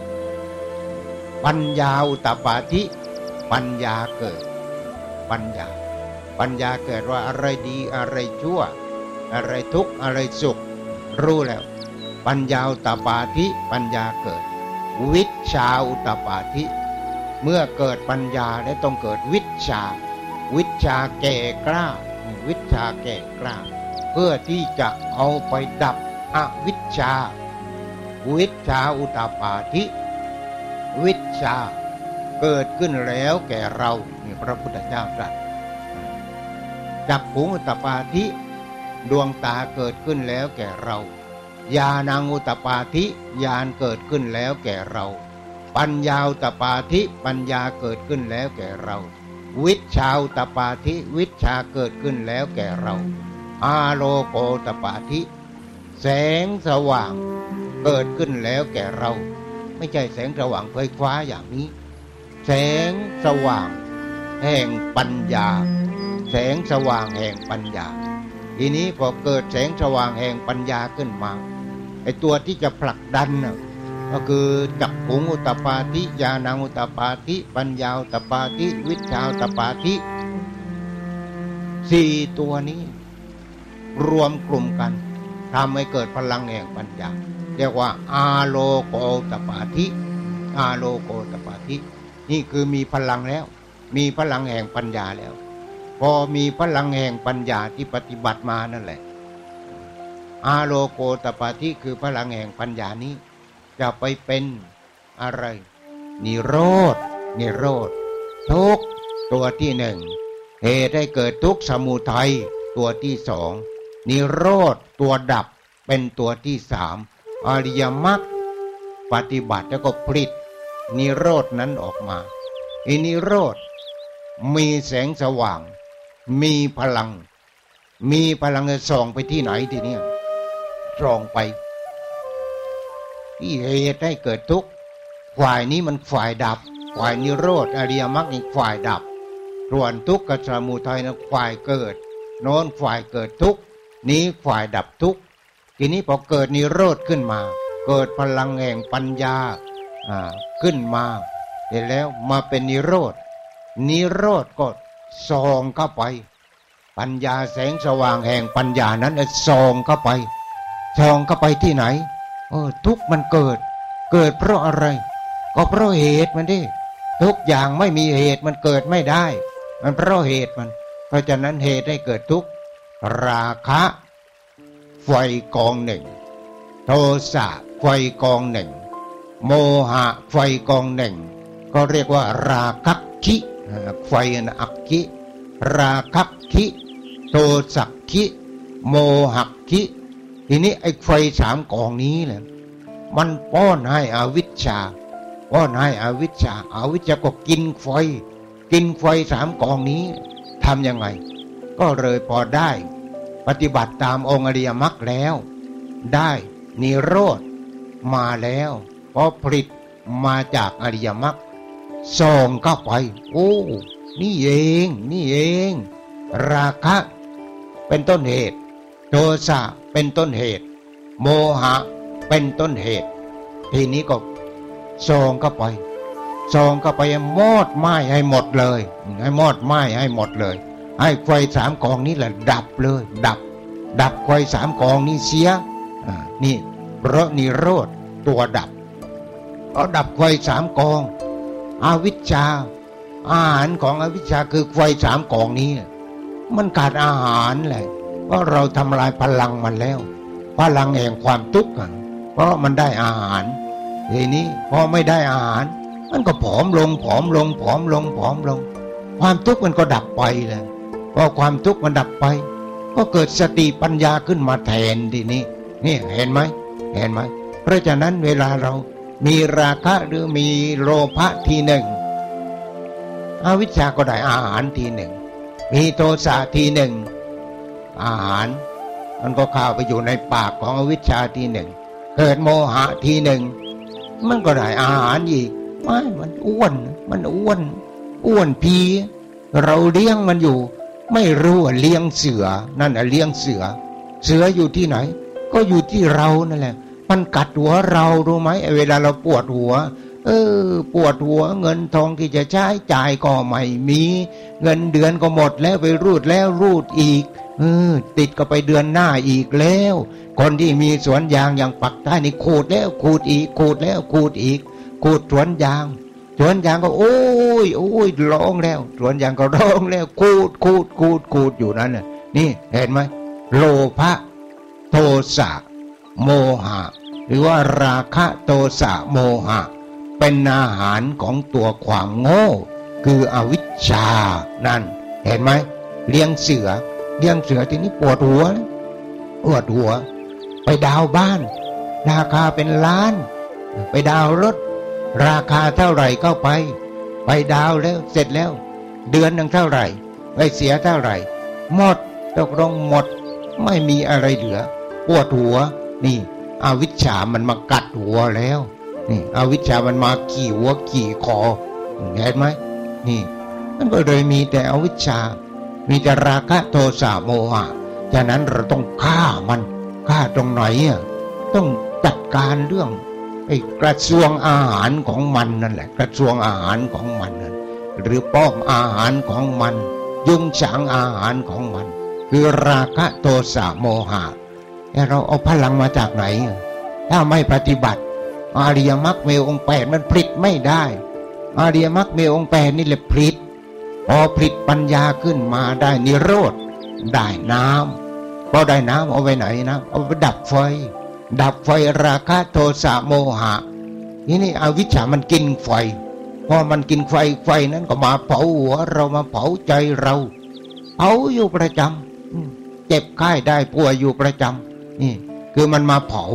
ปัญญาอุตปาธิปัญญาเกิด ปัญญา ปัญญาเกิดว่าอะไรดีอะไรชั่ว อะไรทุกข์อะไรสุข รู้แล้ว ปัญญาอุตปาธิปัญญาเกิด วิชาอุตปาธิ เมื่อเกิดปัญญาได้ต้องเกิดวิชา วิชาแก่กล้า วิชาแก่กล้า เพื่อที่จะเอาไปดับอวิชา วิชาอุตปาธิ วิชาเกิดขึ้นแล้วแก่เรานี่พระพุทธเจ้าตรัสจักขุงอุตปาธิ ดวงตาเกิดขึ้นแล้วแก่เรา ญาณังอุตปาธิญาณเกิดขึ้นแล้วแก่เรา ปัญญาอุตปาธิปัญญาเกิดขึ้นแล้วแก่เรา วิชาตปาธิวิชาเกิดขึ้นแล้วแก่เราอาโลโกตปาธิ แสงสว่างเกิดขึ้นแล้วแก่เรา ไม่ใช่แสงสว่างไฟฟ้าอย่างนี้ แสงสว่าง แห่งปัญญา แสงสว่างแห่งปัญญา ทีนี้พอเกิดแสงสว่างแห่งปัญญาขึ้นมา ไอตัวที่จะผลักดันน่ะก็คือจักขุงอุตปาธิญาณังอุตปาธิปัญญาอุตปาธิวิชาอุตปาธิสี่ตัวนี้ รวมกลุ่มกันทำให้เกิดพลังแห่งปัญญา เรียกว่า อาโลโกตปาธิอาโลโกตปาธินี่คือมีพลังแล้ว มีพลังแห่งปัญญาแล้ว พอมีพลังแห่งปัญญาที่ปฏิบัติมานั่นแหละ อาโลโกตปาธิคือพลังแห่งปัญญานี้ จะไปเป็นอะไร นิโรธนิโรธทุกตัวที่หนึ่งเหตุให้เกิดทุกสมุทัยตัวที่สองนิโรธตัวดับเป็นตัวที่สามอริยมรรคปฏิบัติแล้วก็ผลิตนิโรธนั้นออกมาอินิโรธมีแสงสว่าง มีพลัง มีพลังจะส่องไปที่ไหนทีเนี้ย ส่องไป ที่เหตุให้เกิดทุกข์ฝ่ายนี้มันฝ่ายดับ ฝ่ายนิโรธอริยมรรคอีกฝ่ายดับส่วนทุกข์กับสมุทัยนะฝ่ายเกิด โน้นฝ่ายเกิดทุกข์นี้ฝ่ายดับทุกข์ทีนี้พอเกิดนิโรธขึ้นมา เกิดพลังแห่งปัญญาอ่าขึ้นมาเสร็จแล้วมาเป็นนิโรธนิโรธก็ส่องเข้าไป ปัญญาแสงสว่างแห่งปัญญานั้นส่องเข้าไป ส่องเข้าไปที่ไหนเออทุกมันเกิด เกิดเพราะอะไร ก็เพราะเหตุมันดิทุกอย่างไม่มีเหตุมันเกิดไม่ได้ มันเพราะเหตุมัน เพราะฉะนั้นเหตุให้เกิดทุกราคะไฟกองหนึ่ง โทสะไฟกองหนึ่ง โมหะไฟกองหนึ่ง ก็เรียกว่า ราคักคิไฟนะอักคิราคักคิโทสักคิ โมหักคิ ทีนี้ไอ้ไฟสามกองนี้แหละมันป้อนให้อวิชชา ป้อนให้อวิชชาอาวิชชาก็กินไฟ กินไฟสามกองนี้ทำยังไง ก็เลยพอได้ ปฏิบัติตามองค์อริยมรรคแล้ว ได้นิโรธมาแล้วพอผลิตมาจากอริยมรรคส่องเข้าไป โอ้นี่เอง นี่เอง ราคะ เป็นต้นเหตุ โทสะ เป็นต้นเหตุ โมหะเป็นต้นเหตุ ทีนี้ก็สองเข้าไปสองเข้าไปมอดไหม้ให้หมดเลย ให้มอดไหม้ให้หมดเลย ให้ไฟสามกองนี้แหละดับเลย ดับ ดับไฟสามกองนี้เสียนี่เพราะนิโรธตัวดับเอาดับไฟสามกอง อวิชชา อาหารของอวิชชาคือไฟสามกองนี้ มันขาดอาหารแหละ ราะเราทำลายพลังมันแล้ว พลังแห่งความทุกข์เพราะมันได้อาหารทีนี้พอไม่ได้อาหาร มันก็ผอมลงผอมลงผอมลงผอมลง ความทุกข์มันก็ดับไปเลยพอความทุกข์มันดับไป ก็เกิดสติปัญญาขึ้นมาแทนทีนี้นี่เห็นไหมเห็นไหมเพราะฉะนั้นเวลาเรามีราคะหรือมีโลภะทีหนึ่งอวิชชาก็ได้อาหารทีหนึ่ง มีโทสะทีหนึ่ง อาหาร มันก็เข้าไปอยู่ในปากของอวิชชาทีหนึ่ง เกิดโมหะทีหนึ่ง มันก็ได้อาหารอีกไม่มันอ้วน มันอ้วน อ้วนพี เราเลี้ยงมันอยู่ ไม่รู้ว่าเลี้ยงเสือ นั่นอะเลี้ยงเสือ เสืออยู่ที่ไหน ก็อยู่ที่เรานั่นแหละ มันกัดหัวเรารู้ไหมเวลาเราปวดหัวเออปวดหัวเงินทองที่จะใช้จ่ายก็ไม่มี เงินเดือนก็หมดแล้วไปรูดแล้วรูดอีก เออ ติดก็ไปเดือนหน้าอีกแล้ว คนที่มีสวนยางอย่างปักใต้นี่ขูดแล้วขูดอีกขูดแล้วขูดอีกขูดสวนยางสวนยางก็ โอ้ยโอ้ยร้องแล้วสวนยางก็ร้องแล้วขูดขูดขูดขูดอยู่นั้นน่ะ นี่เห็นไหมโลภะโทสะโมหะ หรือว่าราคะโทสะโมหะ เป็นอาหารของตัวความโง่ คืออวิชชานั่น เห็นไหมเลี้ยงเสือ เลี้ยงเสือทีนี้ปวดหัวปวดหัว ไปดาวบ้าน ราคาเป็นล้าน ไปดาวรถ ราคาเท่าไหร่ก็ไป ไปดาวแล้วเสร็จแล้ว เดือนหนึ่งเท่าไหร่ไปเสียเท่าไหร่ หมดตกลงหมด ไม่มีอะไรเหลือ ปวดหัว นี่ อวิชชามันมากัดหัวแล้ว นี่อวิชชามันมาขี่หัวขี่คอเห็นไหมนี่ มันก็เลยมีแต่อวิชชา มีแต่ราคะโทสะโมหะฉะนั้นเราต้องฆ่ามันฆ่าตรงไหนอะต้องจัดการเรื่องไอ้กระทรวงอาหารของมันนั่นแหละ กระทรวงอาหารของมันนั่นหรือป้อมอาหารของมัน ยุงฉางอาหารของมัน คือราคะโทสะโมหะแต่เราเอาพลังมาจากไหน ถ้าไม่ปฏิบัติอาริยมรรคเมองแปดมันผลิตไม่ได้ อาริยมรรคเมองแปดนี่แหละผลิต อผลิตปัญญาขึ้นมาได้นิโรธได้น้ำพอได้น้ำเอาไปไหนนะเอาไปดับไฟ ดับไฟราคะโทสะโมหะ นี่นี่อวิชชามันกินไฟพอมันกินไฟไฟนั้นก็มาเผาหัวเรามาเผาใจเราเผาอยู่ประจำเจ็บไข้ได้ป่วยอยู่ประจำนี่คือมันมาเผา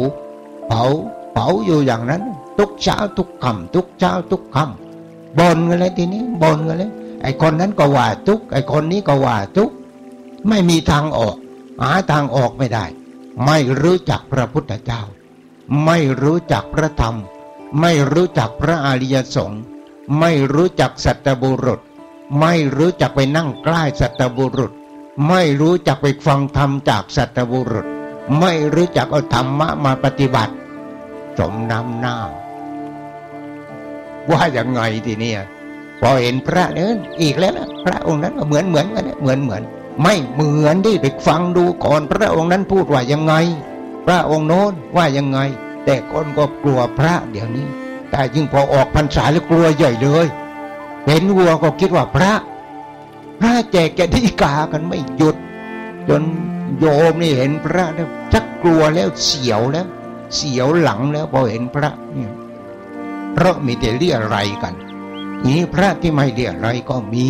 เผาเผาอยู่อย่างนั้น ทุกเช้าทุกค่ำทุกเช้าทุกค่ำบนกันเลยทีนี้บนกันเลย ไอ้คนนั้นก็ว่าทุกไอ้คนนี้ก็ว่าทุกไม่มีทางออก หาทางออกไม่ได้ ไม่รู้จักพระพุทธเจ้า ไม่รู้จักพระธรรม ไม่รู้จักพระอริยสงฆ์ไม่รู้จักสัตบุรุษ ไม่รู้จักไปนั่งใกล้สัตบุรุษ ไม่รู้จักไปฟังธรรมจากสัตบุรุษ ไม่รู้จักเอาธรรมะมาปฏิบัติ สมน้ำหน้าว่าอย่างไงทีนี้ พอเห็นพระเนี่ยอีกแล้วนะพระองค์นั้นเหมือนเหมือนกันเหมือนเหมือน ไม่เหมือนที่ไปฟังดูก่อนพระองค์นั้นพูดว่ายังไง พระองค์โน้นว่ายังไง แต่คนก็กลัวพระเดี๋ยวนี้ แต่ยิ่งพอออกพรรษาแล้วกลัวใหญ่เลย เห็นวัวก็คิดว่าพระ พระแจกแกดิกากันไม่หยุด จนโยมนี่เห็นพระแล้วชักกลัวแล้วเสียวแล้ว เสียวหลังแล้วพอเห็นพระเนี่ยเพราะมีแต่เรียอะไรกัน นี้พระที่ไม่เรียอะไรก็มี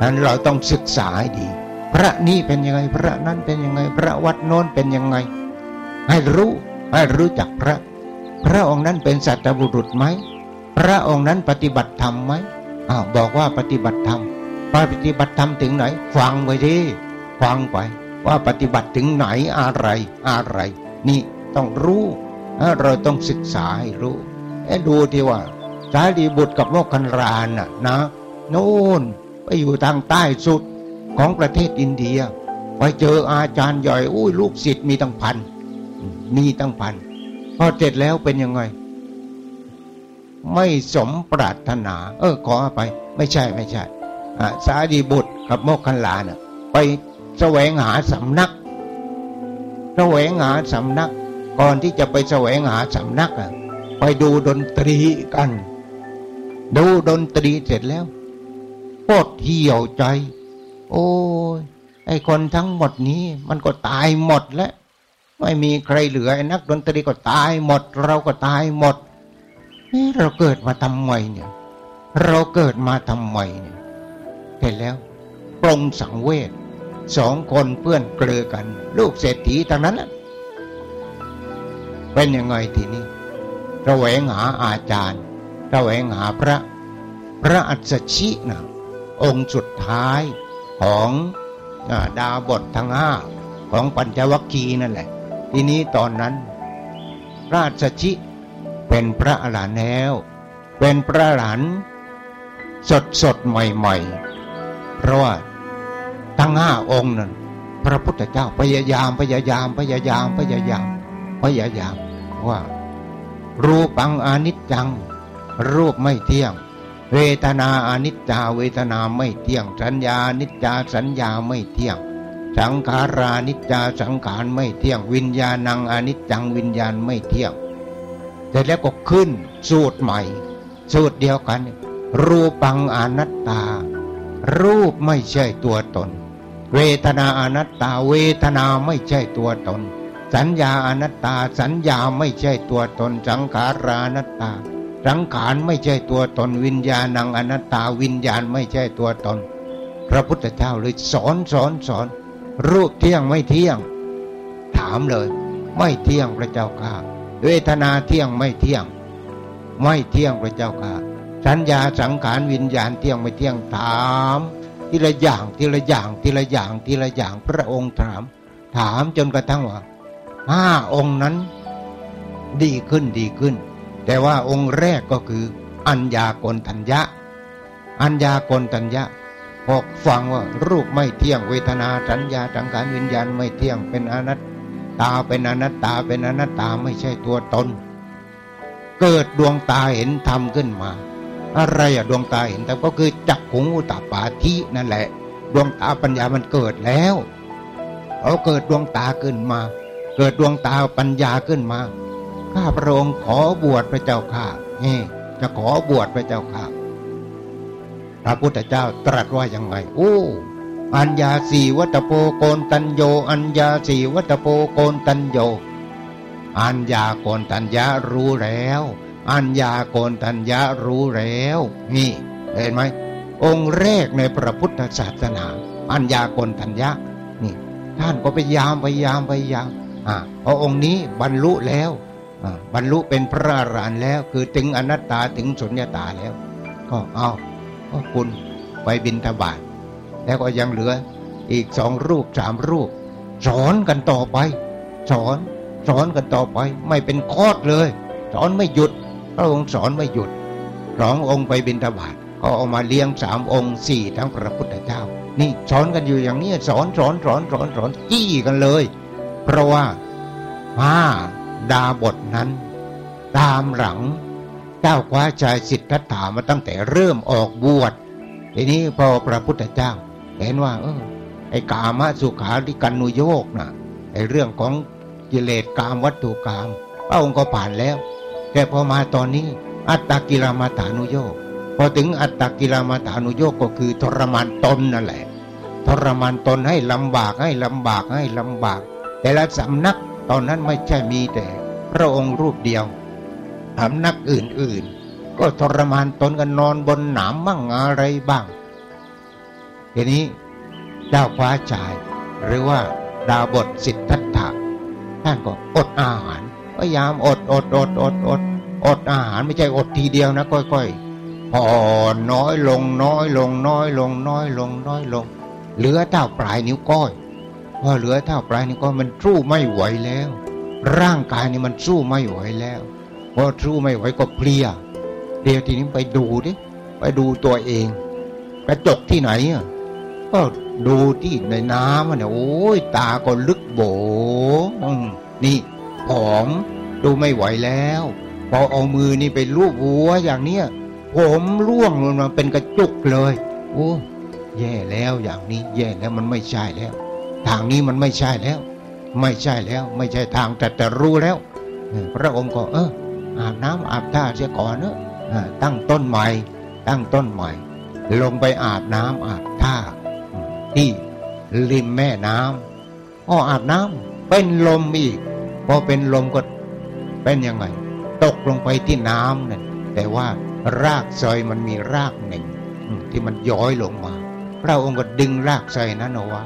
นั้นเราต้องศึกษาให้ดี พระนี้เป็นยังไงพระนั้นเป็นยังไง พระวัดโน้นเป็นยังไง ให้รู้ให้รู้จักพระ พระองค์นั้นเป็นสัตบุรุษไหมพระองค์นั้นปฏิบัติธรรมไหมอ้าวบอกว่าปฏิบัติธรรมปฏิบัติธรรมถึงไหน ฟังไว้ดิฟังไป ว่าปฏิบัติถึงไหนอะไรอะไร นี่ต้องรู้เราต้องศึกษาให้รู้ดูที่ว่า สารีบุตรกับโมกขันรานน่ะนะโน่นไปอยู่ทางใต้สุดของประเทศอินเดีย ไปเจออาจารย์ใหญ่อุ้ยลูกศิษย์มีตั้งพันมีตั้งพันพอเสร็จแล้วเป็นยังไง ไม่สมปรารถนา เออขอไป ไม่ใช่ไม่ใช่สาดีบุตรกับโมกขันลาน่ะไปแสวงหาสำนักแสวงหาสำนัก ก่อนที่จะไปแสวงหาสำนักอะไปดูดนตรีกัน ดูดนตรีเสร็จแล้วปวดเหี่ยวใจ โอ้ยไอคนทั้งหมดนี้ มันก็ตายหมดแล้ว ไม่มีใครเหลือไอ้นักดนตรีก็ตายหมด เราก็ตายหมดนี่เราเกิดมาทำไมเนี่ย เราเกิดมาทำไมเนี่ยเห็นแล้วปรงสังเวชสองคนเพื่อนเกลือกัน ลูกเศรษฐีทางนั้นแหละเป็นยังไงทีนี้ระแวงหาอาจารย์ เระแวงหาพระพระอัศชินะองค์สุดท้ายของดาบททั้งห้าของปัญจวัคคีย์นั่นแหละ ทีนี้ตอนนั้น พราชชิเป็นพระอรหันต์แล้ว เป็นพระอรหันต์สดสดใหม่ๆ เพราะว่าทั้งห้าองค์นั้นพระพุทธเจ้าพยายามพยายามพยายามพยายามพยายามว่ารูปังอนิจจัง รูปไม่เที่ยง เวทนาอนิจจาเวทนาไม่เที่ยง สัญญานิจจาสัญญาไม่เที่ยง สังขารานิจจาสังขารไม่เที่ยง วิญญาณังอนิจจังวิญญาณไม่เที่ยงแต่แล้วก็ขึ้นสูตรใหม่ สูตรเดียวกัน รูปังอนัตตา รูปไม่ใช่ตัวตน เวทนาอนัตตา เวทนาไม่ใช่ตัวตน สัญญาอนัตตา สัญญาไม่ใช่ตัวตน สังขารานัตตา สังขารไม่ใช่ตัวตนวิญญาณังอนัตตาวิญญาณไม่ใช่ตัวตน พระพุทธเจ้าเลยสอนสอนสอน รูปเที่ยงไม่เที่ยง ถามเลย ไม่เที่ยงพระเจ้าค่ะ เวทนาเที่ยงไม่เที่ยง ไม่เที่ยงพระเจ้าค่ะ สัญญาสังขารวิญญาณเที่ยงไม่เที่ยงถามทีละอย่างทีละอย่างทีละอย่างทีละอย่างพระองค์ถาม ถามจนกระทั่งว่าห้าองค์นั้น ดีขึ้นดีขึ้น แต่ว่าองค์แรกก็คือ อัญญากนทัญญะ อัญญากนทัญญะพอกฟังว่ารูปไม่เที่ยงเวทนาสัญญาสังขารวิญญาณไม่เที่ยงเป็นอนัตตาเป็นอนัตตาเป็นอนัตตาไม่ใช่ตัวตน เกิดดวงตาเห็นธรรมขึ้นมา อะไรอะดวงตาเห็นธรรมก็คือจักขุงอุตปาทินั่นแหละ ดวงตาปัญญามันเกิดแล้วเขาเกิดดวงตาขึ้นมา เกิดดวงตาปัญญาขึ้นมา ข้าพระองค์ขอบวชพระเจ้าข้านี่จะขอบวชพระเจ้าข้าพระพุทธเจ้าตรัสว่ายังไงโอ้อัญญาสีวัตโปโกนตัญโย อัญญาสีวัตโปโกนตัญโย อัญญาโกนตัญญารู้แล้ว อัญญาโกนตัญญารู้แล้ว นี่เห็นไหมองค์แรกในพระพุทธศาสนา อัญญาโกนตัญญานี่ ท่านก็พยายามพยายามพยายามอ่าพอองค์นี้บรรลุแล้ว บรรลุเป็นพระอรหันต์แล้ว คือถึงอนัตตาถึงสุญญตาแล้ว ก็เอาก็คุณไปบินทบาทแล้วก็ยังเหลืออีกสองรูปสามรูป สอนกันต่อไป สอนสอนกันต่อไป ไม่เป็นคอดเลย สอนไม่หยุด พระองค์สอนไม่หยุดสององค์ไปบินทบาทก็เอามาเลี้ยงสามองค์สี่ทั้งพระพุทธเจ้า นี่สอนกันอยู่อย่างนี้สอนสอนสอนสอนสอนจี้กันเลย เพราะว่าห้า ดาบทนั้น ตามหลังเจ้าคว้าชายสิทธัตถามาตั้งแต่เริ่มออกบวชทีนี้พอพระพุทธเจ้า เห็นว่า เออไอ้กามสุขาริกันนุโยกนะไอ้เรื่องของกิเลสกามวัตถุกรรมพระองค์ก็ผ่านแล้ว แต่พอมาตอนนี้อัตตกิลมาฐานุโยกพอถึงอัตตกิลมาฐานุโยกก็คือทรมานตนนั่นแหละทรมานตนให้ลำบากให้ลำบากให้ลำบาก แต่ละสำนัก ตอนนั้นไม่ใช่มีแต่พระองค์รูปเดียวสำนักอื่นๆ ก็ทรมานตนกันนอนบนหนามมั่งอะไรบ้าง ทีนี้เจ้าคว้าชาย หรือว่าดาบทสิทธัตถะท่านก็อดอาหารพยายามอดอดอดอดอดอดอาหารไม่ใช่อดทีเดียวนะค่อยๆพอน้อยลงน้อยลงน้อยลงน้อยลงน้อยลง เหลือเท่าปลายนิ้วก้อย พอเหลือเท่าปลายนิ้วก้อยมันสู้ไม่ไหวแล้ว ร่างกายนี่มันสู้ไม่ไหวแล้วพอสู้ไม่ไหวก็เพลียเดี๋ยวทีนี้ไปดูดิไปดูตัวเอง กระจกที่ไหนอะก็ดูที่ในน้ำเนี่ยโอ้ยตาก็ลึกโบนี่ผอมดูไม่ไหวแล้ว พอเอามือนี่ไปลูบหัวอย่างเนี้ยผมร่วงลงมาเป็นกระจุกเลย โอ้แย่แล้วอย่างนี้แย่แล้วมันไม่ใช่แล้ว ทางนี้มันไม่ใช่แล้ว ไม่ใช่แล้ว ไม่ใช่ทางแต่แต่รู้แล้ว พระองค์ก็เอออาบน้ำอาบท่าเสียก่อนเนอะตั้งต้นใหม่ ตั้งต้นใหม่ ลงไปอาบน้ำอาบท่า ที่ริมแม่น้ำอ้ออาบน้ำเป็นลมอีกพอเป็นลมก็เป็นยังไง ตกลงไปที่น้ำนั่นแต่ว่ารากซอยมันมีรากหนึ่งที่มันย้อยลงมา พระองค์ก็ดึงรากไทรนั้นเอาไว้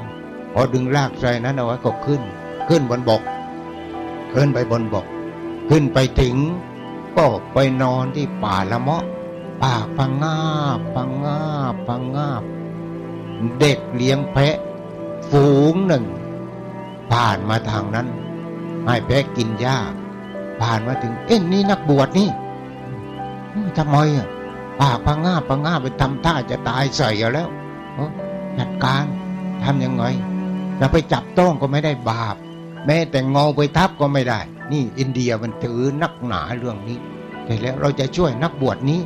พอดึงรากไทรนั้นเอาไว้ก็ขึ้น ขึ้นบนบก ขึ้นไปบนบก ขึ้นไปถึง ก็ไปนอนที่ป่าละเมาะป่าพังงาบพังงาบพังงาบเด็กเลี้ยงแพะ ฝูงหนึ่ง ผ่านมาทางนั้น ให้แพะกินหญ้าผ่านมาถึง เอ็นนี่นักบวชนี่ทำไมอะปากพังงาพังงาไปทำท่าจะตายใส่แล้วจัดการทำยังไง จะไปจับต้องก็ไม่ได้บาป แม้แต่งอไปทับก็ไม่ได้ นี่อินเดียมันถือนักหนาเรื่องนี้แต่แล้วเราจะช่วยนักบวชนี้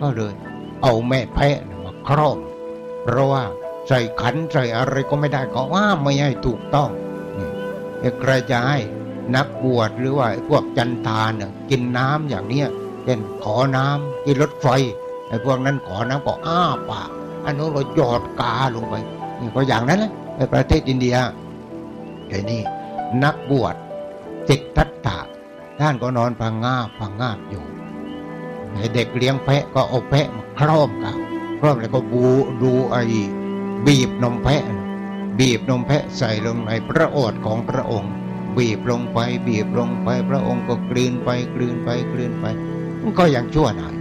ก็เลย เอาแม่แพะมาครอบเพราะว่าใส่ขันใส่อะไรก็ไม่ได้ก็ว่าไม่ให้ถูกต้องนี่กระจายนักบวชหรือว่าพวกจันทานเนี่ยกินน้ำอย่างเนี้ยเช่นขอน้ำกินรถไฟไอ้พวกนั้นขอน้ำก็อ้าปากอันนู้นเราหยอดกาลงไปนี่ก็อย่างนั้นนะ ในประเทศอินเดียไอ้นี่นักบวชจิตทัตถะท่านก็นอนพังงาพังงาบอยู่ไอเด็กเลี้ยงแพะก็เอาแพะมาครอบกับครอบแล้วก็บูดูไอ้บีบนมแพะ บีบนมแพะใส่ลงในพระโอษฐ์ของพระองค์ บีบลงไป บีบลงไปพระองค์ก็กลืนไปกลืนไปกลืนไปมันก็ยังชั่วหน่อย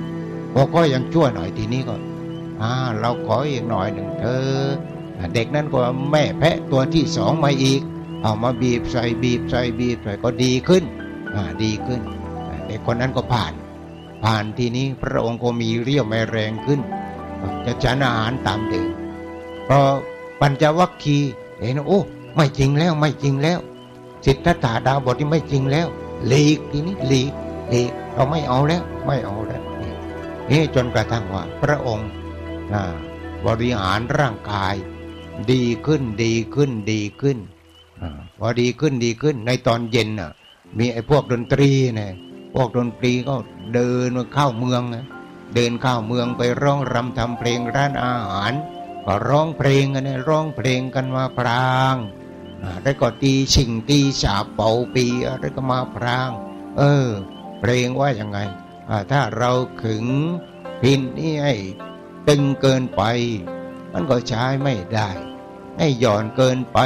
พอก็ยังชั่วหน่อยทีนี้ก็อ่าเราขออีกหน่อยหนึ่งเธอ เด็กนั้นก็แม่แพะตัวที่สองมาอีก เอามาบีบใส่บีบใส่บีบใส่ก็ดีขึ้นดีขึ้นเด็กคนนั้นก็ผ่าน ผ่านทีนี้พระองค์ก็มีเรี่ยวไม่แรงขึ้น จะฉันอาหารตามเดิมพอปัญจวัคคีย์เห็นโอ้ไม่จริงแล้วไม่จริงแล้วสิทธัตถาดาวบทที่ไม่จริงแล้วหลีกทีนี้หลีกหลีกเราไม่เอาแล้วไม่เอาแล้วนี่จนกระทั่งว่าพระองค์บริหารร่างกาย ดีขึ้นดีขึ้นดีขึ้นพอดีขึ้นดีขึ้น ในตอนเย็นน่ะ มีไอ้พวกดนตรีเนี่ยพวกดนตรีก็เดินมาเข้าเมืองเดินเข้าเมืองไปร้องรำทำเพลงร้านอาหารก็ร้องเพลงกันเนี่ยร้องเพลงกันมาพรางแล้วก็ตีชิงตีฉาบเป่าปีอะไรก็มาพราง เออ เพลงว่ายังไงถ้าเราขึงพินนี่ให้ตึงเกินไป มันก็ใช้ไม่ได้ ให้หย่อนเกินไป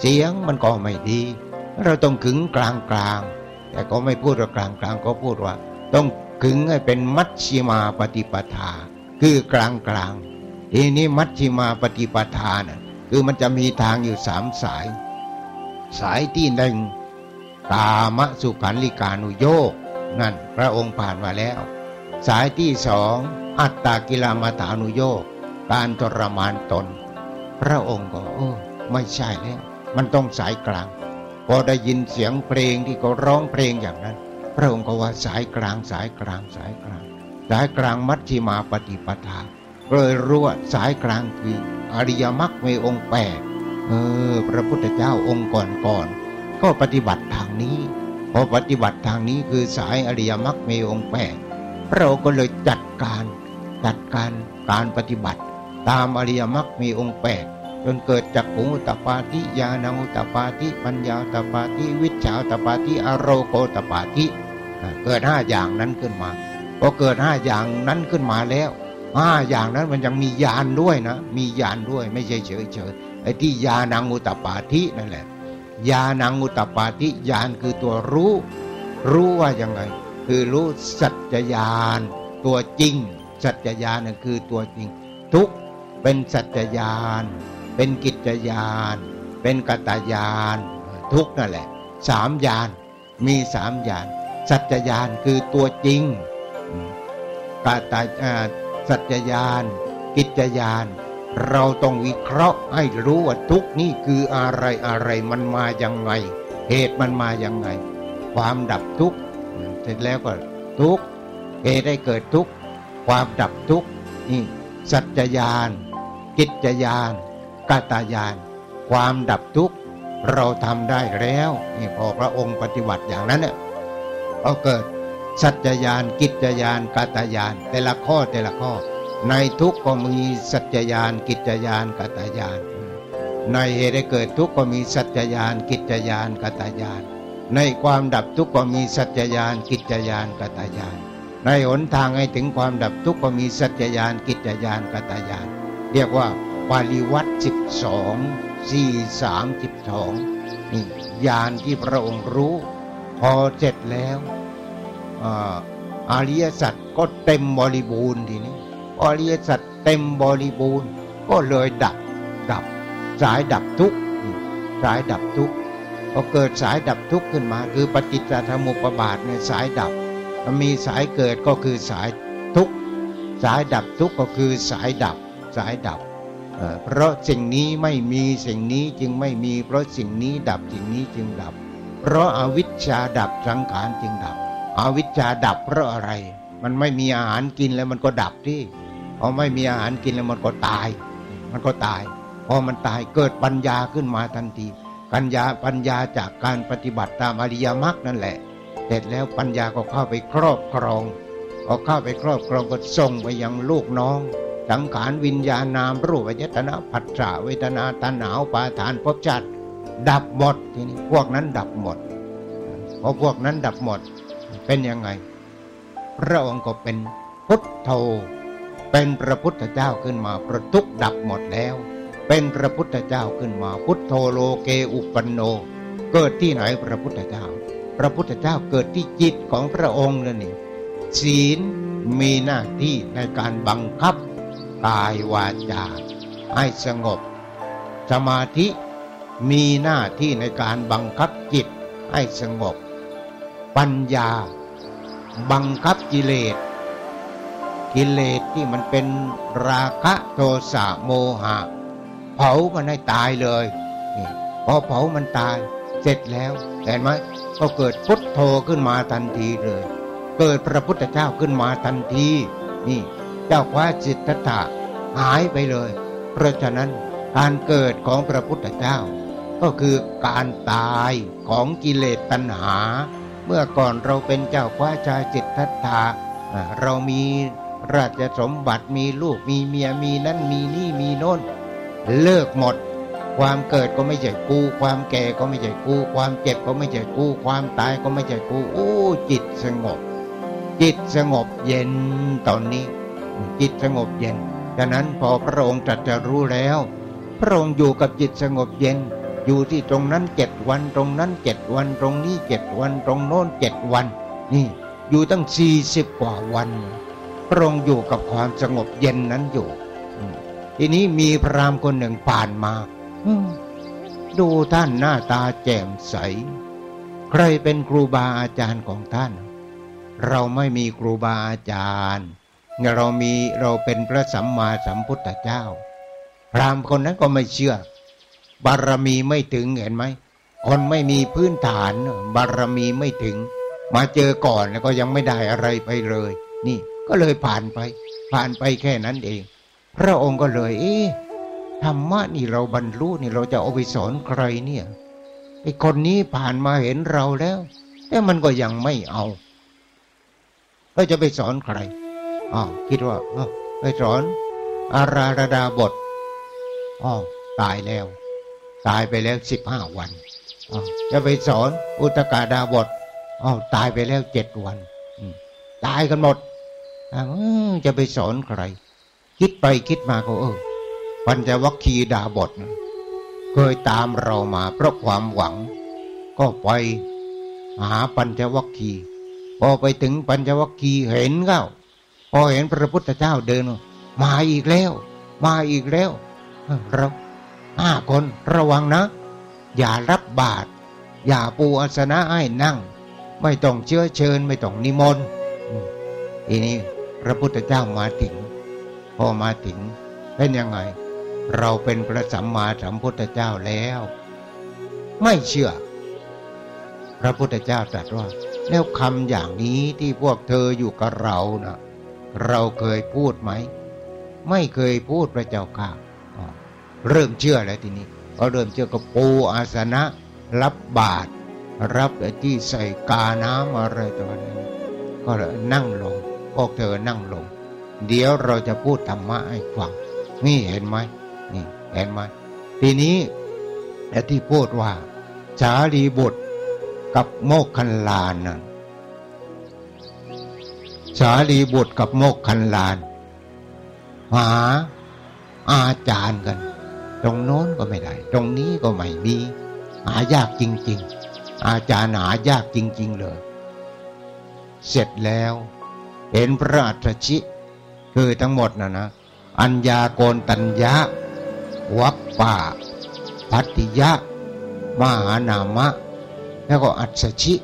เสียงมันก็ไม่ดี เราต้องขึงกลางกลางแต่ก็ไม่พูดว่ากลางกลางก็พูดว่า ต้องขึงให้เป็นมัชชิมาปฏิปทา คือกลางกลางทีนี้มัชชิมาปฏิปทานะ่ะคือมันจะมีทางอยู่สามสาย สายที่หนึ่งตามสุขันลิกานุโยกนั่นพระองค์ผ่านมาแล้ว สายที่สองอัตตากิลามาตานุโยก การทรมานตน พระองค์ก็เออไม่ใช่แล้ว มันต้องสายกลาง พอได้ยินเสียงเพลงที่เขาร้องเพลงอย่างนั้น พระองค์ก็ว่าสายกลางสายกลางสายกลาง สายกลางมัชฌิมาปฏิปทาเลยรู้ว่าสายกลางคืออริยมรรคมีองค์แปดเออพระพุทธเจ้าองค์ก่อนก่อนก็ปฏิบัติทางนี้พอปฏิบัติทางนี้คือสายอริยมรรคมีองค์แปดเราก็เลยจัดการจัดการการปฏิบัติ ตามอริยมรรคมีองค์แปดจนเกิดจากขุตปาธิญาณุตปาธิปัญญาตปาธิวิชาตปาธิอโรโกตปาธิเกิดห้าอย่างนั้นขึ้นมาพอเกิดห้าอย่างนั้นขึ้นมาแล้วห้าอย่างนั้นมันยังมียานด้วยนะ มียานด้วยไม่ใช่เฉยเฉยไอ้ที่ยานังอุตปาธินั่นแหละยานังอุตปาธิยานคือตัวรู้ รู้ว่ายังไง คือรู้สัจญานตัวจริง สัจญานนั่นคือตัวจริง ทุก เป็นสัจญาน เป็นกิจญาน เป็นกตญาน ทุกนั่นแหละสามยานมีสามยานสัจญานคือตัวจริงกตสัจญาน กิจญาน เราต้องวิเคราะห์ให้รู้ว่าทุกนี่คืออะไรอะไรมันมาอย่างไง เหตุมันมาอย่างไง ความดับทุกเสร็จแล้วก็ทุกเหตุได้เกิดทุกความดับทุกนี่สัจญาน กิจญานกตายาน ความดับทุกเราทำได้แล้วนี่พอพระองค์ปฏิบัติอย่างนั้นเนี่ยเราเกิดสัจญาน กิจญานกตายาน แต่ละข้อแต่ละข้อ ในทุกก็มีสัจญาน กิจญานกตญาน ในเหตุได้เกิดทุกก็มีสัจญาน กิจญานกตญาน ในความดับทุกก็มีสัจญาน กิจญานกตญาน ในหนทางให้ถึงความดับทุกก็มีสัจญาน กิจญานกตญาน เรียกว่าปาริวัตสิบสองสี่สามสิบสองนี่ญาณที่พระองค์รู้ พอเสร็จแล้วอาริยสัจก็เต็มบริบูรณ์ทีนี้อริยสัจเต็มบริบูรณ์ ก็เลยดับดับ สายดับทุกข์สายดับทุกข์พอเกิดสายดับทุกข์ขึ้นมา คือปฏิจจสมุปบาทในสายดับ มีสายเกิดก็คือสายทุกข์สายดับทุกข์ก็คือสายดับ สายดับ เพราะสิ่งนี้ไม่มีสิ่งนี้จึงไม่มี เพราะสิ่งนี้ดับสิ่งนี้จึงดับ เพราะอาวิชชาดับสังขารจึงดับอาวิชชาดับเพราะอะไร มันไม่มีอาหารกินแล้วมันก็ดับที่พอไม่มีอาหารกินแล้วมันก็ตาย มันก็ตาย พอมันตายเกิดปัญญาขึ้นมาทันทีปัญญาปัญญาจากการปฏิบัติตามอริยมรรคนั่นแหละ เสร็จแล้วปัญญาก็เข้าไปครอบครองพอเข้าไปครอบครองก็ส่งไปยังลูกน้อง สังขารวิญญาณนามรูปวิญญาณผัสสะเวทนาตาหนาวปาฐานภพจัดดับหมดทีนี้พวกนั้นดับหมดพอพวกนั้นดับหมดเป็นยังไง พระองค์ก็เป็นพุทโธเป็นพระพุทธเจ้าขึ้นมาประทุกดับหมดแล้ว เป็นพระพุทธเจ้าขึ้นมา พุทโธโลเกอุปันโน เกิดที่ไหนพระพุทธเจ้า พระพุทธเจ้าเกิดที่จิตของพระองค์นั่นเองศีลมีหน้าที่ในการบังคับ กายวาจา ให้สงบ สมาธิมีหน้าที่ในการบังคับจิตให้สงบ ปัญญา บังคับกิเลส กิเลสที่มันเป็นราคะโทสะโมหะ เผามันให้ตายเลยพอเผามันตาย เสร็จแล้วเห็นไหมก็เกิดพุทโธขึ้นมาทันทีเลย เกิดพระพุทธเจ้าขึ้นมาทันที นี่ เจ้าคว้าจิตตถะหายไปเลย เพราะฉะนั้นการเกิดของพระพุทธเจ้า ก็คือการตายของกิเลสตัณหา เมื่อก่อนเราเป็นเจ้าคว้าชาจิตทัตถะเรามีราชสมบัติมีลูกมีเมียมีนั่นมีนี่มีโน่นเลิกหมด ความเกิดก็ไม่ใช่กู ความแก่ก็ไม่ใช่กู ความเจ็บก็ไม่ใช่กู ความตายก็ไม่ใช่กูโอ้จิตสงบ จิตสงบเย็นตอนนี้ จิตสงบเย็นฉะนั้นพอพระองค์ตรัสจะรู้แล้ว พระองค์อยู่กับจิตสงบเย็น อยู่ที่ตรงนั้นเจ็ดวันตรงนั้นเจ็ดวันตรงนี้เจ็ดวันตรงโน้นเจ็ดวัน นี่อยู่ตั้งสี่สิบกว่าวัน พระองค์อยู่กับความสงบเย็นนั้นอยู่ ทีนี้มีพระรามคนหนึ่งผ่านมาดูท่านหน้าตาแจ่มใส ใครเป็นครูบาอาจารย์ของท่าน เราไม่มีครูบาอาจารย์ เรามีเราเป็นพระสัมมาสัมพุทธเจ้า พรามคนนั้นก็ไม่เชื่อ บารมีไม่ถึงเห็นไหมคนไม่มีพื้นฐานบารมีไม่ถึง มาเจอก่อนแล้วก็ยังไม่ได้อะไรไปเลย นี่ก็เลยผ่านไป ผ่านไปแค่นั้นเอง พระองค์ก็เลย เอ๊ะธรรมะนี่เราบรรลุนี่เราจะเอาไปสอนใครเนี่ยไอ้คนนี้ผ่านมาเห็นเราแล้วแต่มันก็ยังไม่เอาเราจะไปสอนใคร อ๋อคิดว่าอไปสอนอาราดาบทอ๋อตายแล้ว ตายไปแล้วสิบห้าวันอ๋อจะไปสอนอุตกาดาบทอ๋อตายไปแล้วเจ็ดวันตายกันหมดจะไปสอนใคร คิดไปคิดมาก็เออปัญจวัคคีดาบทเคยตามเรามาเพราะความหวัง ก็ไปหาปัญจวัคคีย์พอไปถึงปัญจวัคคีย์เห็นเข้า พอเห็นพระพุทธเจ้าเดิน มาอีกแล้ว มาอีกแล้ว เราห้าคนระวังนะ อย่ารับบาตรอย่าปูอาสนะให้นั่ง ไม่ต้องเชื้อเชิญไม่ต้องนิมนต์ทีนี้พระพุทธเจ้ามาถึง พอมาถึงเป็นยังไง เราเป็นพระสัมมาสัมพุทธเจ้าแล้ว ไม่เชื่อ พระพุทธเจ้าตรัสว่า แล้วคำอย่างนี้ที่พวกเธออยู่กับเรานะ เราเคยพูดไหม ไม่เคยพูดพระเจ้าค่ะ เริ่มเชื่อแล้วทีนี้ก็เริ่มเชื่อกับปูอาสนะ รับบาตรรับที่ใส่กาน้ำอะไรตัวนี้ก็เลยนั่งลงพวกเธอนั่งลง เดี๋ยวเราจะพูดธรรมะให้ฟัง นี่เห็นไหมนี่เห็นไหมทีนี้ที่พูดว่า สารีบุตรกับโมกขันลานนั่น สารีบุตรกับโมกขันลาน หาอาจารย์กัน ตรงโน้นก็ไม่ได้ ตรงนี้ก็ไม่มี หายากจริง ๆ อาจารย์หายากจริง ๆ เลย เสร็จแล้ว เห็นพระอัตชิ คือทั้งหมดนะนะ อัญญาโกนตัญญะ วัปปะพัติยะ มหานามะ แล้วก็อัศชิ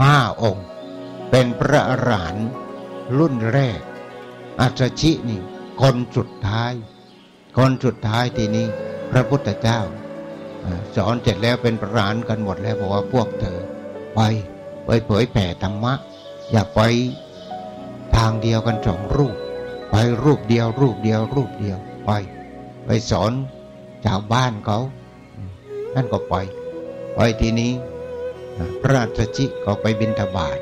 ห้าองค์ เป็นพระอรหันต์รุ่นแรก อัศชินี่คนสุดท้าย คนสุดท้ายทีนี้พระพุทธเจ้า สอนเสร็จแล้วเป็นประอรหารกันหมดแล้วบอกว่าพวกเธอ ไปไปเผยแผ่ธรรมะ อย่าไปทางเดียวกันสองรูป ไปรูปเดียว รูปเดียว รูปเดียวไป ไปสอนชาวบ้านเขานั่นก็ไปไปทีนี้พระราชจิก็ไปบินทบาท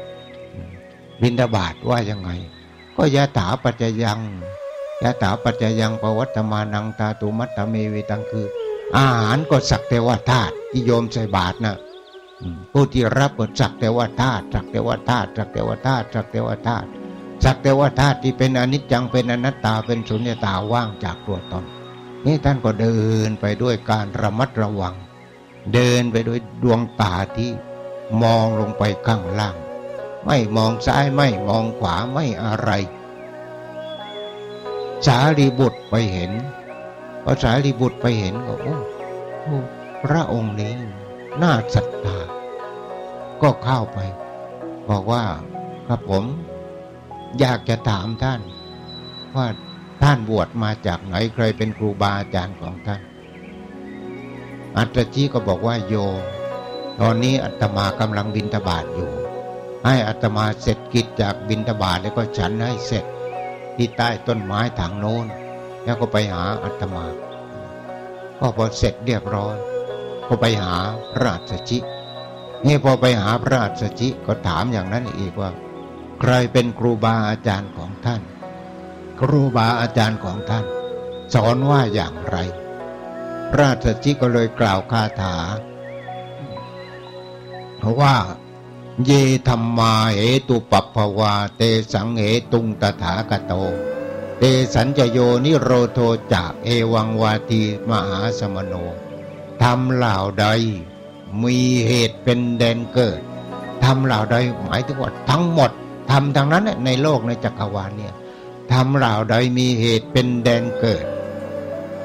บินทบาทว่ายังไง ก็ยะถาปัจจยังยะถาปัจจยังปวัตมานังตาตุมัตตเมวิตังคือ อาหารก็สักแต่ว่าธาตุที่โยมใส่บาทนะผู้ที่รับบทสักแต่ว่าธาตุสักแต่ว่าธาตุสักแต่ว่าธาตุสักแต่ว่าธาตุสักแต่ว่าธาตุที่เป็นอนิจจังเป็นอนัตตาเป็นสุญญตาว่างจากตัวตนนี่ท่านก็เดินไปด้วยการระมัดระวัง เดินไปด้วยดวงตาที่มองลงไปข้างล่าง ไม่มองซ้ายไม่มองขวาไม่อะไร สารีบุตรไปเห็นพอสารีบุตรไปเห็นก็โอ้พระองค์นี้น่าศรัทธาก็เข้าไป บอกว่าครับผมอยากจะถามท่าน ว่าท่านบวชมาจากไหนใครเป็นครูบาอาจารย์ของท่าน อัตจีก็บอกว่าโย ตอนนี้อัตมากำลังบินทบาทอยู่ ให้อัตมาเสร็จกิจจากบินทบาทแล้วก็ฉันให้เสร็จที่ใต้ต้นไม้ทางโน้น แล้วก็ไปหาอัตมา ก็พอเสร็จเรียบร้อย ก็ไปหาพระราชจินี่พอไปหาพระราชจิก็ถามอย่างนั้นอีกว่า ใครเป็นครูบาอาจารย์ของท่าน ครูบาอาจารย์ของท่าน สอนว่าอย่างไร พระราชจิก็เลยกล่าวคาถาว่า เยธรรมาเหตุปัปภวา เตสังเหตุงตถาคโต เตสัญจโยนิโรโทจะเอวังวาทีมหาสมโนทำเหล่าใด มีเหตุเป็นแดนเกิดทำเหล่าใดหมายถึงว่าทั้งหมดทำทางนั้นในโลกในจักรวาลเนี่ยทำเหล่าใดมีเหตุเป็นแดนเกิด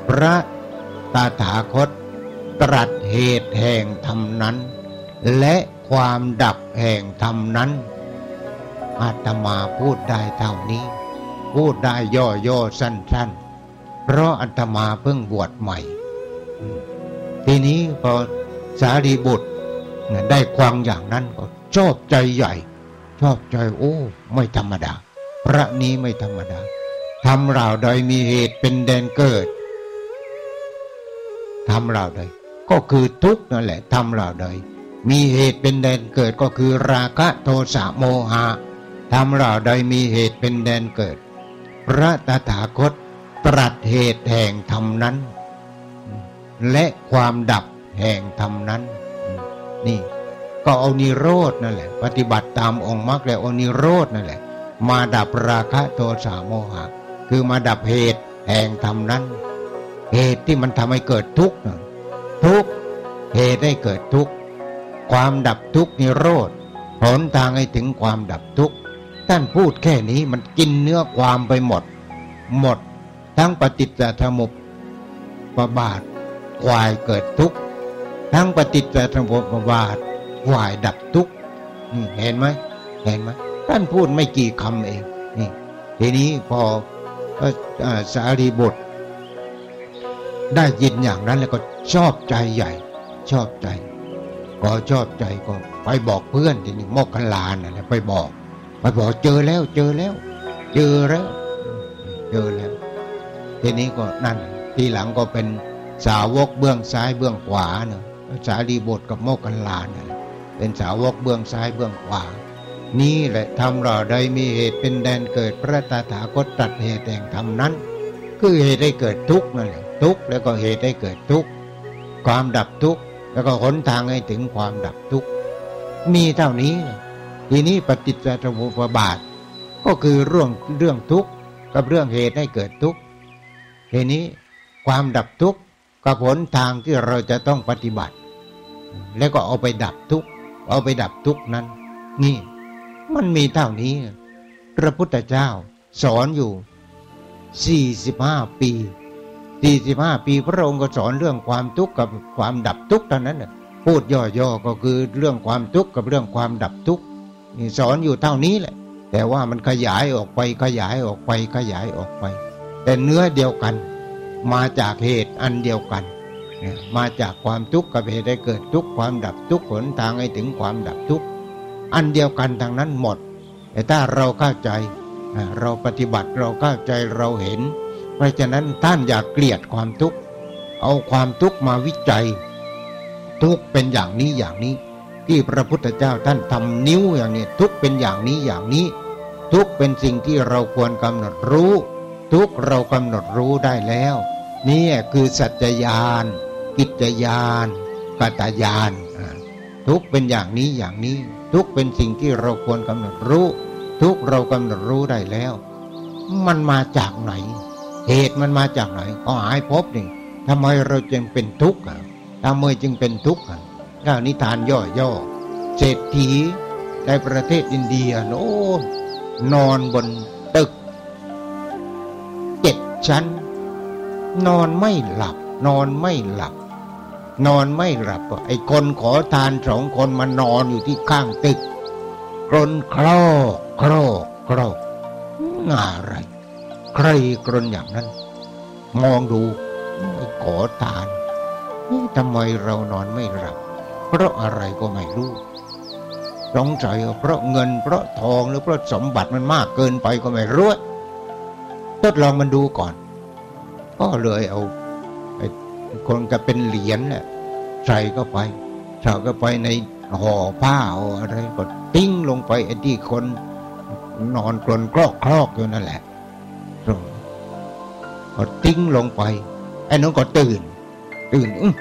พระตาถาคตตรัสเหตุแห่งธรรมนั้น และ ความดับแห่งธรรมนั้นอาตมาพูดได้เท่านี้ พูดได้ย่อๆสั้น ๆ เพราะอาตมาเพิ่งบวชใหม่ ทีนี้พอสารีบุตรได้ความอย่างนั้นก็ชอบใจใหญ่ ชอบใจโอ้ ไม่ธรรมดา พระนี้ไม่ธรรมดาทำเราโดยมีเหตุเป็นแดนเกิดทำเราโดยก็คือทุกนั่นแหละทำเราโดย มีเหตุเป็นแดนเกิดก็คือราคะโทสะโมหะทำเราโดยมีเหตุเป็นแดนเกิด พระตถาคตตรัสเหตุแห่งธรรมนั้น และความดับแห่งธรรมนั้น นี่ ก็เอานิโรธนั่นแหละ ปฏิบัติตามองค์มรรคแล้วเอานิโรธนั่นแหละ มาดับราคะโทสะโมหะ คือมาดับเหตุแห่งธรรมนั้น เหตุที่มันทำให้เกิดทุกข์ทุกข์เหตุให้เกิดทุกข์ ความดับทุกข์นิโรธผลทางให้ถึงความดับทุกข์ท่านพูดแค่นี้มันกินเนื้อความไปหมด หมด ทั้งปฏิจจสมุปบาทควายเกิดทุกข์ทั้งปฏิจจสมุปบาทวายดับทุกข์เห็นไหมเห็นไหมท่านพูดไม่กี่คำเองนี่ทีนี้พอสารีบุตร ได้ยินอย่างนั้นแล้วก็ชอบใจใหญ่ ชอบใจ พอชอบใจก็ไปบอกเพื่อนทีนี้โมกขลานนะไปบอกไปบอกเจอแล้ว เจอแล้ว เจอแล้ว เจอแล้ว ทีนี้ก็นั่น ทีหลังก็เป็นสาวกเบื้องซ้ายเบื้องขวาเนะสารีบทกับโมกขันลานเป็นสาวกเบื้องซ้ายเบื้องขวา นี่แหละทำเราได้มีเหตุเป็นแดนเกิดพระตาถาคตตัดเหตุแห่งธรรมนั้น คือเหตุให้เกิดทุกข์นั่นแหละทุกข์แล้วก็เหตุให้เกิดทุกข์ความดับทุกข์ แล้วก็หนทางให้ถึงความดับทุกข์มีเท่านี้ทีนี้ปฏิจจสมุปบาท ก็คือเรื่องเรื่องทุกข์กับเรื่องเหตุให้เกิดทุกข์ทีนี้ความดับทุกข์กับผลทางที่เราจะต้องปฏิบัติ แล้วก็เอาไปดับทุกเอาไปดับทุกนั้น นี่ มันมีเท่านี้ พระพุทธเจ้าสอนอยู่ 45 ปี 45ปีพระองค์ก็สอนเรื่องความทุกข์กับความดับทุกข์เท่านั้นพูดย่อๆก็คือเรื่องความทุกข์กับเรื่องความดับทุกข์สอนอยู่เท่านี้แหละ แต่ว่ามันขยายออกไปขยายออกไปขยายออกไป แต่เนื้อเดียวกัน มาจากเหตุอันเดียวกันมาจากความทุกข์กับเหตุได้เกิดทุกข์ความดับทุกข์ผลทางให้ถึงความดับทุกข์อันเดียวกันทางนั้นหมด แต่ถ้าเราเข้าใจเราปฏิบัติเราเข้าใจเราเห็น ราะฉะนั้นท่านอย่าเกลียดความทุกข์ เอาความทุกข์มาวิจัย ทุกเป็นอย่างนี้อย่างนี้ ที่พระพุทธเจ้าท่านทำนิ้วอย่างนี้ทุกเป็นอย่างนี้อย่างนี้ ทุกเป็นสิ่งที่เราควรกำหนดรู้ ทุกเรากำหนดรู้ได้แล้ว นี่คือสัจจญาณกิจญาณกัตญาณทุกเป็นอย่างนี้อย่างนี้ ทุกเป็นสิ่งที่เราควรกำหนดรู้ ทุกเรากำหนดรู้ได้แล้ว มันมาจากไหน เหตุมันมาจากไหนก็หายพบนี่ทำไมเราจึงเป็นทุกข์ทำไมจึงเป็นทุกข์ก้านิทานย่อๆเศรษฐีในประเทศอินเดียโน้นอนบนตึกเจ็ดชั้น นอนไม่หลับ นอนไม่หลับ นอนไม่หลับ ไอ้คนขอทานสองคนมานอนอยู่ที่ข้างตึกกรนครอกครอกครอกอะไร ใครกรนอย่างนั้น มองดูไอ้ขอทานทำไมเรานอนไม่หลับ เพราะอะไรก็ไม่รู้สงสัยเพราะเงินเพราะทองหรือเพราะสมบัติมันมากเกินไปก็ไม่รู้ทดลองมันดูก่อน ก็เลยเอาคนก็เป็นเหรียญเนี่ยใส่ก็ไปใส่ก็ไปในห่อผ้าอะไรก็ติ้งลงไปไอ้ที่คนนอนกลนกรอกครอกอยู่นั่นแหละ ก็ติ้งลงไปไอ้น้องก็ตื่น ตื่นอึ้ง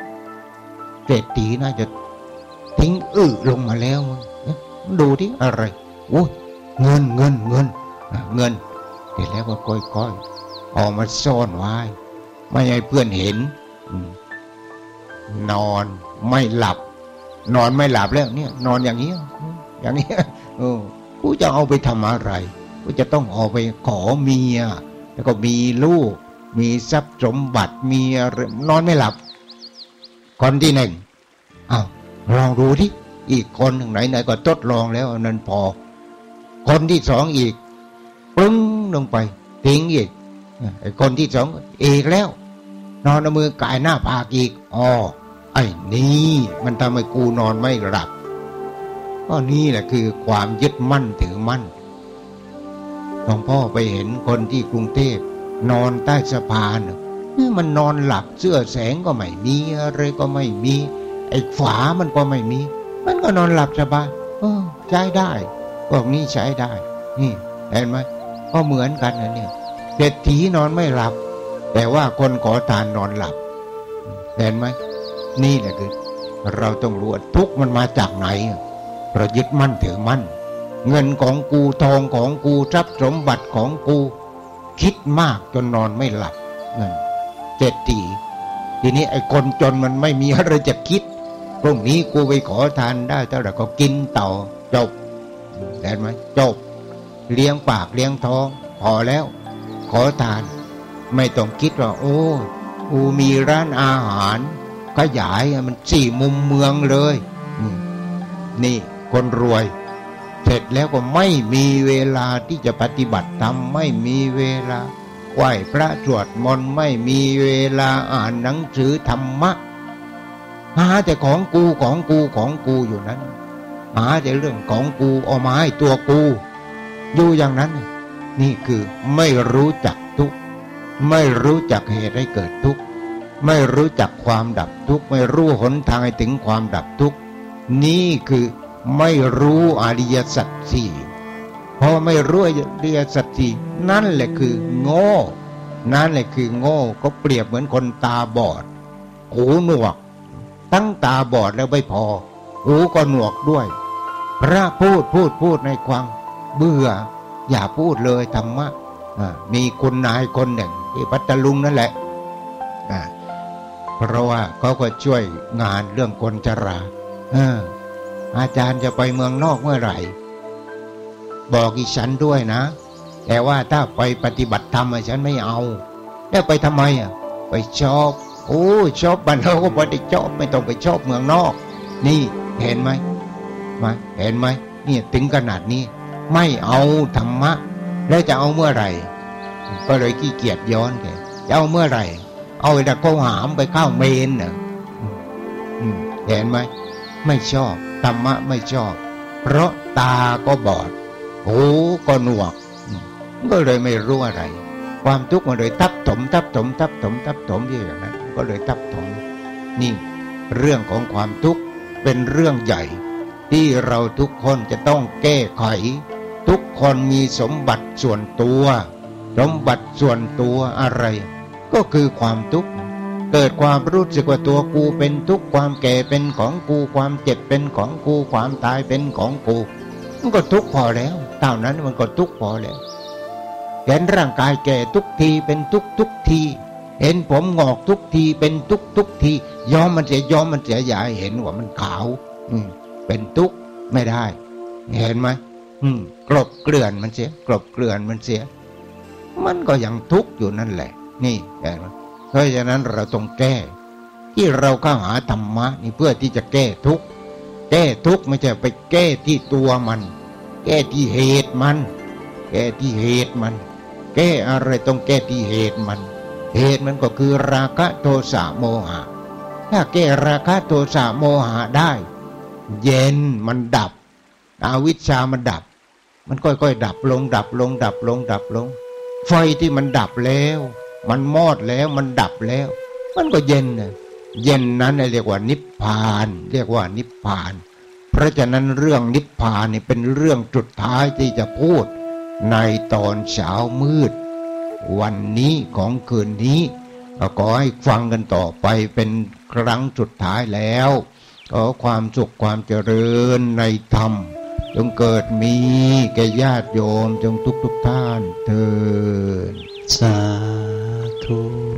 เศรษฐีน่าจะทิ้งอื้อลงมาแล้วดูที่อะไรโอ้เงินเงินเงินเงินเสร็จแล้วก็ค่อยๆออกมาซ่อนไว้ ไม่ให้เพื่อนเห็นนอนไม่หลับ นอนไม่หลับแล้วเนี่ย นอนอย่างนี้อย่างนี้เออกูจะเอาไปทำอะไรกูจะต้องเอาไปขอเมีย แล้วก็มีลูก มีทรัพย์สมบัติมีนอนไม่หลับ คนที่หนึ่งอ้าวลองดูที่อีกคนหนึ่งไหนไหนก็ทดลองแล้วนั้นพอ คนที่สองอีกปึ้งลงไปทิ้งอีกไอ้คนที่สองอีกแล้ว นอนเอามือกายหน้าผากอีกอ๋อไอ้นี่มันทำให้กูนอนไม่หลับก็นี่แหละคือความยึดมั่นถือมั่นหลวงพ่อไปเห็นคนที่กรุงเทพ นอนใต้สะพานมันนอนหลับเสื้อแสงก็ไม่มีอะไรก็ไม่มีไอ้ฝามันก็ไม่มี มันก็นอนหลับสบายใช้ได้พวกนี้ใช้ได้ นี่เห็นไหมก็เหมือนกันนะเนี่ยเศรษฐีนอนไม่หลับ แต่ว่าคนขอทานนอนหลับเห็นไหมนี่แหละคือ เราต้องรู้ทุกมันมาจากไหนเรายึดมั่นถือมั่น เงินของกูทองของกูทรัพย์สมบัติของกู คิดมากจนนอนไม่หลับเงินเศรษฐีทีนี้ไอ้คนจนมันไม่มีอะไรจะคิดพรุ่งนี้กูไปขอทานได้เท่าไหร่ก็กินต่อจบเห็นไหมจบ เลี้ยงปากเลี้ยงท้อง พอแล้ว ขอทาน ไม่ต้องคิดว่า โอ้กูมีร้านอาหาร ขยายมันสี่มุมเมืองเลย นี่ คนรวย เสร็จแล้วก็ไม่มีเวลาที่จะปฏิบัติธรรมไม่มีเวลาไหว้พระสวดมนต์ไม่มีเวลาอ่านหนังสือธรรมะหาแต่ของกูของกูของกูอยู่นั้นหาแต่เรื่องของกูเอามาให้ตัวกูอยู่อย่างนั้น นี่คือไม่รู้จักทุกไม่รู้จักเหตุให้เกิดทุกไม่รู้จักความดับทุกไม่รู้หนทางให้ถึงความดับทุกนี่คือ ไม่รู้อริยสัจสี่พอไม่รู้อริยสัจสี่นั่นแหละคือโง่ นั่นแหละคือโง่ก็เปรียบเหมือนคนตาบอด หูหนวกทั้งตาบอดแล้วไม่พอ หูก็หนวกด้วย พระพูดพูดพูดในควังเบื่อ อย่าพูดเลยธรรมะมีคุณนายคนหนึ่งที่พัทลุงนั่นแหละเพราะว่าเขาก็ช่วยงานเรื่องคนชราอ อาจารย์จะไปเมืองนอกเมื่อไหร่ บอกอีฉันด้วยนะ แต่ว่าถ้าไปปฏิบัติธรรมฉันไม่เอา แล้วไปทำไมอะ ไปชอบ โอ้ชอบบ้านเราก็พอได้ชอบไม่ต้องไปชอบเมืองนอก นี่เห็นไหมมาเห็นไหมนี่ถึงขนาดนี้ ไม่เอาธรรมะ แล้วจะเอาเมื่อไหร่ ก็เลยขี้เกียจย้อนแกจะเอาเมื่อไหร่ เอาแต่ก็หามไปเข้าเมนเนอะเห็นไหมไม่ชอบ ธรรมะไม่ชอบ เพราะตาก็บอด หูก็หนวก ก็เลยไม่รู้อะไร ความทุกข์มันเลยทับถม ทับถม ทับถม ทับถมอยู่อย่างนั้น ก็เลยทับถม นี่เรื่องของความทุกข์เป็นเรื่องใหญ่ ที่เราทุกคนจะต้องแก้ไข ทุกคนมีสมบัติส่วนตัว สมบัติส่วนตัวอะไร ก็คือความทุกข์ เกิดความรู้สึกว่าตัวกูเป็นทุกข์ความแก่เป็นของกูความเจ็บเป็นของกูความตายเป็นของกู มันก็ทุกข์พอแล้วเท่านั้นมันก็ทุกข์พอแล้ว เห็นร่างกายแก่ทุกทีเป็นทุกทุกที เห็นผมงอกทุกทีเป็นทุกทุกทีย้อมมันเสียย้อมมันเสียอย่าเห็นว่ามันขาว อืเป็นทุกไม่ได้ เห็นไหมอืม กลบเกลื่อนมันเสียกลบเกลื่อนมันเสีย มันก็ยังทุกข์อยู่นั่นแหละ นี่เห็นไหม เพราะฉะนั้นเราต้องแก้ ที่เราเข้าหาธรรมะนี่เพื่อที่จะแก้ทุกข์แก้ทุกข์ไม่ใช่ไปแก้ที่ตัวมัน แก้ที่เหตุมัน แก้ที่เหตุมัน แก้อะไรต้องแก้ที่เหตุมัน เหตุมันก็คือราคะโทสะโมหะ ถ้าแก้ราคะโทสะโมหะได้ เย็นมันดับอาวิชชามันดับ มันค่อยๆดับลงดับลงดับลงดับลง ไฟที่มันดับแล้ว มันมอดแล้วมันดับแล้ว มันก็เย็นนะเย็นนั้นเรียกว่านิพพาน เรียกว่านิพพาน เพราะฉะนั้นเรื่องนิพพานนี่เป็นเรื่องจุดท้ายที่จะพูด ในตอนเช้ามืด วันนี้ของคืนนี้ก็ขอให้ฟังกันต่อไปเป็นครั้งสุดท้ายแล้วขอความสุขความเจริญในธรรม จงเกิดมีแก่ญาติโยมจงทุกทุกท่านเถิดสา ธุ